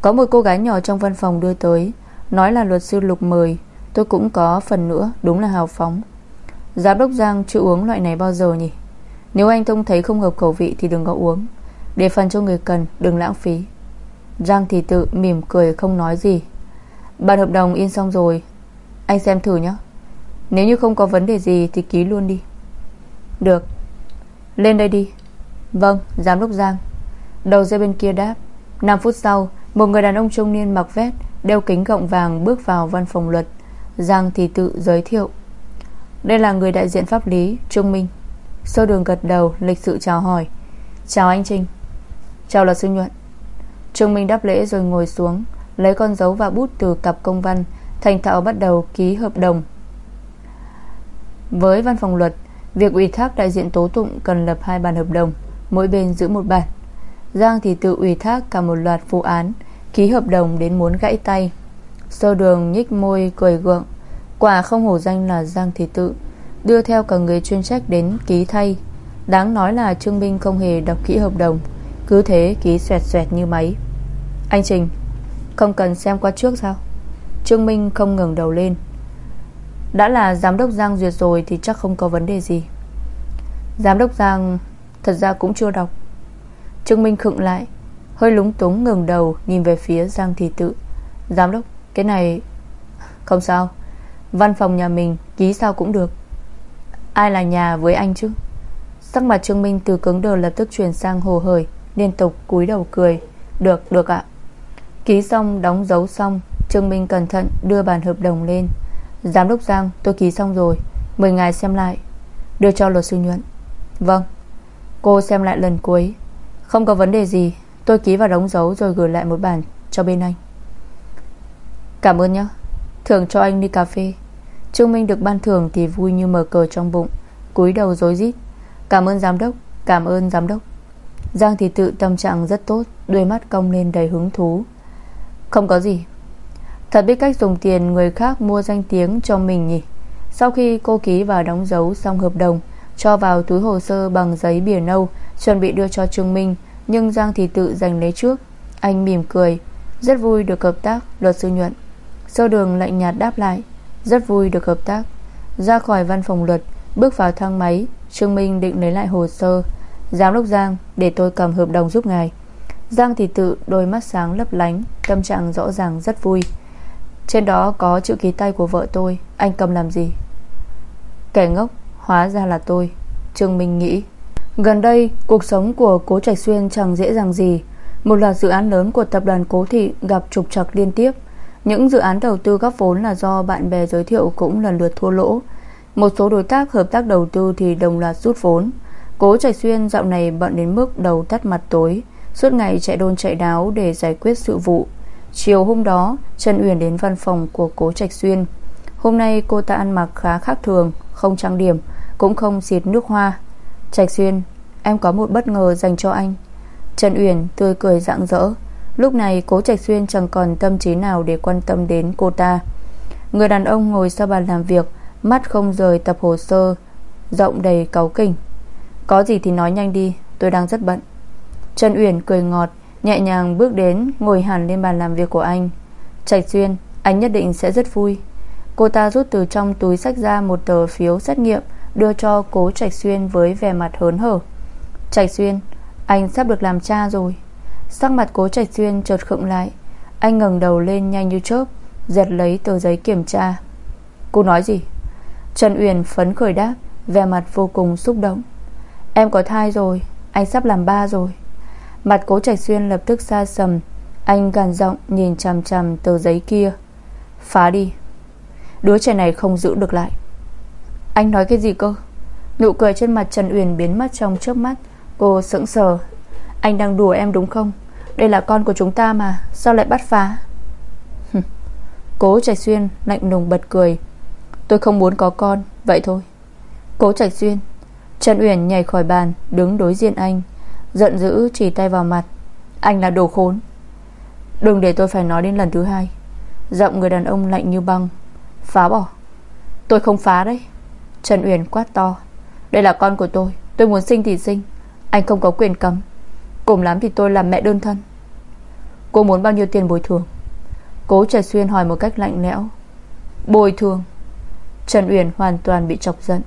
Có một cô gái nhỏ trong văn phòng đưa tới Nói là luật sư Lục mời. Tôi cũng có phần nữa Đúng là hào phóng. Giám đốc Giang chưa uống loại này bao giờ nhỉ? Nếu anh Thông thấy không hợp khẩu vị Thì đừng có uống. Để phần cho người cần, đừng lãng phí. Giang thì tự mỉm cười không nói gì. Bản hợp đồng in xong rồi, Anh xem thử nhé. Nếu như không có vấn đề gì thì ký luôn đi. Được. Lên đây đi. Vâng giám đốc Giang. Đầu dây bên kia đáp. 5 phút sau, Một người đàn ông trung niên mặc vest, Đeo kính gọng vàng bước vào văn phòng luật. Giang thì tự giới thiệu. Đây là người đại diện pháp lý, Trung Minh. Sơ đường gật đầu, lịch sự chào hỏi. Chào anh Trinh. Chào luật sư Nhuận. Trương Minh đáp lễ rồi ngồi xuống, Lấy con dấu và bút từ cặp công văn, Thành thạo bắt đầu ký hợp đồng. Với văn phòng luật, Việc ủy thác đại diện tố tụng Cần lập hai bản hợp đồng, Mỗi bên giữ một bản. Giang thì tự ủy thác cả một loạt vụ án, Ký hợp đồng đến muốn gãy tay. Sơ đường nhích môi, cười gượng, Quả không hổ danh là Giang Thị Tự. Đưa theo cả người chuyên trách đến ký thay. Đáng nói là Trương Minh không hề đọc kỹ hợp đồng, Cứ thế ký xoẹt xoẹt như máy. Anh Trình, Không cần xem qua trước sao? Trương Minh không ngừng đầu lên. Đã là giám đốc Giang duyệt rồi Thì chắc không có vấn đề gì. Giám đốc Giang Thật ra cũng chưa đọc. Trương Minh khựng lại, Hơi lúng túng ngừng đầu Nhìn về phía Giang Thị Tự. Giám đốc, cái này Không sao. Văn phòng nhà mình Ký sao cũng được. Ai là nhà với anh chứ? Sắc mặt Trương Minh từ cứng đờ lập tức chuyển sang hồ hởi Liên tục cúi đầu cười. Được, được ạ. Ký xong, đóng dấu xong Trương Minh cẩn thận đưa bản hợp đồng lên. Giám đốc Giang tôi ký xong rồi Mời ngài xem lại. Đưa cho luật sư nhuận. Vâng. Cô xem lại lần cuối. Không có vấn đề gì Tôi ký vào đóng dấu rồi gửi lại một bản cho bên anh. Cảm ơn nhé Thường cho anh đi cà phê. Trương Minh được ban thưởng thì vui như mở cờ trong bụng, cúi đầu dối rít. Cảm ơn giám đốc, Cảm ơn giám đốc. Giang thì tự tâm trạng rất tốt, Đôi mắt cong lên đầy hứng thú. Không có gì. Thật biết cách dùng tiền người khác mua danh tiếng cho mình nhỉ? Sau khi cô ký và đóng dấu xong hợp đồng, Cho vào túi hồ sơ bằng giấy bìa nâu, Chuẩn bị đưa cho Trương Minh, Nhưng Giang thì tự giành lấy trước. Anh mỉm cười. Rất vui được hợp tác, luật sư nhuận. Sơ đường lạnh nhạt đáp lại. Rất vui được hợp tác. Ra khỏi văn phòng luật, Bước vào thang máy, Trương Minh định lấy lại hồ sơ. Giám đốc Giang, để tôi cầm hợp đồng giúp ngài. Giang thì tự, đôi mắt sáng lấp lánh, Tâm trạng rõ ràng rất vui. Trên đó có chữ ký tay của vợ tôi, Anh cầm làm gì? Kẻ ngốc, hóa ra là tôi, Trương Minh nghĩ. Gần đây, cuộc sống của Cố Trạch Xuyên chẳng dễ dàng gì. Một loạt dự án lớn của tập đoàn Cố Thị Gặp trục trặc liên tiếp. Những dự án đầu tư góp vốn là do bạn bè giới thiệu Cũng lần lượt thua lỗ. Một số đối tác hợp tác đầu tư thì đồng loạt rút vốn. Cố Trạch Xuyên dạo này bận đến mức đầu tắt mặt tối, Suốt ngày chạy đôn chạy đáo để giải quyết sự vụ. Chiều hôm đó, Trần Uyển đến văn phòng của Cố Trạch Xuyên. Hôm nay cô ta ăn mặc khá khác thường, Không trang điểm, Cũng không xịt nước hoa. Trạch Xuyên, Em có một bất ngờ dành cho anh. Trần Uyển tươi cười rạng rỡ. Lúc này, Cố Trạch Xuyên chẳng còn tâm trí nào Để quan tâm đến cô ta. Người đàn ông ngồi sau bàn làm việc, Mắt không rời tập hồ sơ Rộng đầy cáu kỉnh. Có gì thì nói nhanh đi, Tôi đang rất bận. Trần Uyển cười ngọt, Nhẹ nhàng bước đến, Ngồi hẳn lên bàn làm việc của anh. Trạch Xuyên, Anh nhất định sẽ rất vui. Cô ta rút từ trong túi sách ra một tờ phiếu xét nghiệm, Đưa cho cố Trạch Xuyên với vẻ mặt hớn hở. Trạch Xuyên, Anh sắp được làm cha rồi. Sắc mặt cố Trạch Xuyên chợt khựng lại. Anh ngẩng đầu lên nhanh như chớp, Giật lấy tờ giấy kiểm tra. Cô nói gì? Trần Uyển phấn khởi đáp, Vẻ mặt vô cùng xúc động. Em có thai rồi, Anh sắp làm ba rồi. Mặt cố Trạch Xuyên lập tức xa sầm, Anh gàn giọng nhìn chằm chằm tờ giấy kia. Phá đi, Đứa trẻ này không giữ được lại. Anh nói cái gì cơ? Nụ cười trên mặt Trần Uyển biến mất trong trước mắt. Cô sững sờ. Anh đang đùa em đúng không? Đây là con của chúng ta mà, Sao lại bắt phá? Cố Trạch Xuyên lạnh lùng bật cười. Tôi không muốn có con, Vậy thôi. Cố Trạch Xuyên, Trần Uyển nhảy khỏi bàn, Đứng đối diện anh, Giận dữ chỉ tay vào mặt. Anh là đồ khốn. Đừng để tôi phải nói đến lần thứ hai. Giọng người đàn ông lạnh như băng. Phá bỏ. Tôi không phá đấy. Trần Uyển quát to. Đây là con của tôi. Tôi muốn sinh thì sinh. Anh không có quyền cấm. Cùng lắm thì tôi làm mẹ đơn thân. Cô muốn bao nhiêu tiền bồi thường? Cố Trần Xuyên hỏi một cách lạnh lẽo. Bồi thường? Trần Uyển hoàn toàn bị chọc giận.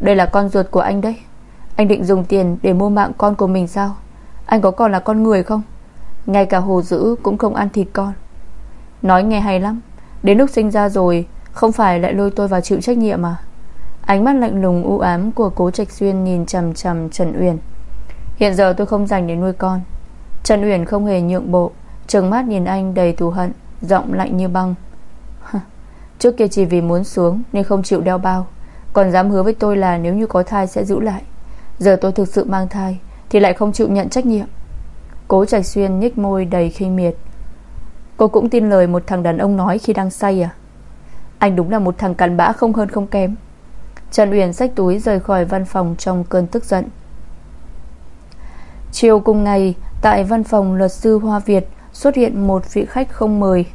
Đây là con ruột của anh đấy. Anh định dùng tiền để mua mạng con của mình sao? Anh có còn là con người không? Ngay cả hồ dữ cũng không ăn thịt con. Nói nghe hay lắm. Đến lúc sinh ra rồi, Không phải lại lôi tôi vào chịu trách nhiệm mà Ánh mắt lạnh lùng u ám của cố Trạch Xuyên Nhìn chầm chầm Trần Uyển. Hiện giờ tôi không dành để nuôi con. Trần Uyển không hề nhượng bộ, Trừng mắt nhìn anh đầy thù hận, Giọng lạnh như băng. Trước kia chỉ vì muốn xuống Nên không chịu đeo bao. Còn dám hứa với tôi là nếu như có thai sẽ giữ lại. Giờ tôi thực sự mang thai Thì lại không chịu nhận trách nhiệm. Cố Trạch Xuyên nhích môi đầy khinh miệt. Cô cũng tin lời một thằng đàn ông nói khi đang say à? Anh đúng là một thằng cặn bã không hơn không kém. Trần Uyển xách túi rời khỏi văn phòng trong cơn tức giận. Chiều cùng ngày, Tại văn phòng luật sư Hoa Việt Xuất hiện một vị khách không mời.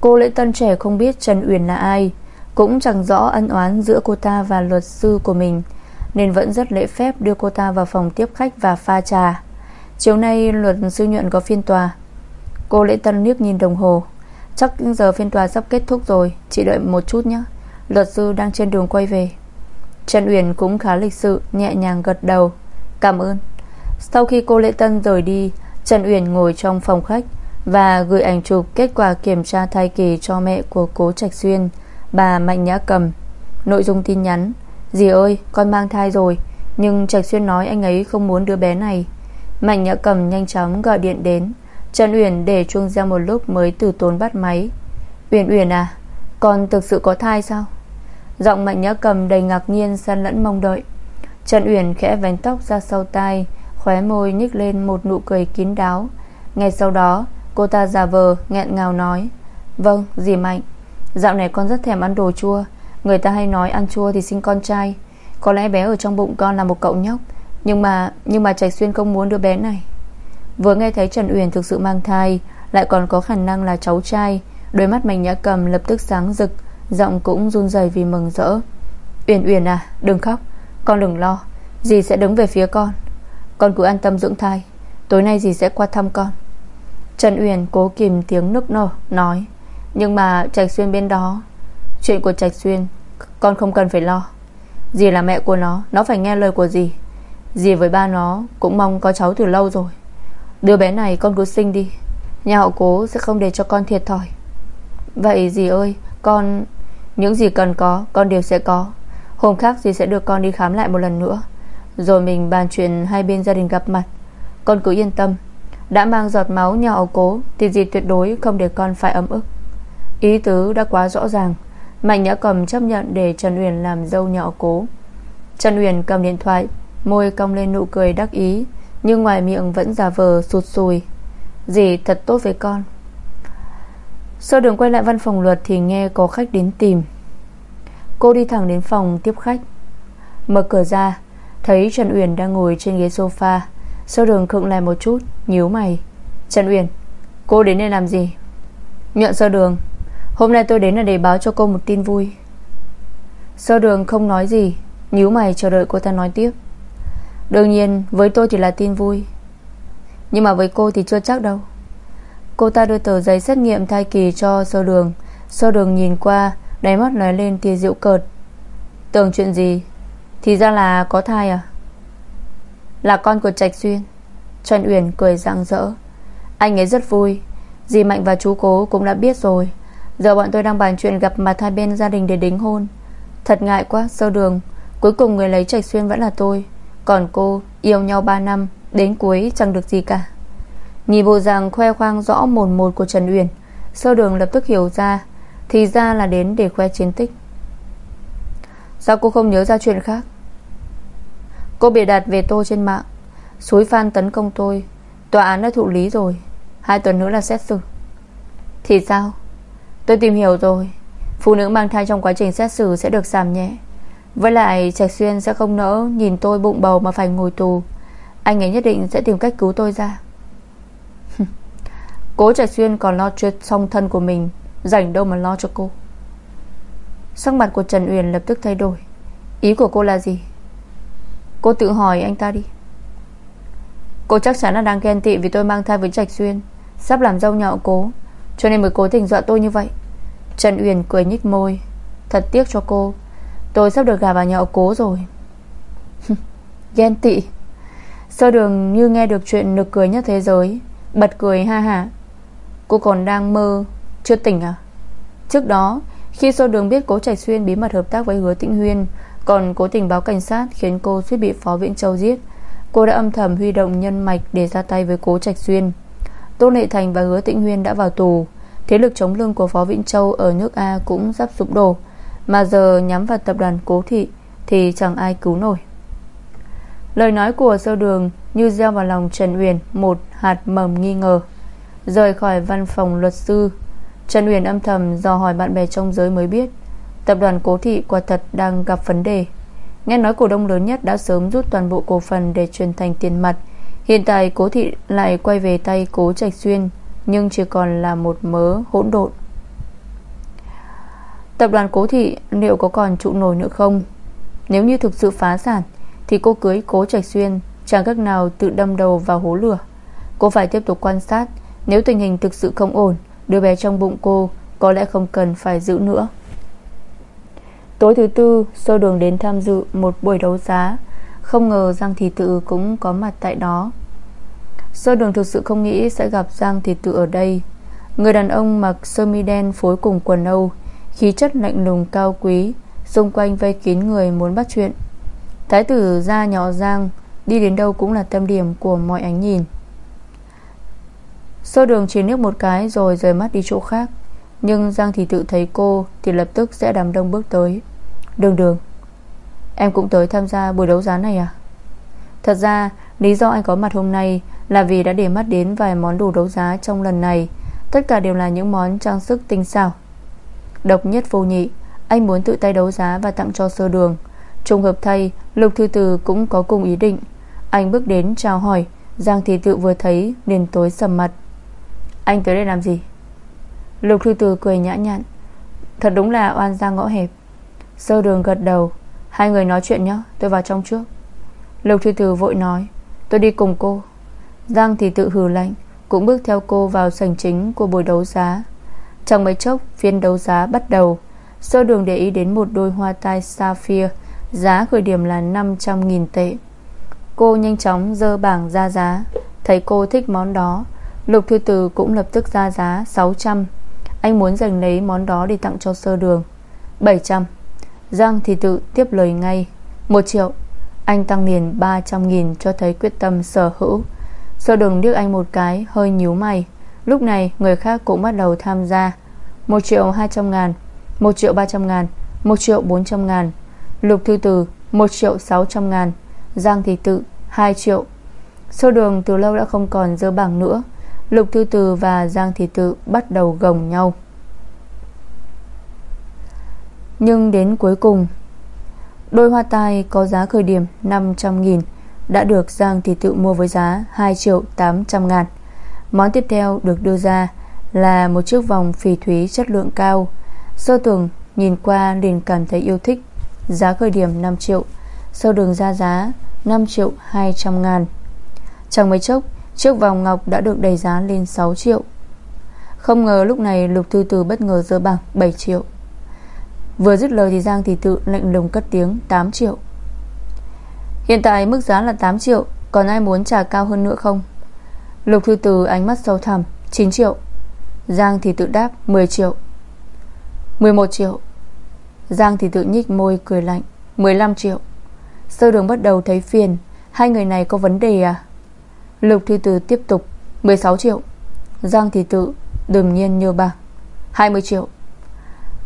Cô lễ tân trẻ không biết Trần Uyển là ai, Cũng chẳng rõ ân oán giữa cô ta và luật sư của mình, Nên vẫn rất lễ phép đưa cô ta vào phòng tiếp khách và pha trà. Chiều nay, luật sư nhuận có phiên tòa. Cô lễ tân liếc nhìn đồng hồ. Chắc giờ phiên tòa sắp kết thúc rồi, Chị đợi một chút nhé. Luật sư đang trên đường quay về. Trần Uyển cũng khá lịch sự, Nhẹ nhàng gật đầu. Cảm ơn. Sau khi cô lệ tân rời đi, Trần Uyển ngồi trong phòng khách Và gửi ảnh chụp kết quả kiểm tra thai kỳ Cho mẹ của cố Trạch Xuyên, Bà Mạnh Nhã Cầm. Nội dung tin nhắn, Dì ơi, con mang thai rồi, Nhưng Trạch Xuyên nói anh ấy không muốn đứa bé này. Mạnh Nhã Cầm nhanh chóng gọi điện đến. Trần Uyển để chuông reo một lúc mới từ tốn bắt máy. Uyển Uyển à Con thực sự có thai sao? Giọng Mạnh Nhã Cầm đầy ngạc nhiên, xen lẫn mong đợi. Trần Uyển khẽ vén tóc ra sau tai Khóe môi nhích lên một nụ cười kín đáo. Ngay sau đó, Cô ta giả vờ, nghẹn ngào nói Vâng dì Mạnh. Dạo này con rất thèm ăn đồ chua. Người ta hay nói ăn chua thì sinh con trai. Có lẽ bé ở trong bụng con là một cậu nhóc, Nhưng mà nhưng mà Trạch Xuyên không muốn đứa bé này. Vừa nghe thấy Trần Uyển thực sự mang thai, Lại còn có khả năng là cháu trai, Đôi mắt mình Nhã Cầm lập tức sáng rực, Giọng cũng run rẩy vì mừng rỡ. Uyển Uyển à đừng khóc, Con đừng lo. Dì sẽ đứng về phía con. Con cứ an tâm dưỡng thai, Tối nay dì sẽ qua thăm con. Trần Uyển cố kìm tiếng nức nở, Nói, Nhưng mà Trạch Xuyên bên đó, Chuyện của Trạch Xuyên, Con không cần phải lo. Dì là mẹ của nó Nó phải nghe lời của dì. Dì với ba nó cũng mong có cháu từ lâu rồi. Đứa bé này con cứ sinh đi, Nhà họ cố sẽ không để cho con thiệt thòi. Vậy dì ơi, Con, Những gì cần có, Con đều sẽ có. Hôm khác dì sẽ đưa con đi khám lại một lần nữa. Rồi mình bàn chuyện hai bên gia đình gặp mặt. Con cứ yên tâm. Đã mang giọt máu nhà cố, Thì gì tuyệt đối không để con phải ấm ức. Ý tứ đã quá rõ ràng. Mạnh Nhã Cầm chấp nhận để Trần Uyển làm dâu nhà cố. Trần Uyển cầm điện thoại, Môi cong lên nụ cười đắc ý, Nhưng ngoài miệng vẫn giả vờ sụt sùi. Dì, thật tốt với con. Sau đường quay lại văn phòng luật Thì nghe có khách đến tìm. Cô đi thẳng đến phòng tiếp khách. Mở cửa ra Thấy Trần Uyển đang ngồi trên ghế sofa Sơ đường khựng lại một chút, nhíu mày. Trần Uyển, Cô đến đây làm gì? Nhận sơ đường. Hôm nay tôi đến là để báo cho cô một tin vui. Sơ đường không nói gì, nhíu mày chờ đợi cô ta nói tiếp. Đương nhiên, với tôi thì là tin vui. Nhưng mà với cô thì chưa chắc đâu. Cô ta đưa tờ giấy xét nghiệm thai kỳ cho sơ đường. Sơ đường nhìn qua, Đáy mắt nói lên tia dịu cợt. Tưởng chuyện gì? Thì ra là có thai à? Là con của Trạch Xuyên. Trần Uyển cười rạng rỡ. Anh ấy rất vui. Dì Mạnh và chú Cố cũng đã biết rồi. Giờ bọn tôi đang bàn chuyện gặp mặt hai bên gia đình để đính hôn. Thật ngại quá, sơ đường. Cuối cùng người lấy Trạch Xuyên vẫn là tôi. Còn cô yêu nhau 3 năm, Đến cuối chẳng được gì cả. Nhìn bộ rằng khoe khoang rõ mồn một của Trần Uyển. Sơ đường lập tức hiểu ra. Thì ra là đến để khoe chiến tích. Sao cô không nhớ ra chuyện khác? Cô bị đặt về tôi trên mạng. Suối phan tấn công tôi. Tòa án đã thụ lý rồi. Hai tuần nữa là xét xử. Thì sao? Tôi tìm hiểu rồi. Phụ nữ mang thai trong quá trình xét xử sẽ được giảm nhẹ. Với lại, Trạch Xuyên sẽ không nỡ Nhìn tôi bụng bầu mà phải ngồi tù. Anh ấy nhất định sẽ tìm cách cứu tôi ra. [laughs] Cố Trạch Xuyên còn lo chuyện song thân của mình, Rảnh đâu mà lo cho cô. Sắc mặt của Trần Uyển lập tức thay đổi. Ý của cô là gì? Cô tự hỏi anh ta đi. Cô chắc chắn là đang ghen tị Vì tôi mang thai với Trạch Xuyên, Sắp làm dâu nhỏ cố Cho nên mới cố tình dọa tôi như vậy. Trần Uyển cười nhích môi. Thật tiếc cho cô, Tôi sắp được gà vào nhà cố rồi. [laughs] Ghen tị. Sơ đường như nghe được chuyện nực cười nhất thế giới, Bật cười ha ha Cô còn đang mơ, Chưa tỉnh à? Trước đó, khi sơ đường biết cố Trạch Xuyên bí mật hợp tác với hứa Tĩnh Huyên còn cố tình báo cảnh sát Khiến cô suýt bị Phó Viễn Châu giết. Cô đã âm thầm huy động nhân mạch Để ra tay với cố Trạch Xuyên. Tô Lệ Thành và hứa Tĩnh Huyên đã vào tù. Thế lực chống lưng của Phó Viễn Châu Ở nước A cũng sắp sụp đổ. Mà giờ nhắm vào tập đoàn cố thị Thì chẳng ai cứu nổi. Lời nói của sơ đường Như gieo vào lòng Trần Uyển Một hạt mầm nghi ngờ. Rời khỏi văn phòng luật sư, Trần Uyển âm thầm dò hỏi bạn bè trong giới mới biết Tập đoàn cố thị quả thật đang gặp vấn đề. Nghe nói cổ đông lớn nhất đã sớm rút toàn bộ cổ phần Để chuyển thành tiền mặt. Hiện tại cố thị lại quay về tay cố trạch xuyên Nhưng chỉ còn là một mớ hỗn độn. Tập đoàn cố thị liệu có còn trụ nổi nữa không? Nếu như thực sự phá sản, Thì cô cưới cố trạch xuyên Chẳng cách nào tự đâm đầu vào hố lửa. Cô phải tiếp tục quan sát, Nếu tình hình thực sự không ổn, Đứa bé trong bụng cô Có lẽ không cần phải giữ nữa. Tối thứ tư Sơ đường đến tham dự một buổi đấu giá. Không ngờ Giang Thị Tự cũng có mặt tại đó. Sơ đường thực sự không nghĩ Sẽ gặp Giang Thị Tự ở đây. Người đàn ông mặc sơ mi đen phối cùng quần Âu, Khí chất lạnh lùng cao quý, Xung quanh vây kín người muốn bắt chuyện. Thái tử ra nhỏ giang Đi đến đâu cũng là tâm điểm của mọi ánh nhìn. Sơ đường chỉ nước một cái Rồi rời mắt đi chỗ khác. Nhưng Giang thì tự thấy cô Thì lập tức sẽ đám đông bước tới. Đường đường. Em cũng tới tham gia buổi đấu giá này à? Thật ra, lý do anh có mặt hôm nay Là vì đã để mắt đến vài món đồ đấu giá trong lần này. Tất cả đều là những món trang sức tinh xảo. Độc nhất vô nhị, Anh muốn tự tay đấu giá và tặng cho sơ đường. Trùng hợp thay, Lục Thư Từ cũng có cùng ý định. Anh bước đến chào hỏi, Giang Thị Tự vừa thấy, liền tối sầm mặt. Anh tới đây làm gì? Lục Thư Từ cười nhã nhặn. Thật đúng là oan ra ngõ hẹp. Sơ đường gật đầu. Hai người nói chuyện nhé tôi vào trong trước. Lục Thư Từ vội nói, Tôi đi cùng cô. Giang thì tự hừ lạnh, Cũng bước theo cô vào sảnh chính của buổi đấu giá. Trong mấy chốc, phiên đấu giá bắt đầu. Sơ đường để ý đến một đôi hoa tai sapphire Giá khởi điểm là 500.000 tệ. Cô nhanh chóng dơ bảng ra giá. Thấy cô thích món đó, Lục Thư Từ cũng lập tức ra giá 600 anh muốn dành lấy món đó để tặng cho sơ đường. 700 Giang thì tự tiếp lời ngay. 1 triệu. Anh tăng liền 300.000 cho thấy quyết tâm sở hữu. Sơ đường điếc anh một cái, Hơi nhíu mày. Lúc này, người khác cũng bắt đầu tham gia. 1 triệu 200 ngàn 1 triệu 300 ngàn 1 triệu 400 ngàn. Lục Thư Từ 1 triệu 600 ngàn. Giang Thị Tự 2 triệu. Sơ đường từ lâu đã không còn dơ bảng nữa. Lục Thư Từ và Giang Thị Tự bắt đầu gồng nhau. Nhưng đến cuối cùng, Đôi hoa tai có giá khởi điểm 500.000 Đã được Giang Thị Tự mua với giá 2 triệu 800 ngàn. Món tiếp theo được đưa ra Là một chiếc vòng phỉ thúy chất lượng cao. Sơ tưởng nhìn qua liền cảm thấy yêu thích. Giá khởi điểm 5 triệu, Sơ đường ra giá 5 triệu 200 ngàn. Chẳng mấy chốc Chiếc vòng ngọc đã được đẩy giá lên 6 triệu. Không ngờ lúc này Lục Thư Từ bất ngờ dơ bảng 7 triệu. Vừa dứt lời thì Giang Thị Tự lệnh lùng cất tiếng 8 triệu. Hiện tại mức giá là 8 triệu, Còn ai muốn trả cao hơn nữa không? Lục Thư Từ ánh mắt sâu thẳm 9 triệu. Giang Thị Tự đáp 10 triệu. 11 triệu. Giang Thị tự nhích môi cười lạnh 15 triệu. Sơ đường bắt đầu thấy phiền, Hai người này có vấn đề à? Lục Thư Từ tiếp tục 16 triệu. Giang thị tự đương nhiên như bà 20 triệu.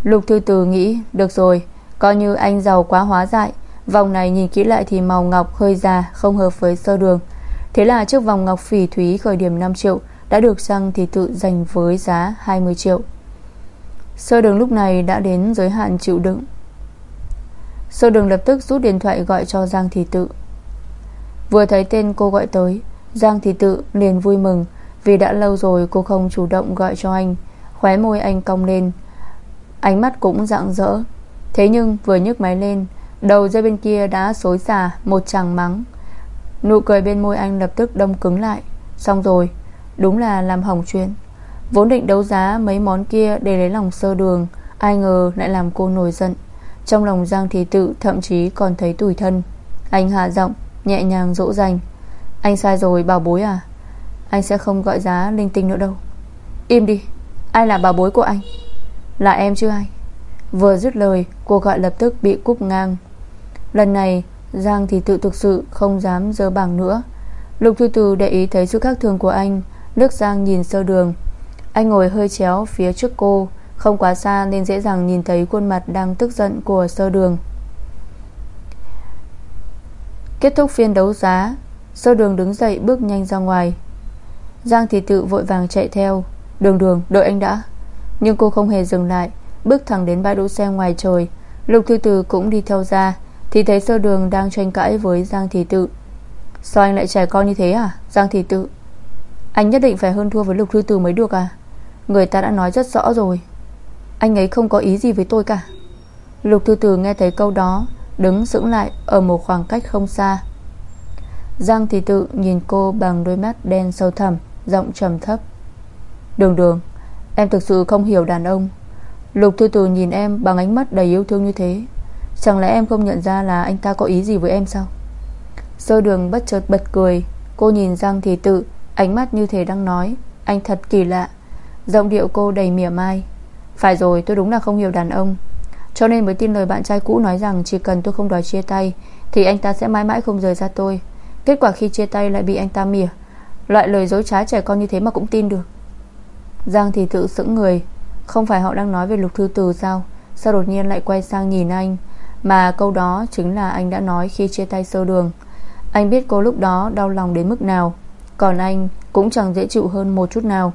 Lục Thư Từ nghĩ, Được rồi, Coi như anh giàu quá hóa dại, Vòng này nhìn kỹ lại thì màu ngọc hơi già, Không hợp với sơ đường. Thế là chiếc vòng ngọc phỉ thúy khởi điểm 5 triệu Đã được Giang thị tự dành với giá 20 triệu. Sơ đường lúc này đã đến giới hạn chịu đựng. Sơ đường lập tức rút điện thoại gọi cho Giang Thị Tự Vừa thấy tên cô gọi tới Giang Thị Tự liền vui mừng, Vì đã lâu rồi cô không chủ động gọi cho anh. Khóe môi anh cong lên, Ánh mắt cũng rạng rỡ. Thế nhưng vừa nhấc máy lên, Đầu dây bên kia đã xối xả Một chàng mắng. Nụ cười bên môi anh lập tức đông cứng lại. Xong rồi, Đúng là làm hỏng chuyện. Vốn định đấu giá mấy món kia để lấy lòng sơ đường, Ai ngờ lại làm cô nổi giận. Trong lòng Giang Thị Tự thậm chí còn thấy tủi thân. Anh hạ giọng, Nhẹ nhàng dỗ dành. Anh sai rồi bảo bối à. Anh sẽ không gọi giá linh tinh nữa đâu. Im đi, Ai là bảo bối của anh? Là em chứ ai? Vừa dứt lời, cô gọi lập tức bị cúp ngang. Lần này, Giang thì tự thực sự không dám dơ bảng nữa. Lục Thư Từ để ý thấy sự khác thường của anh Nước Giang nhìn sơ đường. Anh ngồi hơi chéo phía trước cô, Không quá xa nên dễ dàng nhìn thấy khuôn mặt đang tức giận của sơ đường. Kết thúc phiên đấu giá Sơ đường đứng dậy bước nhanh ra ngoài. Giang Thị tự vội vàng chạy theo. Đường đường, đợi anh đã. Nhưng cô không hề dừng lại, Bước thẳng đến bãi đỗ xe ngoài trời. Lục thư từ cũng đi theo ra, Thì thấy sơ đường đang tranh cãi với Giang Thị Tự. Sao anh lại trẻ con như thế à Giang Thị Tự? Anh nhất định phải hơn thua với Lục Thư từ mới được à? Người ta đã nói rất rõ rồi. Anh ấy không có ý gì với tôi cả. Lục Thư từ nghe thấy câu đó, Đứng sững lại ở một khoảng cách không xa. Giang Thị Tự nhìn cô bằng đôi mắt đen sâu thẳm, Giọng trầm thấp. Đường đường, Em thực sự không hiểu đàn ông. Lục Thư Tử nhìn em bằng ánh mắt đầy yêu thương như thế. Chẳng lẽ em không nhận ra là anh ta có ý gì với em sao? Sơ đường bất chợt bật cười. Cô nhìn Giang Thị Tự, Ánh mắt như thể đang nói, Anh thật kỳ lạ. Giọng điệu cô đầy mỉa mai. Phải rồi, tôi đúng là không hiểu đàn ông. Cho nên mới tin lời bạn trai cũ nói rằng Chỉ cần tôi không đòi chia tay, Thì anh ta sẽ mãi mãi không rời ra tôi. Kết quả khi chia tay lại bị anh ta mỉa. Loại lời dối trá trẻ con như thế mà cũng tin được. Giang thì tự sững người. Không phải họ đang nói về lục thư từ sao? Sao đột nhiên lại quay sang nhìn anh? Mà câu đó chính là anh đã nói khi chia tay sơ đường. Anh biết cô lúc đó đau lòng đến mức nào. Còn anh cũng chẳng dễ chịu hơn một chút nào.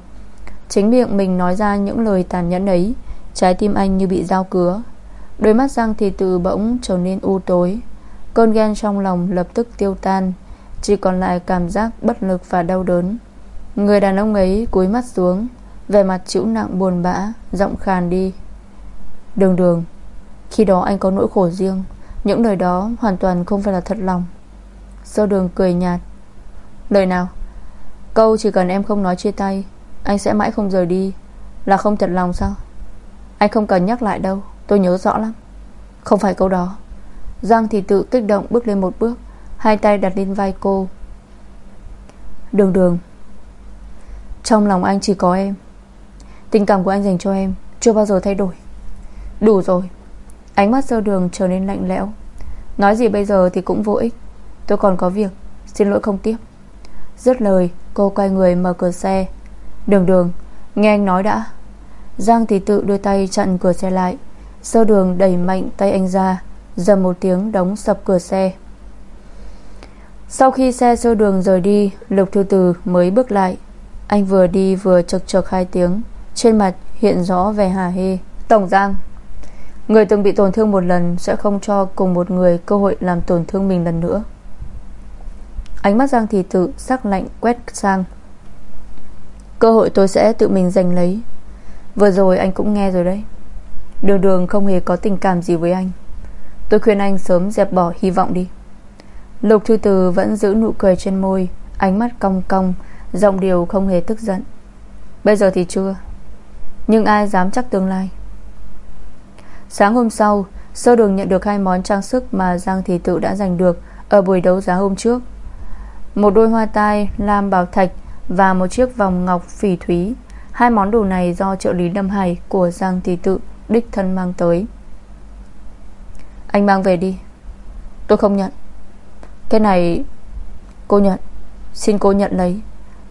Chính miệng mình nói ra những lời tàn nhẫn ấy, Trái tim anh như bị dao cứa. Đôi mắt Giang thì từ bỗng trở nên u tối. Cơn ghen trong lòng lập tức tiêu tan. Chỉ còn lại cảm giác bất lực và đau đớn. Người đàn ông ấy cúi mắt xuống Về mặt chịu nặng buồn bã, Giọng khàn đi. Đường đường, Khi đó anh có nỗi khổ riêng, Những lời đó hoàn toàn không phải là thật lòng. Sơ đường cười nhạt. Lời nào? Câu chỉ cần em không nói chia tay, Anh sẽ mãi không rời đi. Là không thật lòng sao? Anh không cần nhắc lại đâu, Tôi nhớ rõ lắm. Không phải câu đó. Giang thì tự kích động bước lên một bước. Hai tay đặt lên vai cô. Đường đường. Trong lòng anh chỉ có em. Tình cảm của anh dành cho em Chưa bao giờ thay đổi. Đủ rồi. Ánh mắt sơ đường trở nên lạnh lẽo. Nói gì bây giờ thì cũng vô ích. Tôi còn có việc. Xin lỗi không tiếp. Dứt lời, cô quay người mở cửa xe. Đường đường. Nghe anh nói đã. Giang thì tự đưa tay chặn cửa xe lại. Sơ đường đẩy mạnh tay anh ra. Dầm một tiếng đóng sập cửa xe. Sau khi xe xô đường rời đi, Lục thư từ mới bước lại. Anh vừa đi vừa chật chật hai tiếng. Trên mặt hiện rõ vẻ hà hê. Tổng Giang, Người từng bị tổn thương một lần Sẽ không cho cùng một người cơ hội làm tổn thương mình lần nữa. Ánh mắt Giang thì tự sắc lạnh quét sang. Cơ hội tôi sẽ tự mình giành lấy. Vừa rồi anh cũng nghe rồi đấy. Đường đường không hề có tình cảm gì với anh. Tôi khuyên anh sớm dẹp bỏ hy vọng đi. Lục thư từ vẫn giữ nụ cười trên môi, Ánh mắt cong cong, Giọng điều không hề tức giận. Bây giờ thì chưa, Nhưng ai dám chắc tương lai? Sáng hôm sau, Sơ đường nhận được hai món trang sức Mà Giang Thị Tự đã giành được Ở buổi đấu giá hôm trước. Một đôi hoa tai, lam bảo thạch Và một chiếc vòng ngọc phỉ thúy. Hai món đồ này do trợ lý Lâm Hải Của Giang Thị Tự Đích thân mang tới. Anh mang về đi. Tôi không nhận. Cái này, cô nhận. Xin cô nhận lấy.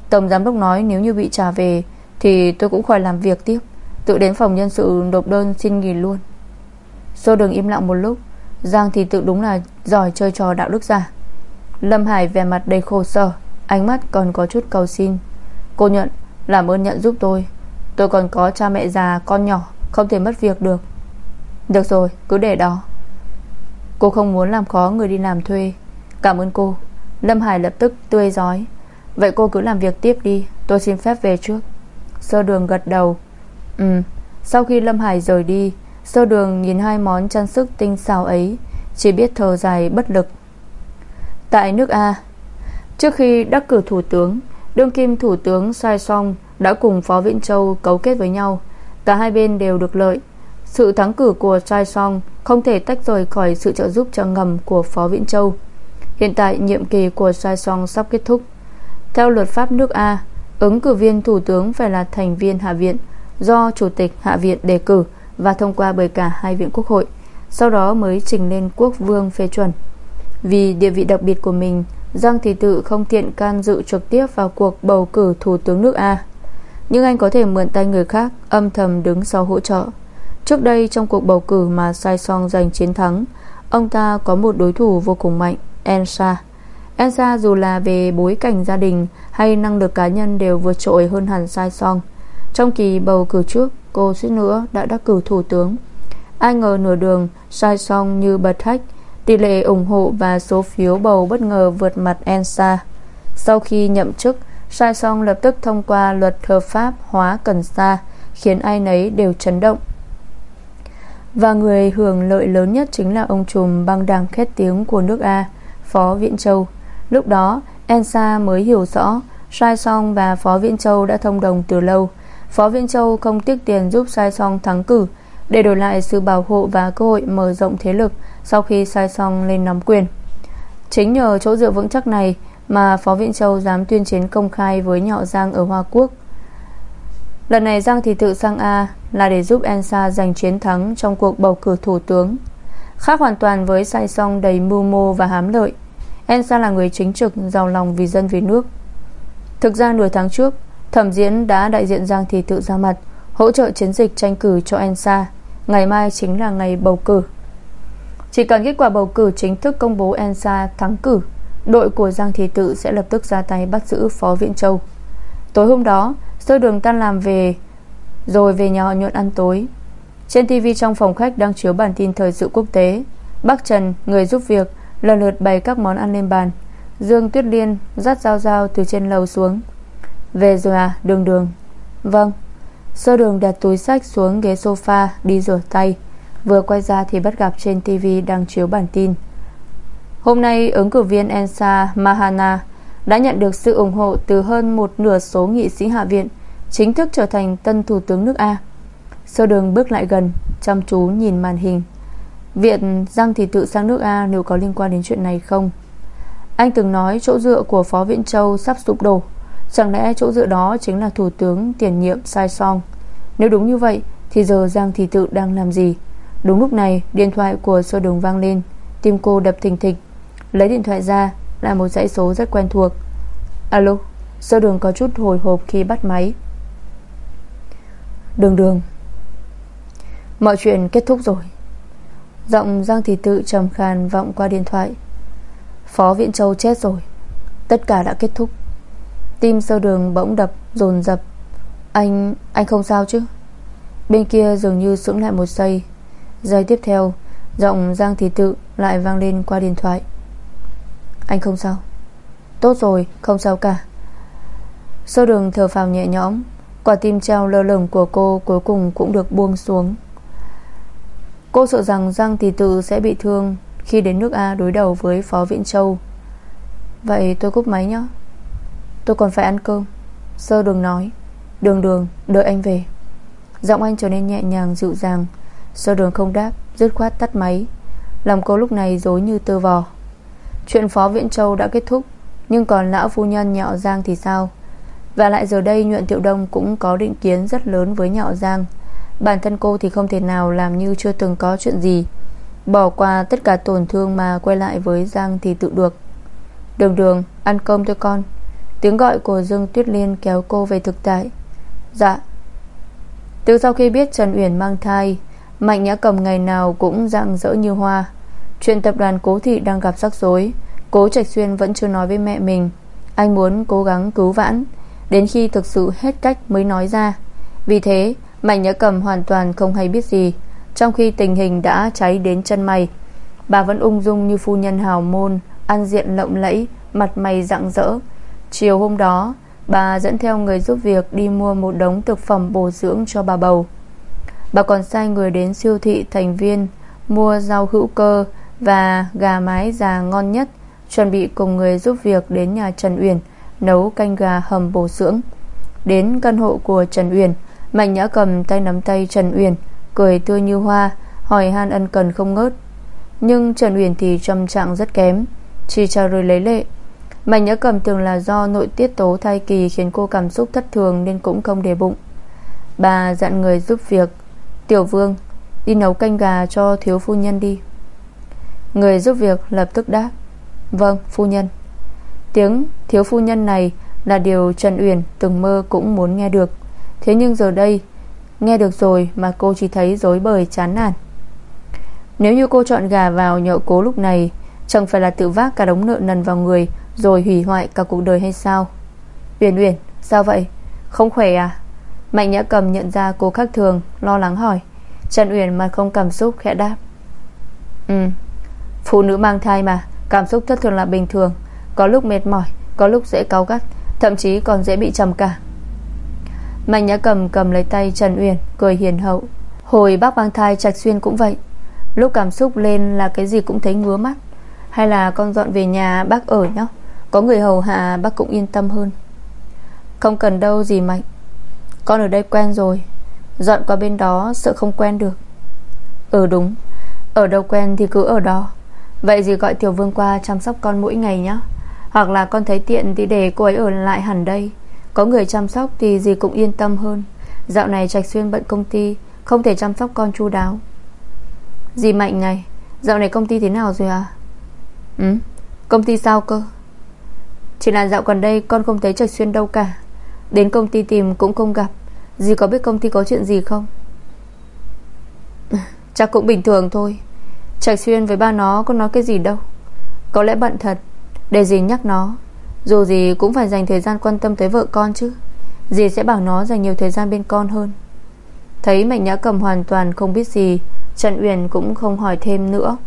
Tổng giám đốc nói nếu như bị trả về, Thì tôi cũng khỏi làm việc tiếp. Tự đến phòng nhân sự nộp đơn xin nghỉ luôn. Sô đường im lặng một lúc. Giang thì tự đúng là giỏi chơi trò đạo đức giả. Lâm Hải vẻ mặt đầy khổ sở, Ánh mắt còn có chút cầu xin. Cô nhận, Làm ơn nhận giúp tôi. Tôi còn có cha mẹ già, con nhỏ, Không thể mất việc được. Được rồi, cứ để đó. Cô không muốn làm khó người đi làm thuê. Cảm ơn cô. Lâm Hải lập tức tươi giói Vậy cô cứ làm việc tiếp đi, Tôi xin phép về trước. Sơ đường gật đầu. Ừ Sau khi Lâm Hải rời đi, Sơ đường nhìn hai món trang sức tinh xào ấy, Chỉ biết thở dài bất lực. Tại nước A, Trước khi đắc cử thủ tướng, Đương kim thủ tướng Sai Song Đã cùng Phó Viễn Châu cấu kết với nhau. Cả hai bên đều được lợi. Sự thắng cử của Sai Song Không thể tách rời khỏi sự trợ giúp cho ngầm Của Phó Viễn Châu. Hiện tại nhiệm kỳ của Sai Song sắp kết thúc. Theo luật pháp nước A, Ứng cử viên thủ tướng phải là thành viên Hạ viện Do Chủ tịch Hạ viện đề cử và thông qua bởi cả hai viện quốc hội, Sau đó mới trình lên quốc vương phê chuẩn. Vì địa vị đặc biệt của mình, Giang Thị Tự không tiện can dự trực tiếp vào cuộc bầu cử thủ tướng nước A. Nhưng anh có thể mượn tay người khác, Âm thầm đứng sau hỗ trợ. Trước đây trong cuộc bầu cử mà Sai Song giành chiến thắng, Ông ta có một đối thủ vô cùng mạnh. Ensa Ensa dù là về bối cảnh gia đình Hay năng lực cá nhân đều vượt trội hơn hẳn Sai Song. Trong kỳ bầu cử trước, Cô suýt nữa đã đắc cử thủ tướng. Ai ngờ nửa đường, Sai song như bật hách, Tỷ lệ ủng hộ và số phiếu bầu bất ngờ vượt mặt Ensa Sau khi nhậm chức, Sai song lập tức thông qua luật hợp pháp hóa cần sa, Khiến ai nấy đều chấn động. Và người hưởng lợi lớn nhất chính là ông trùm băng đảng khét tiếng của nước A. Phó Viễn Châu. Lúc đó, Ensa mới hiểu rõ, Sai Song và Phó Viễn Châu đã thông đồng từ lâu. Phó Viễn Châu không tiếc tiền giúp Sai Song thắng cử, Để đổi lại sự bảo hộ và cơ hội mở rộng thế lực Sau khi Sai Song lên nắm quyền. Chính nhờ chỗ dựa vững chắc này Mà Phó Viện Châu dám tuyên chiến công khai Với nhọ Giang ở Hoa Quốc. Lần này Giang thì tự sang A là để giúp Ensa giành chiến thắng Trong cuộc bầu cử thủ tướng. Khác hoàn toàn với sai song đầy mưu mô và hám lợi Ensa là người chính trực Giàu lòng vì dân vì nước. Thực ra nửa tháng trước Thẩm diễn đã đại diện Giang Thị Tự ra mặt Hỗ trợ chiến dịch tranh cử cho Ensa Ngày mai chính là ngày bầu cử. Chỉ cần kết quả bầu cử chính thức công bố Ensa thắng cử Đội của Giang Thị Tự sẽ lập tức ra tay bắt giữ Phó Viện Châu. Tối hôm đó Sơ đường tan làm về Rồi về nhà họ nhuận ăn tối. Trên TV trong phòng khách đang chiếu bản tin thời sự quốc tế Bác Trần, người giúp việc Lần lượt bày các món ăn lên bàn. Dương Tuyết Liên dắt dao dao từ trên lầu xuống. Về rồi à đường đường. Vâng. Sơ đường đặt túi sách xuống ghế sofa, Đi rửa tay. Vừa quay ra thì bắt gặp trên TV đang chiếu bản tin. Hôm nay ứng cử viên Ensa Mahana Đã nhận được sự ủng hộ Từ hơn một nửa số nghị sĩ hạ viện, Chính thức trở thành tân thủ tướng nước A. Sơ đường bước lại gần, Chăm chú nhìn màn hình. Viện Giang thì tự sang nước A Nếu có liên quan đến chuyện này không? Anh từng nói chỗ dựa của Phó Viễn Châu Sắp sụp đổ. Chẳng lẽ chỗ dựa đó chính là Thủ tướng tiền nhiệm Sai Song? Nếu đúng như vậy, Thì giờ Giang Thị Tự đang làm gì? Đúng lúc này, điện thoại của sơ đường vang lên. Tim cô đập thình thịch. Lấy điện thoại ra, là một dãy số rất quen thuộc. Alo Sơ đường có chút hồi hộp khi bắt máy. Đường đường. Mọi chuyện kết thúc rồi. Giọng Giang Thị Tự trầm khàn vọng qua điện thoại. Phó Viễn Châu chết rồi. Tất cả đã kết thúc. Tim sơ đường bỗng đập dồn dập. Anh, anh không sao chứ? Bên kia dường như sững lại một giây. Giây tiếp theo Giọng Giang Thị Tự lại vang lên qua điện thoại. Anh không sao. Tốt rồi, không sao cả. Sơ đường thở phào nhẹ nhõm. Quả tim treo lơ lửng của cô Cuối cùng cũng được buông xuống. Cô sợ rằng Giang Tỳ Tự sẽ bị thương Khi đến nước A đối đầu với Phó viện Châu. Vậy tôi cúp máy nhé. Tôi còn phải ăn cơm. Sơ đường nói. Đường đường, đợi anh về. Giọng anh trở nên nhẹ nhàng, dịu dàng. Sơ đường không đáp, Dứt khoát tắt máy. Lòng cô lúc này dối như tơ vò. Chuyện Phó viện Châu đã kết thúc, Nhưng còn lão phu nhân nhạo Giang thì sao? Và lại giờ đây, nhuận Tiệu Đông Cũng có định kiến rất lớn với nhạo Giang. Bản thân cô thì không thể nào làm như chưa từng có chuyện gì. Bỏ qua tất cả tổn thương mà quay lại với Giang thì tự được. Đường đường, ăn cơm thôi con. Tiếng gọi của Dương Tuyết Liên kéo cô về thực tại. Dạ. Từ sau khi biết Trần Uyển mang thai, Mạnh Nhã Cầm ngày nào cũng rạng rỡ như hoa. Chuyện tập đoàn Cố Thị đang gặp rắc rối, Cố Trạch Xuyên vẫn chưa nói với mẹ mình. Anh muốn cố gắng cứu vãn, Đến khi thực sự hết cách mới nói ra. Vì thế Mạnh nhớ Cầm hoàn toàn không hay biết gì. Trong khi tình hình đã cháy đến chân mày, Bà vẫn ung dung như phu nhân hào môn, Ăn diện lộng lẫy, Mặt mày rạng rỡ. Chiều hôm đó, Bà dẫn theo người giúp việc đi mua một đống thực phẩm bổ dưỡng cho bà bầu. Bà còn sai người đến siêu thị thành viên, Mua rau hữu cơ Và gà mái già ngon nhất, Chuẩn bị cùng người giúp việc đến nhà Trần Uyển Nấu canh gà hầm bổ dưỡng. Đến căn hộ của Trần Uyển Mạnh nhã cầm tay nắm tay Trần Uyển, Cười tươi như hoa, Hỏi han ân cần không ngớt. Nhưng Trần Uyển thì trầm trạng rất kém, Chỉ chào rồi lấy lệ. Mạnh nhã cầm tưởng là do nội tiết tố thai kỳ Khiến cô cảm xúc thất thường Nên cũng không để bụng. Bà dặn người giúp việc, Tiểu vương, Đi nấu canh gà cho thiếu phu nhân đi. Người giúp việc lập tức đáp Vâng phu nhân. Tiếng thiếu phu nhân này Là điều Trần Uyển từng mơ cũng muốn nghe được. Thế nhưng giờ đây, Nghe được rồi mà cô chỉ thấy dối bời chán nản. Nếu như cô chọn gà vào nhậu cố lúc này, Chẳng phải là tự vác cả đống nợ nần vào người Rồi hủy hoại cả cuộc đời hay sao? Uyển Uyển, Sao vậy? Không khỏe à? Mạnh nhã cầm nhận ra cô khác thường, Lo lắng hỏi. Trần Uyển mà không cảm xúc khẽ đáp. Ừ Phụ nữ mang thai mà, Cảm xúc thất thường là bình thường. Có lúc mệt mỏi, Có lúc dễ cáu gắt, Thậm chí còn dễ bị trầm cả Mạnh nhã cầm cầm lấy tay Trần Uyển, Cười hiền hậu. Hồi bác mang thai, Trạch Xuyên cũng vậy. Lúc cảm xúc lên là cái gì cũng thấy ngứa mắt. Hay là con dọn về nhà bác ở nhá. Có người hầu hạ, bác cũng yên tâm hơn. Không cần đâu gì Mạnh. Con ở đây quen rồi. Dọn qua bên đó, sợ không quen được. Ừ đúng. Ở đâu quen thì cứ ở đó. Vậy gì gọi Tiểu Vương qua chăm sóc con mỗi ngày nhá. Hoặc là con thấy tiện thì để cô ấy ở lại hẳn đây. Có người chăm sóc thì gì cũng yên tâm hơn. Dạo này Trạch Xuyên bận công ty, Không thể chăm sóc con chu đáo. Dì Mạnh này, Dạo này công ty thế nào rồi à Ừ Công ty sao cơ? Chỉ là dạo gần đây con không thấy Trạch Xuyên đâu cả. Đến công ty tìm cũng không gặp. Dì có biết công ty có chuyện gì không? [laughs] Chắc cũng bình thường thôi. Trạch Xuyên với ba nó có nói cái gì đâu. Có lẽ bận thật, Để dì nhắc nó. Dù gì cũng phải dành thời gian quan tâm tới vợ con chứ. Dì sẽ bảo nó dành nhiều thời gian bên con hơn. Thấy Mạnh Nhã Cầm hoàn toàn không biết gì, Trần Uyển cũng không hỏi thêm nữa.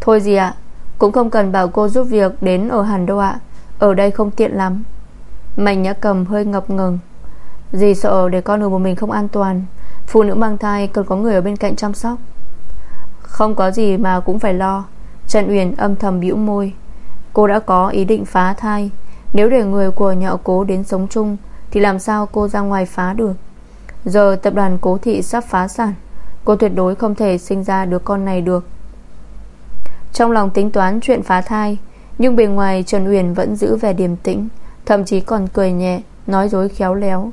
Thôi gì ạ, Cũng không cần bảo cô giúp việc đến ở Hàn đâu ạ. Ở đây không tiện lắm. Mạnh Nhã Cầm hơi ngập ngừng. Dì sợ để con ở một mình không an toàn, Phụ nữ mang thai cần có người ở bên cạnh chăm sóc. Không có gì mà cũng phải lo. Trần Uyển âm thầm bĩu môi. Cô đã có ý định phá thai nếu để người của nhà cố đến sống chung, Thì làm sao cô ra ngoài phá được? Giờ tập đoàn cố thị sắp phá sản, Cô tuyệt đối không thể sinh ra đứa con này được. Trong lòng tính toán chuyện phá thai, Nhưng bề ngoài Trần Uyển vẫn giữ vẻ điềm tĩnh, Thậm chí còn cười nhẹ, Nói dối khéo léo.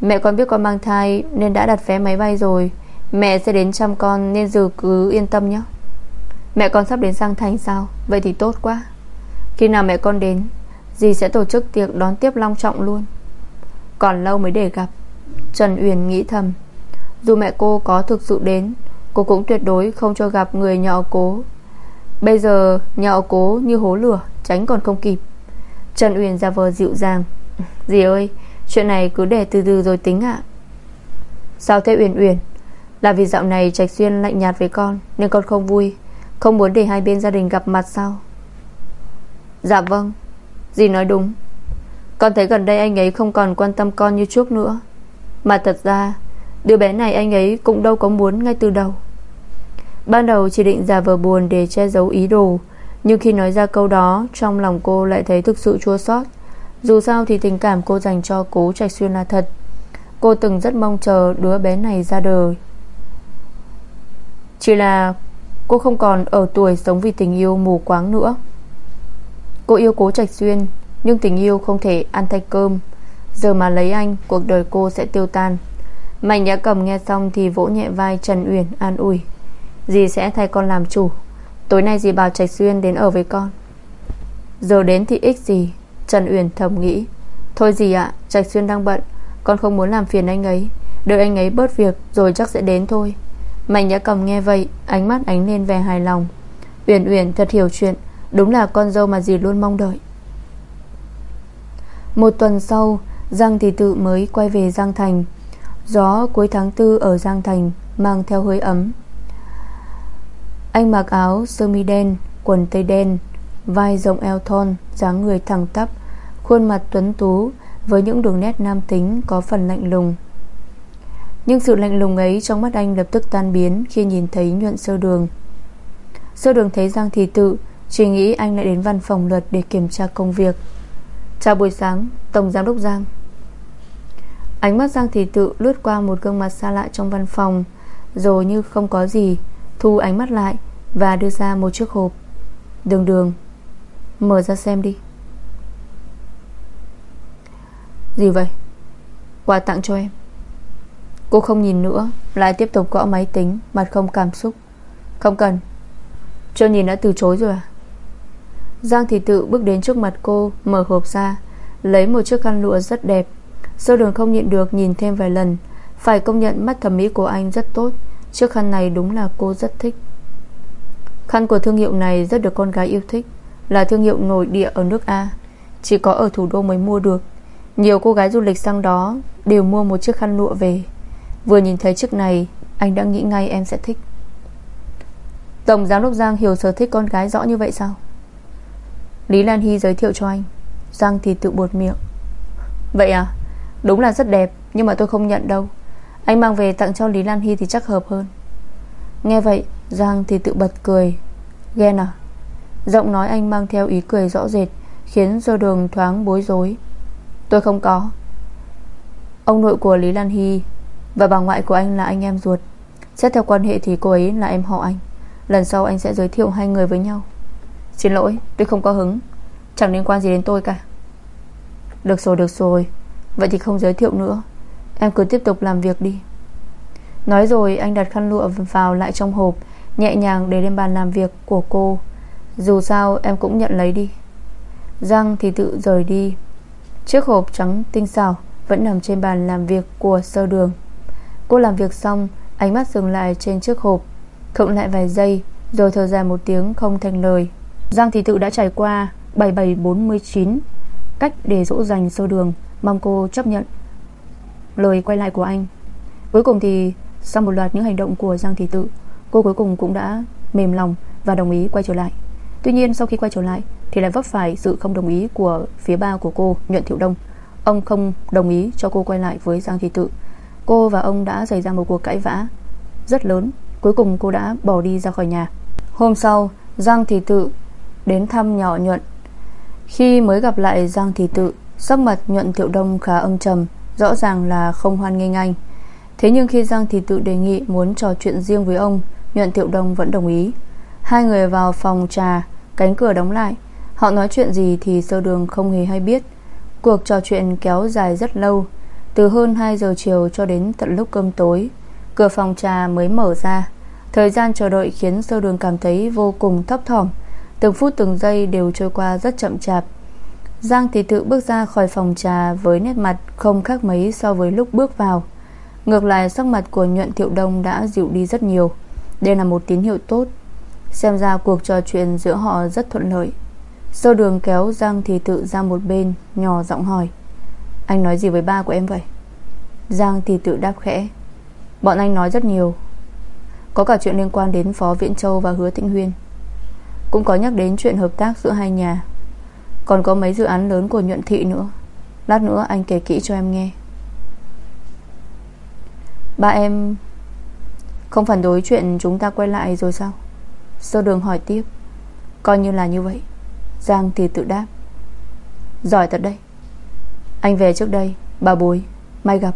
Mẹ con biết con mang thai Nên đã đặt vé máy bay rồi, Mẹ sẽ đến chăm con nên giờ cứ yên tâm nhé. Mẹ con sắp đến Giang Thành sao? Vậy thì tốt quá. Khi nào mẹ con đến, Dì sẽ tổ chức tiệc đón tiếp long trọng luôn. Còn lâu mới để gặp. Trần Uyển nghĩ thầm, Dù mẹ cô có thực sự đến, Cô cũng tuyệt đối không cho gặp người nhà cố. Bây giờ, nhà cố như hố lửa, Tránh còn không kịp. Trần Uyển ra vờ dịu dàng, Dì ơi, Chuyện này cứ để từ từ rồi tính ạ. Sao thế Uyển Uyển? Là vì dạo này Trạch Xuyên lạnh nhạt với con, Nên con không vui, Không muốn để hai bên gia đình gặp mặt sao? Dạ vâng. Dì nói đúng. Con thấy gần đây anh ấy không còn quan tâm con như trước nữa. Mà thật ra, Đứa bé này anh ấy cũng đâu có muốn ngay từ đầu. Ban đầu chỉ định giả vờ buồn để che giấu ý đồ, Nhưng khi nói ra câu đó, Trong lòng cô lại thấy thực sự chua xót. Dù sao thì tình cảm cô dành cho cố Trạch Xuyên là thật. Cô từng rất mong chờ đứa bé này ra đời. Chỉ là Cô không còn ở tuổi sống vì tình yêu mù quáng nữa. Cô yêu cố Trạch Xuyên Nhưng tình yêu không thể ăn thay cơm. Giờ mà lấy anh, Cuộc đời cô sẽ tiêu tan. Mạnh nhã cầm nghe xong thì vỗ nhẹ vai Trần Uyển an ủi. Dì sẽ thay con làm chủ. Tối nay dì bảo Trạch Xuyên đến ở với con. Giờ đến thì ích gì? Trần Uyển thầm nghĩ. Thôi dì ạ, Trạch Xuyên đang bận. Con không muốn làm phiền anh ấy. Đợi anh ấy bớt việc rồi chắc sẽ đến thôi. Mạnh nhã cầm nghe vậy, Ánh mắt ánh lên vẻ hài lòng. Uyển Uyển thật hiểu chuyện. Đúng là con dâu mà dì luôn mong đợi. Một tuần sau, Giang Thị Tự mới quay về Giang Thành. Gió cuối tháng 4 ở Giang Thành Mang theo hơi ấm. Anh mặc áo sơ mi đen, Quần tây đen, Vai rộng eo thon, dáng người thẳng tắp, Khuôn mặt tuấn tú Với những đường nét nam tính Có phần lạnh lùng. Nhưng sự lạnh lùng ấy trong mắt anh lập tức tan biến Khi nhìn thấy nhuận sơ đường. Sơ đường thấy Giang Thị Tự chỉ nghĩ anh lại đến văn phòng luật Để kiểm tra công việc. Chào buổi sáng, Tổng Giám đốc Giang. Ánh mắt Giang thì Tự lướt qua một gương mặt xa lạ trong văn phòng, Rồi như không có gì, Thu ánh mắt lại Và đưa ra một chiếc hộp. Đường đường, Mở ra xem đi. Gì vậy? Quà tặng cho em. Cô không nhìn nữa, Lại tiếp tục gõ máy tính, Mặt không cảm xúc. Không cần. Chưa nhìn đã từ chối rồi à? Giang Thị Tự bước đến trước mặt cô, Mở hộp ra, Lấy một chiếc khăn lụa rất đẹp. Sơ đường không nhịn được nhìn thêm vài lần, Phải công nhận mắt thẩm mỹ của anh rất tốt. Chiếc khăn này đúng là cô rất thích. Khăn của thương hiệu này rất được con gái yêu thích, Là thương hiệu nổi địa ở nước A. Chỉ có ở thủ đô mới mua được. Nhiều cô gái du lịch sang đó Đều mua một chiếc khăn lụa về. Vừa nhìn thấy chiếc này, Anh đã nghĩ ngay em sẽ thích. Tổng giám đốc Giang hiểu sở thích con gái rõ như vậy sao? Lý Lan Hy giới thiệu cho anh. Giang thì tự buột miệng. Vậy à? Đúng là rất đẹp, Nhưng mà tôi không nhận đâu. Anh mang về tặng cho Lý Lan Hy thì chắc hợp hơn. Nghe vậy, Giang thì tự bật cười. Ghen à? Giọng nói anh mang theo ý cười rõ rệt, Khiến do đường thoáng bối rối. Tôi không có. Ông nội của Lý Lan Hy Và bà ngoại của anh là anh em ruột. Xét theo quan hệ thì cô ấy là em họ anh. Lần sau anh sẽ giới thiệu hai người với nhau. Xin lỗi, tôi không có hứng. Chẳng liên quan gì đến tôi cả. Được rồi được rồi. Vậy thì không giới thiệu nữa. Em cứ tiếp tục làm việc đi. Nói rồi, anh đặt khăn lụa vào lại trong hộp, Nhẹ nhàng để lên bàn làm việc của cô. Dù sao, em cũng nhận lấy đi. Giang thì tự rời đi. Chiếc hộp trắng tinh xảo Vẫn nằm trên bàn làm việc của sơ đường. Cô làm việc xong, Ánh mắt dừng lại trên chiếc hộp, Khựng lại vài giây, Rồi thở dài một tiếng không thành lời. Giang thị tự đã trải qua 7749 Cách để dỗ dành sơ đường, Mong cô chấp nhận. Lời quay lại của anh. Cuối cùng thì, sau một loạt những hành động của Giang Thị Tự, Cô cuối cùng cũng đã mềm lòng Và đồng ý quay trở lại. Tuy nhiên, sau khi quay trở lại, Thì lại vấp phải sự không đồng ý của phía ba của cô, Nhuận Thiệu Đông. Ông không đồng ý cho cô quay lại với Giang Thị Tự. Cô và ông đã xảy ra một cuộc cãi vã Rất lớn. Cuối cùng cô đã bỏ đi ra khỏi nhà. Hôm sau, Giang Thị Tự đến thăm nhỏ Nhuận. Khi mới gặp lại Giang Thị Tự, Sắc mặt Nhuận Thiệu Đông khá âm trầm, Rõ ràng là không hoan nghênh anh. Thế nhưng khi Giang Thị Tự đề nghị muốn trò chuyện riêng với ông, Nhuận Thiệu Đông vẫn đồng ý. Hai người vào phòng trà, Cánh cửa đóng lại. Họ nói chuyện gì thì sơ đường không hề hay biết. Cuộc trò chuyện kéo dài rất lâu, Từ hơn 2 giờ chiều cho đến tận lúc cơm tối. Cửa phòng trà mới mở ra. Thời gian chờ đợi khiến sơ đường cảm thấy vô cùng thấp thỏm. Từng phút từng giây đều trôi qua rất chậm chạp. Giang Thị tự bước ra khỏi phòng trà Với nét mặt không khác mấy so với lúc bước vào. Ngược lại, sắc mặt của nhuận thiệu đông đã dịu đi rất nhiều. Đây là một tín hiệu tốt. Xem ra cuộc trò chuyện giữa họ rất thuận lợi. Sơ đường kéo Giang Thị tự ra một bên, Nhỏ giọng hỏi, Anh nói gì với ba của em vậy? Giang Thị tự đáp khẽ, Bọn anh nói rất nhiều. Có cả chuyện liên quan đến Phó Viễn Châu và Hứa Tĩnh Huyên. Cũng có nhắc đến chuyện hợp tác giữa hai nhà. Còn có mấy dự án lớn của nhuận thị nữa. Lát nữa anh kể kỹ cho em nghe. Ba em, Không phản đối chuyện chúng ta quay lại rồi sao? Sơ đường hỏi tiếp. Coi như là như vậy. Giang thì tự đáp. Giỏi thật đây Anh về trước đây, Bà bối, Mai gặp.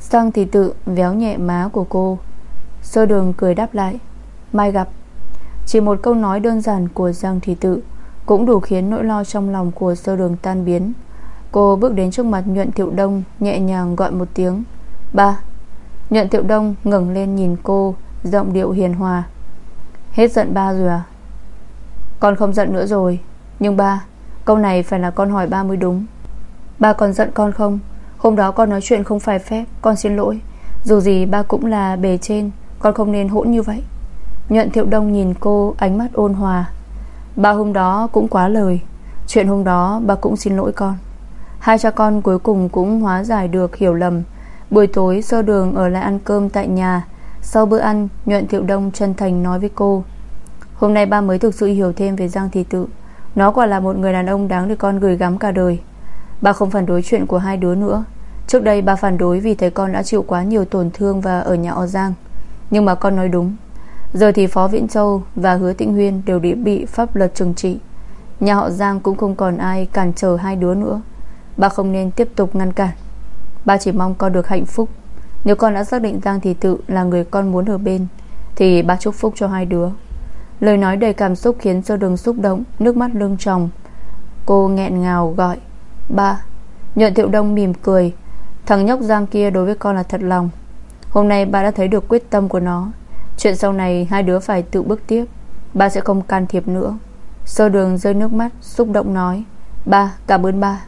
Giang thì tự véo nhẹ má của cô. Sơ đường cười đáp lại. Mai gặp. Chỉ một câu nói đơn giản của Giang Thị Tự Cũng đủ khiến nỗi lo trong lòng của sơ đường tan biến. Cô bước đến trước mặt nhuận thiệu đông, Nhẹ nhàng gọi một tiếng. Ba. Nhuận thiệu đông ngẩng lên nhìn cô, Giọng điệu hiền hòa. Hết giận ba rồi à? Con không giận nữa rồi. Nhưng ba, Câu này phải là con hỏi ba mới đúng. Ba còn giận con không? Hôm đó con nói chuyện không phải phép, Con xin lỗi. Dù gì ba cũng là bề trên, Con không nên hỗn như vậy. Nhuận thiệu đông nhìn cô, ánh mắt ôn hòa. Ba hôm đó cũng quá lời. Chuyện hôm đó ba cũng xin lỗi con. Hai cha con cuối cùng cũng hóa giải được hiểu lầm. Buổi tối, sơ đường ở lại ăn cơm tại nhà. Sau bữa ăn, Nhuận Thiệu Đông chân thành nói với cô, Hôm nay ba mới thực sự hiểu thêm về Giang Thị Tự. Nó quả là một người đàn ông đáng để con gửi gắm cả đời. Ba không phản đối chuyện của hai đứa nữa. Trước đây ba phản đối vì thấy con đã chịu quá nhiều tổn thương Và ở nhà họ Giang. Nhưng mà con nói đúng. Giờ thì Phó Viễn Châu và Hứa Tĩnh Huyên Đều bị bị pháp luật trừng trị. Nhà họ Giang cũng không còn ai cản trở hai đứa nữa. Ba không nên tiếp tục ngăn cản. Ba chỉ mong con được hạnh phúc. Nếu con đã xác định Giang Thị Tự là người con muốn ở bên, Thì ba chúc phúc cho hai đứa. Lời nói đầy cảm xúc khiến cho đường xúc động, Nước mắt lưng tròng. Cô nghẹn ngào gọi, Ba. Nhuận Thiệu Đông mỉm cười, Thằng nhóc Giang kia đối với con là thật lòng. Hôm nay ba đã thấy được quyết tâm của nó. Chuyện sau này hai đứa phải tự bước tiếp. Ba sẽ không can thiệp nữa. Sơ đường rơi nước mắt, Xúc động nói, Ba, cảm ơn ba.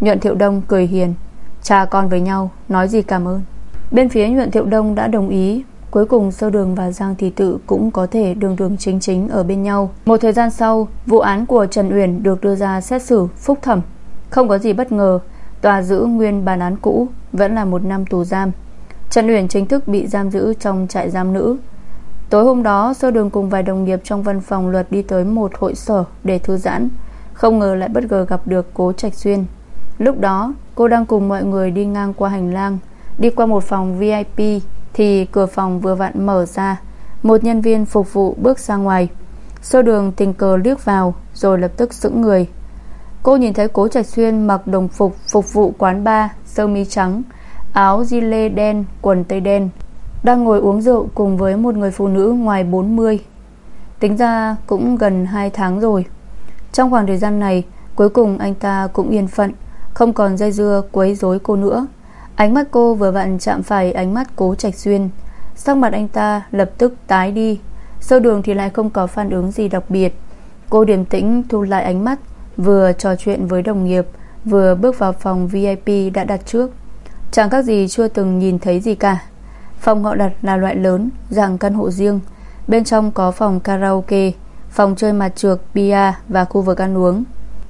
Nhuận Thiệu Đông cười hiền, Cha con với nhau, nói gì cảm ơn. Bên phía nhuận Thiệu Đông đã đồng ý, Cuối cùng Sơ Đường và Giang Thị Tự Cũng có thể đường đường chính chính ở bên nhau. Một thời gian sau, Vụ án của Trần Uyển được đưa ra xét xử phúc thẩm. Không có gì bất ngờ, Tòa giữ nguyên bản án cũ, Vẫn là một năm tù giam. Trần Uyển chính thức bị giam giữ trong trại giam nữ. Tối hôm đó Sơ Đường cùng vài đồng nghiệp trong văn phòng luật Đi tới một hội sở để thư giãn. Không ngờ lại bất ngờ gặp được Cố Trạch Xuyên. Lúc đó cô đang cùng mọi người đi ngang qua hành lang. Đi qua một phòng VIP Thì cửa phòng vừa vặn mở ra. Một nhân viên phục vụ bước ra ngoài. Sơ đường tình cờ liếc vào Rồi lập tức sững người. Cô nhìn thấy cố trạch xuyên mặc đồng phục Phục vụ quán bar, sơ mi trắng Áo di lê đen, quần tây đen. Đang ngồi uống rượu cùng với một người phụ nữ ngoài 40 Tính ra cũng gần 2 tháng rồi. Trong khoảng thời gian này, Cuối cùng anh ta cũng yên phận, không còn dây dưa quấy rối cô nữa. Ánh mắt cô vừa vặn chạm phải ánh mắt cố trạch xuyên. Sắc mặt anh ta lập tức tái đi. Sơ đường thì lại không có phản ứng gì đặc biệt. Cô điềm tĩnh thu lại ánh mắt, Vừa trò chuyện với đồng nghiệp, Vừa bước vào phòng VIP đã đặt trước. Chẳng các gì chưa từng nhìn thấy gì cả. Phòng họ đặt là loại lớn Dạng căn hộ riêng. Bên trong có phòng karaoke Phòng chơi mặt trượt, bia và khu vực ăn uống.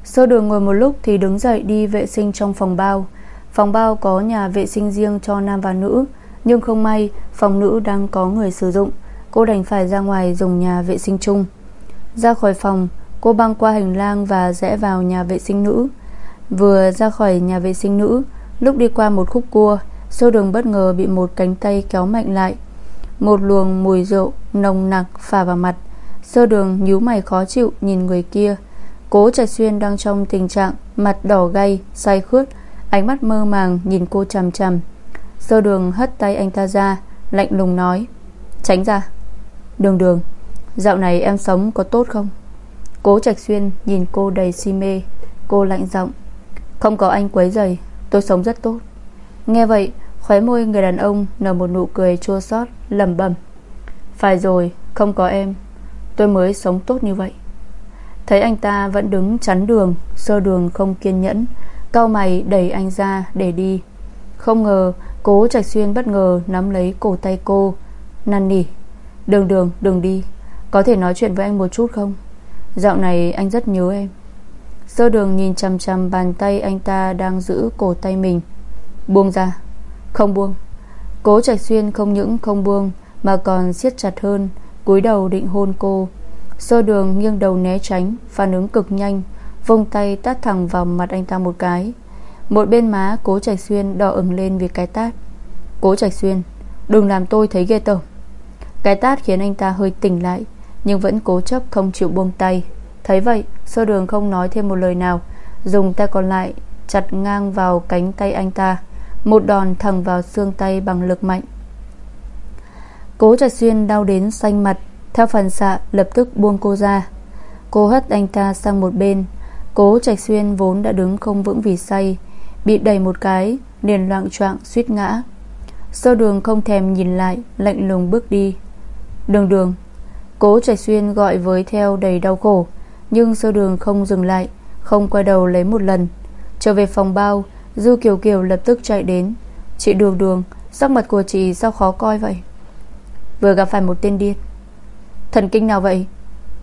Sơ đường ngồi một lúc thì đứng dậy đi vệ sinh trong phòng bao. Phòng bao có nhà vệ sinh riêng cho nam và nữ Nhưng không may Phòng nữ đang có người sử dụng. Cô đành phải ra ngoài dùng nhà vệ sinh chung. Ra khỏi phòng Cô băng qua hành lang và rẽ vào nhà vệ sinh nữ. Vừa ra khỏi nhà vệ sinh nữ Lúc đi qua một khúc cua Sơ đường bất ngờ bị một cánh tay kéo mạnh lại Một luồng mùi rượu Nồng nặc phả vào mặt Sơ đường nhíu mày khó chịu nhìn người kia Cố Trạch Xuyên đang trong tình trạng Mặt đỏ gay, say khướt Ánh mắt mơ màng nhìn cô chằm chằm. Sơ đường hất tay anh ta ra Lạnh lùng nói Tránh ra. Đường đường Dạo này em sống có tốt không? Cố Trạch Xuyên nhìn cô đầy si mê Cô lạnh giọng Không có anh quấy rầy Tôi sống rất tốt. Nghe vậy, khóe môi người đàn ông nở một nụ cười chua xót, lẩm bẩm. Phải rồi, không có em. Tôi mới sống tốt như vậy. Thấy anh ta vẫn đứng chắn đường, Sơ đường không kiên nhẫn Cao mày đẩy anh ra để đi. Không ngờ, cố Trạch Xuyên bất ngờ Nắm lấy cổ tay cô. Năn nỉ, Đường đường đừng đi. Có thể nói chuyện với anh một chút không? Dạo này anh rất nhớ em. Sơ đường nhìn chằm chằm bàn tay anh ta Đang giữ cổ tay mình. Buông ra. Không buông. Cố Trạch Xuyên không những không buông, Mà còn siết chặt hơn, cúi đầu định hôn cô. Sơ đường nghiêng đầu né tránh, Phản ứng cực nhanh Vông tay tát thẳng vào mặt anh ta một cái. Một bên má cố Trạch Xuyên đỏ ửng lên vì cái tát. Cố Trạch Xuyên, Đừng làm tôi thấy ghê tởm. Cái tát khiến anh ta hơi tỉnh lại, Nhưng vẫn cố chấp không chịu buông tay. Thấy vậy, sơ đường không nói thêm một lời nào, Dùng tay còn lại Chặt ngang vào cánh tay anh ta. Một đòn thẳng vào xương tay bằng lực mạnh. Cố Trạch Xuyên đau đến xanh mặt, Theo phần xạ lập tức buông cô ra. Cô hất anh ta sang một bên. Cố Trạch Xuyên vốn đã đứng không vững vì say, Bị đẩy một cái, Liền loạn trọng suýt ngã. Sơ đường không thèm nhìn lại, Lạnh lùng bước đi. Đường đường, Cố Trạch Xuyên gọi với theo đầy đau khổ, Nhưng sơ đường không dừng lại, Không quay đầu lấy một lần. Trở về phòng bao Du Kiều Kiều lập tức chạy đến. Chị đường đường, Sắc mặt của chị sao khó coi vậy? Vừa gặp phải một tên điên. Thần kinh nào vậy?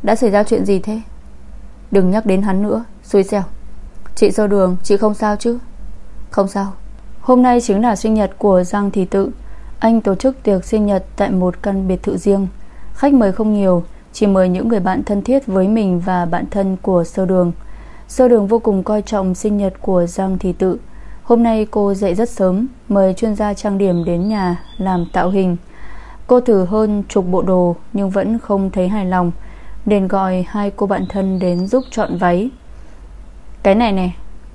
Đã xảy ra chuyện gì thế? Đừng nhắc đến hắn nữa, Xui xẻo. Chị sơ đường, chị không sao chứ? Không sao. Hôm nay chính là sinh nhật của Giang Thị Tự. Anh tổ chức tiệc sinh nhật Tại một căn biệt thự riêng. Khách mời không nhiều, Chỉ mời những người bạn thân thiết với mình Và bạn thân của sơ đường. Sơ đường vô cùng coi trọng sinh nhật của Giang Thị Tự. Hôm nay cô dậy rất sớm, Mời chuyên gia trang điểm đến nhà Làm tạo hình. Cô thử hơn chục bộ đồ Nhưng vẫn không thấy hài lòng, Nên gọi hai cô bạn thân đến giúp chọn váy. Cái này nè,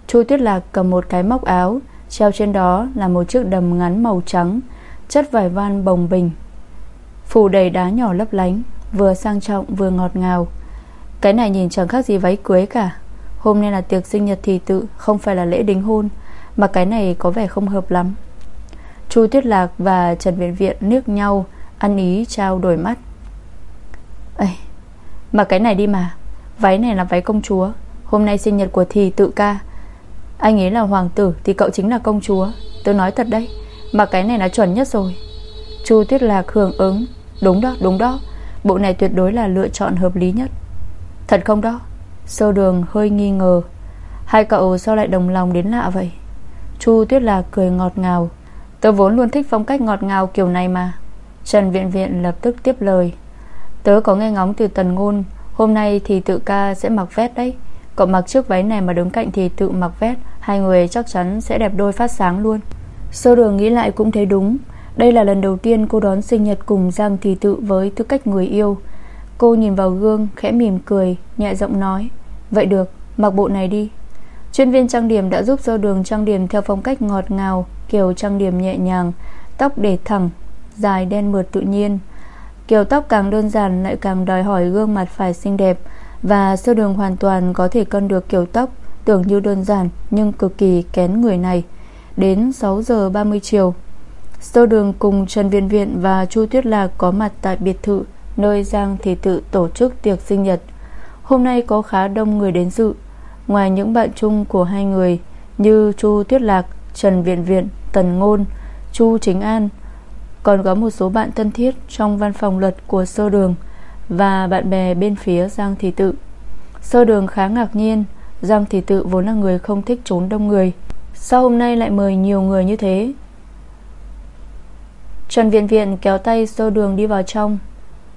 Chu Tuyết Lạc cầm một cái móc áo, Treo trên đó là một chiếc đầm ngắn màu trắng, Chất vải van bồng bình Phủ đầy đá nhỏ lấp lánh, Vừa sang trọng vừa ngọt ngào. Cái này nhìn chẳng khác gì váy cưới cả. Hôm nay là tiệc sinh nhật thì tự, Không phải là lễ đính hôn. Mà cái này có vẻ không hợp lắm. Chu Tuyết Lạc và Trần Viện Viện nước nhau, Ăn ý trao đổi mắt. Ê, mà cái này đi mà. Váy này là váy công chúa. Hôm nay sinh nhật của Thì tự ca. Anh ấy là hoàng tử, thì cậu chính là công chúa. Tôi nói thật đấy, mà cái này là chuẩn nhất rồi. Chu Tuyết Lạc hưởng ứng. Đúng đó đúng đó. Bộ này tuyệt đối là lựa chọn hợp lý nhất. Thật không đó? Sơ đường hơi nghi ngờ. Hai cậu sao lại đồng lòng đến lạ vậy? Chu Tuyết Lạc cười ngọt ngào. Tớ vốn luôn thích phong cách ngọt ngào kiểu này mà. Trần Viện Viện lập tức tiếp lời. Tớ có nghe ngóng từ tần ngôn, Hôm nay thì tự ca sẽ mặc vest đấy. Cậu mặc chiếc váy này mà đứng cạnh thì tự mặc vest, Hai người chắc chắn sẽ đẹp đôi phát sáng luôn. Sơ đường nghĩ lại cũng thấy đúng. Đây là lần đầu tiên cô đón sinh nhật cùng Giang Thị Tự với tư cách người yêu. Cô nhìn vào gương, khẽ mỉm cười, Nhẹ giọng nói, Vậy được, mặc bộ này đi. Chuyên viên trang điểm đã giúp sơ đường trang điểm Theo phong cách ngọt ngào, Kiểu trang điểm nhẹ nhàng, Tóc để thẳng, dài đen mượt tự nhiên. Kiểu tóc càng đơn giản lại càng đòi hỏi gương mặt phải xinh đẹp, Và sơ đường hoàn toàn có thể cân được kiểu tóc, Tưởng như đơn giản nhưng cực kỳ kén người này. Đến 6 giờ 30 chiều Sơ đường cùng Trần Viên Viện Và Chu Tuyết Lạc có mặt tại biệt thự Nơi Giang Thị Tự tổ chức tiệc sinh nhật. Hôm nay có khá đông người đến dự. Ngoài những bạn chung của hai người Như Chu Tuyết Lạc Trần Viện Viện, Tần Ngôn Chu Chính An Còn có một số bạn thân thiết Trong văn phòng luật của sơ đường Và bạn bè bên phía Giang Thị Tự. Sơ đường khá ngạc nhiên Giang Thị Tự vốn là người không thích trốn đông người. Sao hôm nay lại mời nhiều người như thế? Trần Viện Viện kéo tay sơ đường đi vào trong.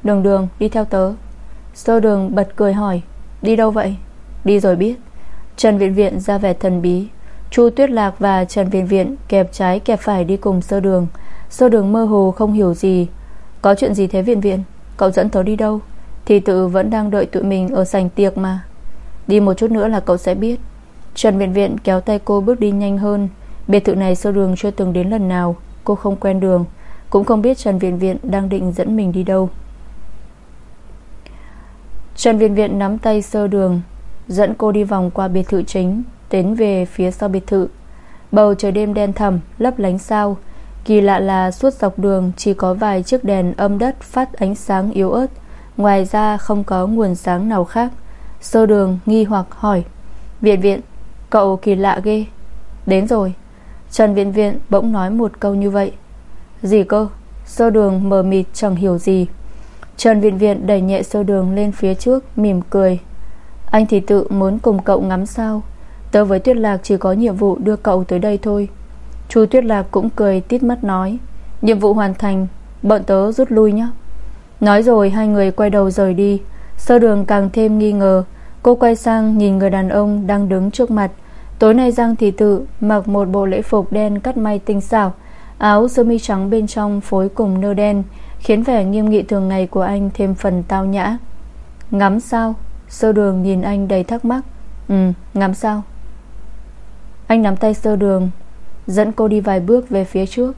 Đường đường đi theo tớ. Sơ đường bật cười hỏi Đi đâu vậy? Đi rồi biết. Trần Viện Viện ra vẻ thần bí. Chu Tuyết Lạc và Trần Viện Viện Kẹp trái kẹp phải đi cùng sơ đường. Sơ đường mơ hồ không hiểu gì. Có chuyện gì thế Viện Viện? Cậu dẫn tớ đi đâu? Thì tự vẫn đang đợi tụi mình ở sành tiệc mà. Đi một chút nữa là cậu sẽ biết. Trần Viện Viện kéo tay cô bước đi nhanh hơn. Biệt thự này sơ đường chưa từng đến lần nào. Cô không quen đường. Cũng không biết Trần Viện Viện đang định dẫn mình đi đâu. Trần Viện Viện nắm tay sơ đường. Dẫn cô đi vòng qua biệt thự chính, Tiến về phía sau biệt thự. Bầu trời đêm đen thẳm, Lấp lánh sao. Kỳ lạ là suốt dọc đường Chỉ có vài chiếc đèn âm đất phát ánh sáng yếu ớt. Ngoài ra không có nguồn sáng nào khác. Sơ đường nghi hoặc hỏi, Viện viện, Cậu kỳ lạ ghê? Đến rồi. Trần viện viện bỗng nói một câu như vậy. Gì cơ? Sơ đường mờ mịt chẳng hiểu gì. Trần viện viện đẩy nhẹ sơ đường lên phía trước, Mỉm cười. Anh thì tự muốn cùng cậu ngắm sao. Tớ với Tuyết Lạc chỉ có nhiệm vụ đưa cậu tới đây thôi. Chú Tuyết Lạc cũng cười tít mắt nói, Nhiệm vụ hoàn thành, Bọn tớ rút lui nhé. Nói rồi, hai người quay đầu rời đi. Sơ đường càng thêm nghi ngờ, Cô quay sang nhìn người đàn ông đang đứng trước mặt. Tối nay Giang Thị Tự Mặc một bộ lễ phục đen cắt may tinh xảo, Áo sơ mi trắng bên trong phối cùng nơ đen, Khiến vẻ nghiêm nghị thường ngày của anh Thêm phần tao nhã. Ngắm sao? Sơ đường nhìn anh đầy thắc mắc. Ừ ngắm sao? Anh nắm tay sơ đường, Dẫn cô đi vài bước về phía trước.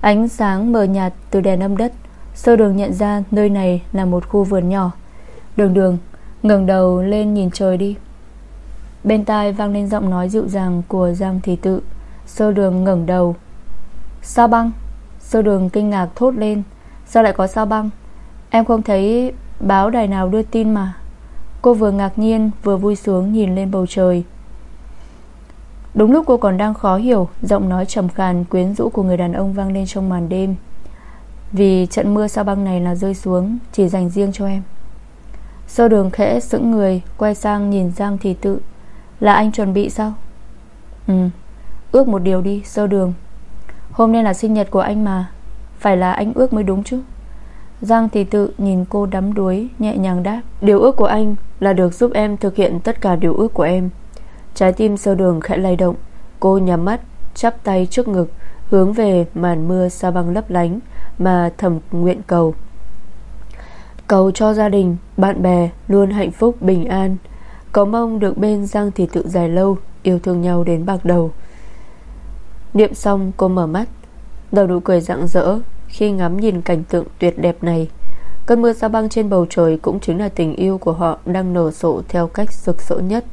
Ánh sáng mờ nhạt từ đèn âm đất. Sơ đường nhận ra nơi này là một khu vườn nhỏ. Đường đường, ngẩng đầu lên nhìn trời đi. Bên tai vang lên giọng nói dịu dàng Của Giang Thị Tự. Sơ đường ngẩng đầu. Sao băng? Sơ đường kinh ngạc thốt lên. Sao lại có sao băng? Em không thấy báo đài nào đưa tin mà. Cô vừa ngạc nhiên, vừa vui sướng nhìn lên bầu trời. Đúng lúc cô còn đang khó hiểu, Giọng nói trầm khàn, quyến rũ của người đàn ông vang lên trong màn đêm. Vì trận mưa sao băng này là rơi xuống, Chỉ dành riêng cho em. Sơ đường khẽ sững người, Quay sang nhìn Giang thì Tự, Là anh chuẩn bị sao? Ừ Ước một điều đi, sơ đường. Hôm nay là sinh nhật của anh mà, Phải là anh ước mới đúng chứ. Giang thì Tự nhìn cô đắm đuối Nhẹ nhàng đáp Điều ước của anh là được giúp em thực hiện tất cả điều ước của em. Trái tim sơ đường khẽ lay động Cô nhắm mắt Chắp tay trước ngực Hướng về màn mưa sa băng lấp lánh Mà thầm nguyện cầu. Cầu cho gia đình, bạn bè Luôn hạnh phúc, bình an. Cầu mong được bên Giang thì Tự dài lâu Yêu thương nhau đến bạc đầu. Niệm xong cô mở mắt Đầu nụ cười rạng rỡ khi ngắm nhìn cảnh tượng tuyệt đẹp này. Cơn mưa sa băng trên bầu trời Cũng chính là tình yêu của họ Đang nở rộ theo cách rực rỡ nhất.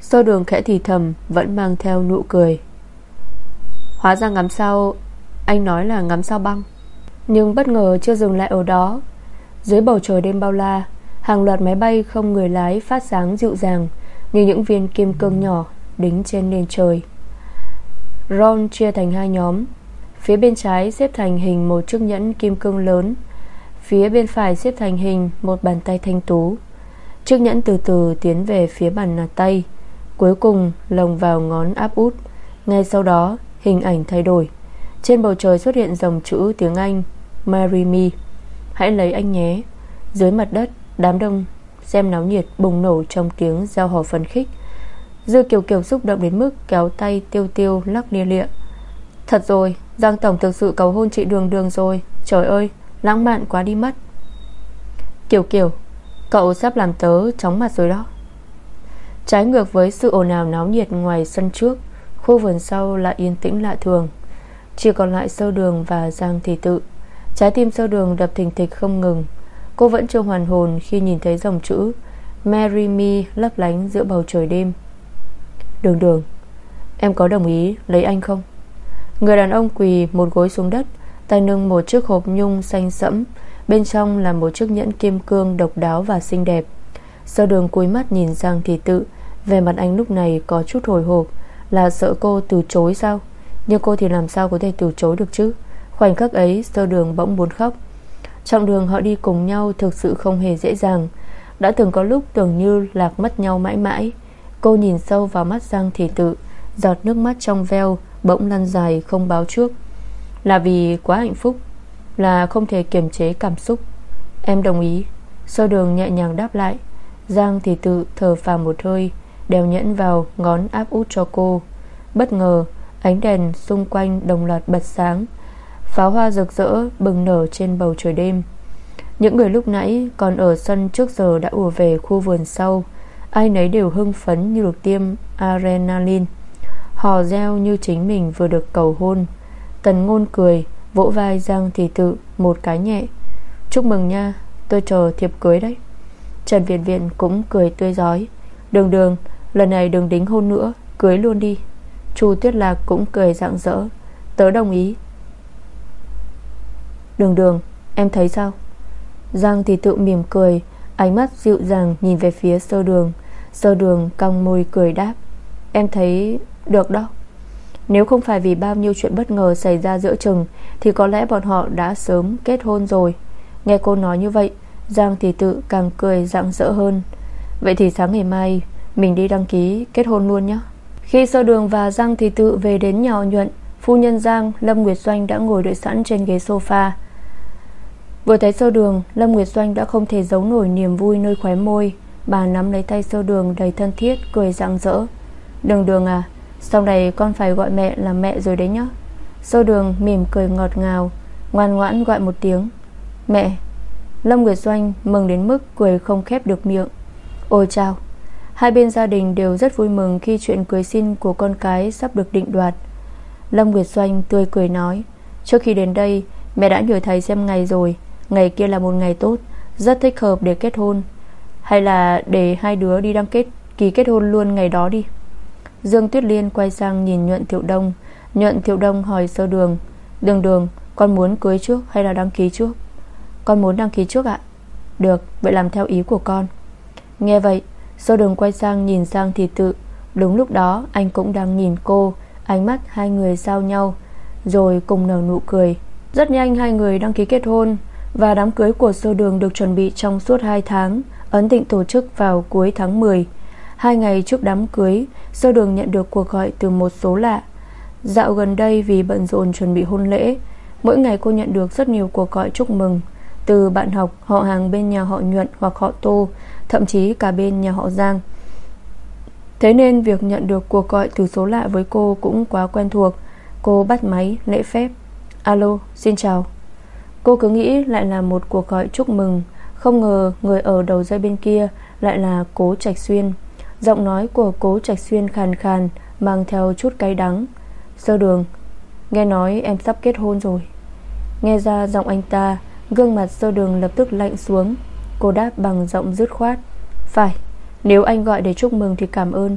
Sơ đường khẽ thì thầm, Vẫn mang theo nụ cười. Hóa ra ngắm sao, Anh nói là ngắm sao băng. Nhưng bất ngờ chưa dừng lại ở đó. Dưới bầu trời đêm bao la, Hàng loạt máy bay không người lái Phát sáng dịu dàng, Như những viên kim cương nhỏ Đính trên nền trời. Ron chia thành hai nhóm. Phía bên trái xếp thành hình một chiếc nhẫn kim cương lớn. Phía bên phải xếp thành hình Một bàn tay thanh tú. Chiếc nhẫn từ từ tiến về phía bàn tay. Cuối cùng, lồng vào ngón áp út. Ngay sau đó, hình ảnh thay đổi. Trên bầu trời xuất hiện dòng chữ tiếng Anh, Marry me. Hãy lấy anh nhé. Dưới mặt đất, đám đông Xem náo nhiệt bùng nổ trong tiếng giao hò phấn khích. Dư Kiều Kiều xúc động đến mức Kéo tay tiêu tiêu lắc lia lịa. Thật rồi Giang Tổng thực sự cầu hôn chị Đường Đường rồi. Trời ơi, lãng mạn quá đi mất. Kiều Kiều Cậu sắp làm tớ chóng mặt rồi đó. Trái ngược với sự ồn ào náo nhiệt ngoài sân trước, Khu vườn sau lại yên tĩnh lạ thường. Chỉ còn lại sơ đường và Giang Thị Tự. Trái tim sơ đường đập thình thịch không ngừng. Cô vẫn chưa hoàn hồn khi nhìn thấy dòng chữ Marry me lấp lánh giữa bầu trời đêm. Đường đường, Em có đồng ý lấy anh không? Người đàn ông quỳ một gối xuống đất, Tay nâng một chiếc hộp nhung xanh sẫm, Bên trong là một chiếc nhẫn kim cương độc đáo và xinh đẹp. Sơ đường cúi mắt nhìn Giang Thị Tự Về mặt anh lúc này có chút hồi hộp, Là sợ cô từ chối sao? Nhưng cô thì làm sao có thể từ chối được chứ? Khoảnh khắc ấy sơ đường bỗng muốn khóc. Trong đường họ đi cùng nhau Thực sự không hề dễ dàng. Đã từng có lúc tưởng như lạc mất nhau mãi mãi. Cô nhìn sâu vào mắt Giang Thị Tự, Giọt nước mắt trong veo Bỗng lăn dài không báo trước. Là vì quá hạnh phúc, Là không thể kiềm chế cảm xúc. Em đồng ý. Sơ đường nhẹ nhàng đáp lại, Giang thì tự thở phào một hơi Đeo nhẫn vào ngón áp út cho cô. Bất ngờ, Ánh đèn xung quanh đồng loạt bật sáng, Pháo hoa rực rỡ bừng nở trên bầu trời đêm. Những người lúc nãy còn ở sân trước giờ đã ùa về khu vườn sau. Ai nấy đều hưng phấn như được tiêm adrenaline. Hò reo như chính mình vừa được cầu hôn. Tần ngôn cười, Vỗ vai Giang Thị Tự Một cái nhẹ. Chúc mừng nha, Tôi chờ thiệp cưới đấy. Trần Viện Viện cũng cười tươi giói Đường đường, Lần này đừng đính hôn nữa, Cưới luôn đi. Chu Tuyết Lạc cũng cười rạng rỡ. Tớ đồng ý. Đường đường, Em thấy sao? Giang thị tự mỉm cười, Ánh mắt dịu dàng nhìn về phía sơ đường. Sơ đường cong môi cười đáp. Em thấy được đó. Nếu không phải vì bao nhiêu chuyện bất ngờ xảy ra giữa chừng, Thì có lẽ bọn họ đã sớm kết hôn rồi. Nghe cô nói như vậy, Giang thì tự càng cười rạng rỡ hơn. Vậy thì sáng ngày mai, Mình đi đăng ký kết hôn luôn nhé. Khi sơ đường và Giang thì tự về đến nhà nhuận, Phu nhân Giang, Lâm Nguyệt Doanh đã ngồi đợi sẵn trên ghế sofa. Vừa thấy sơ đường, Lâm Nguyệt Doanh đã không thể giấu nổi niềm vui nơi khóe môi. Bà nắm lấy tay sơ đường đầy thân thiết, Cười rạng rỡ. Đường đường à sau này con phải gọi mẹ là mẹ rồi đấy nhá. Sô đường mỉm cười ngọt ngào, Ngoan ngoãn gọi một tiếng. Mẹ, Lâm Nguyệt Doanh mừng đến mức cười không khép được miệng. Ôi chào Hai bên gia đình đều rất vui mừng Khi chuyện cưới xin của con cái sắp được định đoạt. Lâm Nguyệt Doanh tươi cười nói, Trước khi đến đây, Mẹ đã nhờ thầy xem ngày rồi, Ngày kia là một ngày tốt, Rất thích hợp để kết hôn. Hay là để hai đứa đi đăng kết, Ký kết hôn luôn ngày đó đi. Dương Tuyết Liên quay sang nhìn Nhuận Thiệu Đông. Nhuận Thiệu Đông hỏi sơ đường Đường đường, con muốn cưới trước hay là đăng ký trước? Con muốn đăng ký trước ạ. Được, vậy làm theo ý của con. Nghe vậy, sơ đường quay sang nhìn sang thì tự, Đúng lúc đó anh cũng đang nhìn cô, Ánh mắt hai người giao nhau, Rồi cùng nở nụ cười. Rất nhanh hai người đăng ký kết hôn Và đám cưới của sơ đường được chuẩn bị trong suốt 2 tháng, Ấn định tổ chức vào cuối tháng 10 Hai ngày trước đám cưới Sơ đường nhận được cuộc gọi từ một số lạ. Dạo gần đây vì bận rộn chuẩn bị hôn lễ Mỗi ngày cô nhận được rất nhiều cuộc gọi chúc mừng. Từ bạn học, họ hàng bên nhà họ Nhuận hoặc họ Tô Thậm chí cả bên nhà họ Giang. Thế nên việc nhận được cuộc gọi từ số lạ với cô cũng quá quen thuộc. Cô bắt máy, lễ phép. Alo, xin chào. Cô cứ nghĩ lại là một cuộc gọi chúc mừng. Không ngờ người ở đầu dây bên kia Lại là Cố Trạch Xuyên. Giọng nói của Cố Trạch Xuyên khàn khàn, Mang theo chút cay đắng. Sơ đường, Nghe nói em sắp kết hôn rồi. Nghe ra giọng anh ta, Gương mặt sơ đường lập tức lạnh xuống. Cô đáp bằng giọng dứt khoát. Phải, Nếu anh gọi để chúc mừng thì cảm ơn.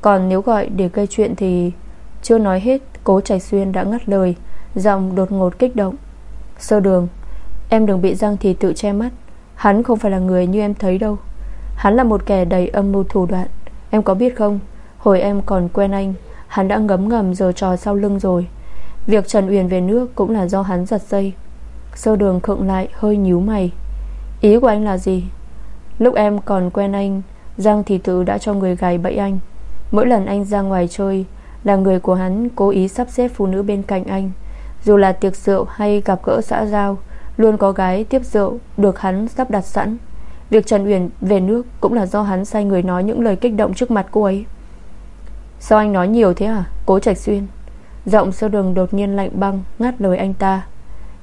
Còn nếu gọi để gây chuyện thì Chưa nói hết, Cố Trạch Xuyên đã ngắt lời, Giọng đột ngột kích động. Sơ đường, Em đừng bị răng Thì tự che mắt. Hắn không phải là người như em thấy đâu. Hắn là một kẻ đầy âm mưu thủ đoạn. Em có biết không? Hồi em còn quen anh, Hắn đã ngấm ngầm giờ trò sau lưng rồi. Việc Trần Uyển về nước cũng là do hắn giật dây. Sơ đường khựng lại, hơi nhíu mày. Ý của anh là gì? Lúc em còn quen anh, Giang Thị Tự đã cho người gài bẫy anh. Mỗi lần anh ra ngoài chơi, Là người của hắn cố ý sắp xếp phụ nữ bên cạnh anh. Dù là tiệc rượu hay gặp gỡ xã giao, Luôn có gái tiếp rượu Được hắn sắp đặt sẵn. Việc Trần Uyển về nước Cũng là do hắn sai người nói những lời kích động trước mặt cô ấy. Sao anh nói nhiều thế à Cố Trạch Xuyên? Giọng sơ đường đột nhiên lạnh băng, Ngắt lời anh ta.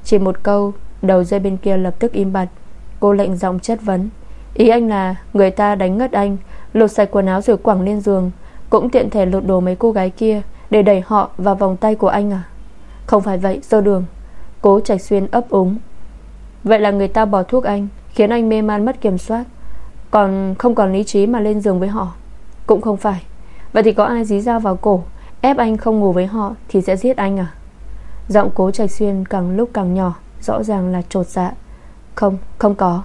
Chỉ một câu, Đầu dây bên kia lập tức im bặt. Cô lệnh giọng chất vấn. Ý anh là, người ta đánh ngất anh, Lột sạch quần áo rồi quẳng lên giường, Cũng tiện thể lột đồ mấy cô gái kia Để đẩy họ vào vòng tay của anh à? Không phải vậy, sơ đường. Cố Trạch Xuyên ấp úng. Vậy là người ta bỏ thuốc anh Khiến anh mê man mất kiểm soát. Còn không còn lý trí mà lên giường với họ. Cũng không phải. Vậy thì có ai dí dao vào cổ Ép anh không ngủ với họ Thì sẽ giết anh à? Giọng cố trạch xuyên càng lúc càng nhỏ Rõ ràng là trột dạ. Không, không có.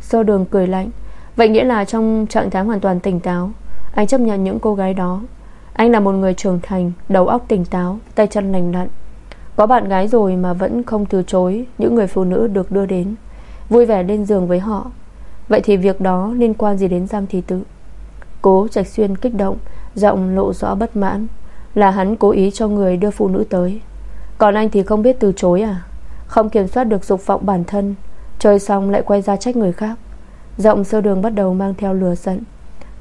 Sơ đường cười lạnh. Vậy nghĩa là trong trạng thái hoàn toàn tỉnh táo Anh chấp nhận những cô gái đó. Anh là một người trưởng thành Đầu óc tỉnh táo, tay chân lành lặn. Có bạn gái rồi mà vẫn không từ chối Những người phụ nữ được đưa đến. Vui vẻ lên giường với họ. Vậy thì việc đó liên quan gì đến Giang Thị Tự Cố Trạch Xuyên kích động, Giọng lộ rõ bất mãn. Là hắn cố ý cho người đưa phụ nữ tới. Còn anh thì không biết từ chối à? Không kiểm soát được dục vọng bản thân, Chơi xong lại quay ra trách người khác. Giọng sơ đường bắt đầu mang theo lừa giận.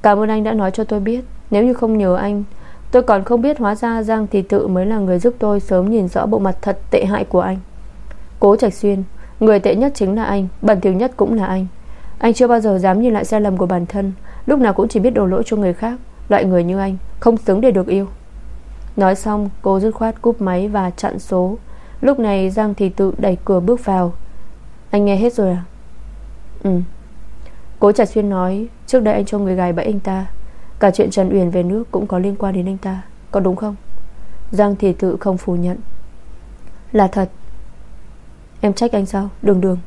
Cảm ơn anh đã nói cho tôi biết. Nếu như không nhờ anh, Tôi còn không biết hóa ra Giang Thị Tự mới là người giúp tôi Sớm nhìn rõ bộ mặt thật tệ hại của anh. Cố Trạch Xuyên Người tệ nhất chính là anh Bẩn thỉu nhất cũng là anh. Anh chưa bao giờ dám nhìn lại sai lầm của bản thân, Lúc nào cũng chỉ biết đổ lỗi cho người khác, Loại người như anh, Không xứng để được yêu. Nói xong, cô dứt khoát cúp máy và chặn số. Lúc này Giang Thị Tự đẩy cửa bước vào. Anh nghe hết rồi à? Ừ. Cố Trà Xuyên nói, Trước đây anh cho người gài bẫy anh ta. Cả chuyện Trần Uyển về nước cũng có liên quan đến anh ta, Có đúng không? Giang Thị Tự không phủ nhận. Là thật. Em trách anh sao? Đường đường.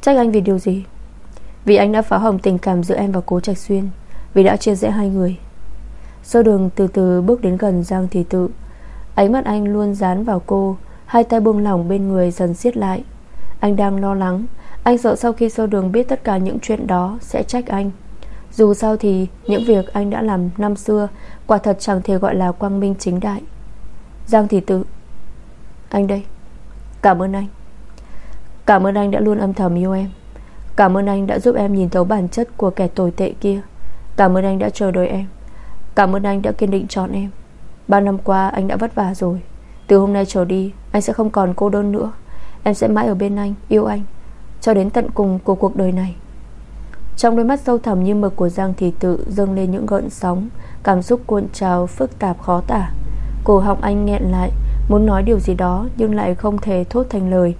Trách anh vì điều gì? Vì anh đã phá hỏng tình cảm giữa em và Cố Trạch Xuyên, Vì đã chia rẽ hai người. Sơ đường từ từ bước đến gần Giang Thị Tự. Ánh mắt anh luôn dán vào cô, Hai tay buông lỏng bên người dần siết lại. Anh đang lo lắng, Anh sợ sau khi sơ đường biết tất cả những chuyện đó Sẽ trách anh. Dù sao thì, những việc anh đã làm năm xưa Quả thật chẳng thể gọi là quang minh chính đại. Giang Thị Tự. Anh đây. Cảm ơn anh. Cảm ơn anh đã luôn âm thầm yêu em. Cảm ơn anh đã giúp em nhìn thấu bản chất Của kẻ tồi tệ kia. Cảm ơn anh đã chờ đợi em. Cảm ơn anh đã kiên định chọn em. Bao năm qua anh đã vất vả rồi. Từ hôm nay trở đi Anh sẽ không còn cô đơn nữa. Em sẽ mãi ở bên anh, yêu anh Cho đến tận cùng của cuộc đời này. Trong đôi mắt sâu thẳm như mực của Giang Thị Tự Dâng lên những gợn sóng Cảm xúc cuộn trào phức tạp khó tả. Cổ họng anh nghẹn lại Muốn nói điều gì đó Nhưng lại không thể thốt thành lời.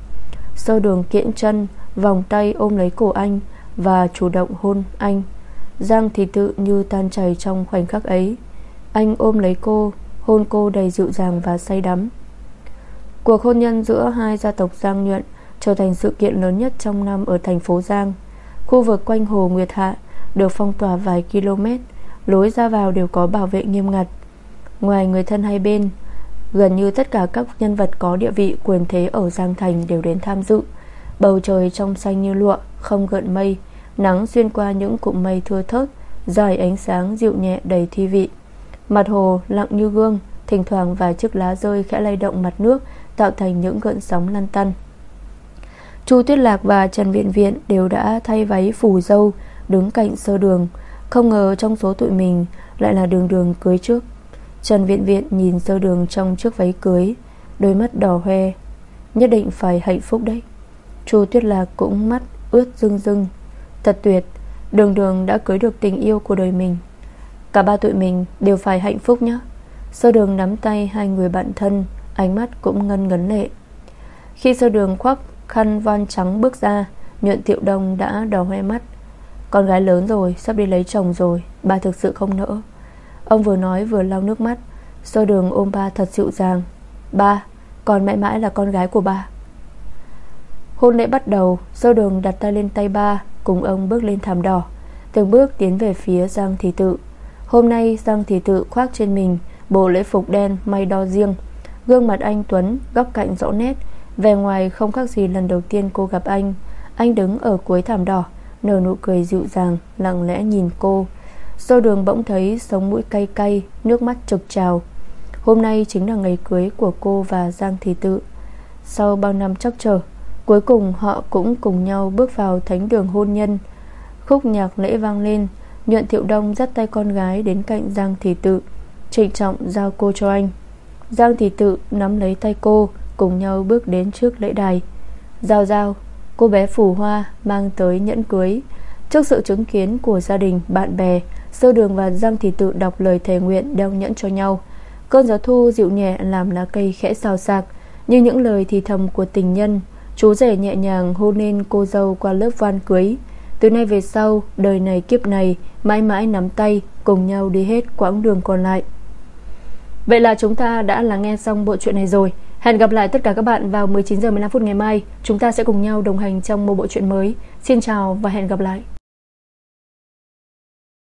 Sơ đường kiện chân Vòng tay ôm lấy cổ anh Và chủ động hôn anh. Giang thì tự như tan chảy trong khoảnh khắc ấy. Anh ôm lấy cô, Hôn cô đầy dịu dàng và say đắm. Cuộc hôn nhân giữa hai gia tộc Giang Nhuận Trở thành sự kiện lớn nhất trong năm Ở thành phố Giang. Khu vực quanh hồ Nguyệt Hạ Được phong tỏa vài km, Lối ra vào đều có bảo vệ nghiêm ngặt. Ngoài người thân hai bên Gần như tất cả các nhân vật có địa vị, quyền thế ở Giang Thành đều đến tham dự. Bầu trời trong xanh như lụa, Không gợn mây, Nắng xuyên qua những cụm mây thưa thớt, Dài ánh sáng dịu nhẹ đầy thi vị. Mặt hồ lặng như gương, Thỉnh thoảng vài chiếc lá rơi khẽ lay động mặt nước, Tạo thành những gợn sóng lăn tăn. Chu Tuyết Lạc và Trần Viện Viện Đều đã thay váy phủ dâu, Đứng cạnh sơ đường. Không ngờ trong số tụi mình Lại là đường đường cưới trước. Trần Viện Viện nhìn sơ đường trong chiếc váy cưới, Đôi mắt đỏ hoe. Nhất định phải hạnh phúc đấy. Chu Tuyết Lạc cũng mắt ướt rưng rưng. Thật tuyệt, Đường đường đã cưới được tình yêu của đời mình. Cả ba tụi mình đều phải hạnh phúc nhé. Sơ đường nắm tay hai người bạn thân, Ánh mắt cũng ngân ngấn lệ. Khi sơ đường khoác khăn von trắng bước ra, Nhuận Tiệu Đông đã đỏ hoe mắt. Con gái lớn rồi, Sắp đi lấy chồng rồi Ba thực sự không nỡ. Ông vừa nói vừa lau nước mắt. Sơ đường ôm ba thật dịu dàng. Ba, con mãi mãi là con gái của ba. Hôn lễ bắt đầu Sơ đường đặt tay lên tay ba Cùng ông bước lên thảm đỏ. Từng bước tiến về phía Giang Thị Tự. Hôm nay Giang Thị Tự khoác trên mình Bộ lễ phục đen may đo riêng. Gương mặt anh Tuấn Góc cạnh rõ nét. Về ngoài không khác gì lần đầu tiên cô gặp anh. Anh đứng ở cuối thảm đỏ Nở nụ cười dịu dàng Lặng lẽ nhìn cô. Sơ đường bỗng thấy sống mũi cay cay Nước mắt trực trào. Hôm nay chính là ngày cưới của cô và Giang Thị Tự. Sau bao năm chắc chờ Cuối cùng họ cũng cùng nhau bước vào thánh đường hôn nhân. Khúc nhạc lễ vang lên Nhuận Thiệu Đông dắt tay con gái đến cạnh Giang Thị Tự Trịnh trọng giao cô cho anh. Giang Thị Tự nắm lấy tay cô Cùng nhau bước đến trước lễ đài. Giao giao Cô bé phủ hoa mang tới nhẫn cưới. Trước sự chứng kiến của gia đình, bạn bè Sơ đường và Giang Thị Tự đọc lời thề nguyện đeo nhẫn cho nhau. Cơn gió thu dịu nhẹ làm lá cây khẽ xào xạc. Như những lời thì thầm của tình nhân, Chú rể nhẹ nhàng hôn lên cô dâu qua lớp van cưới. Từ nay về sau, Đời này kiếp này, Mãi mãi nắm tay, Cùng nhau đi hết quãng đường còn lại. Vậy là chúng ta đã lắng nghe xong bộ truyện này rồi. Hẹn gặp lại tất cả các bạn vào 19 giờ 15 phút ngày mai. Chúng ta sẽ cùng nhau đồng hành trong một bộ truyện mới. Xin chào và hẹn gặp lại.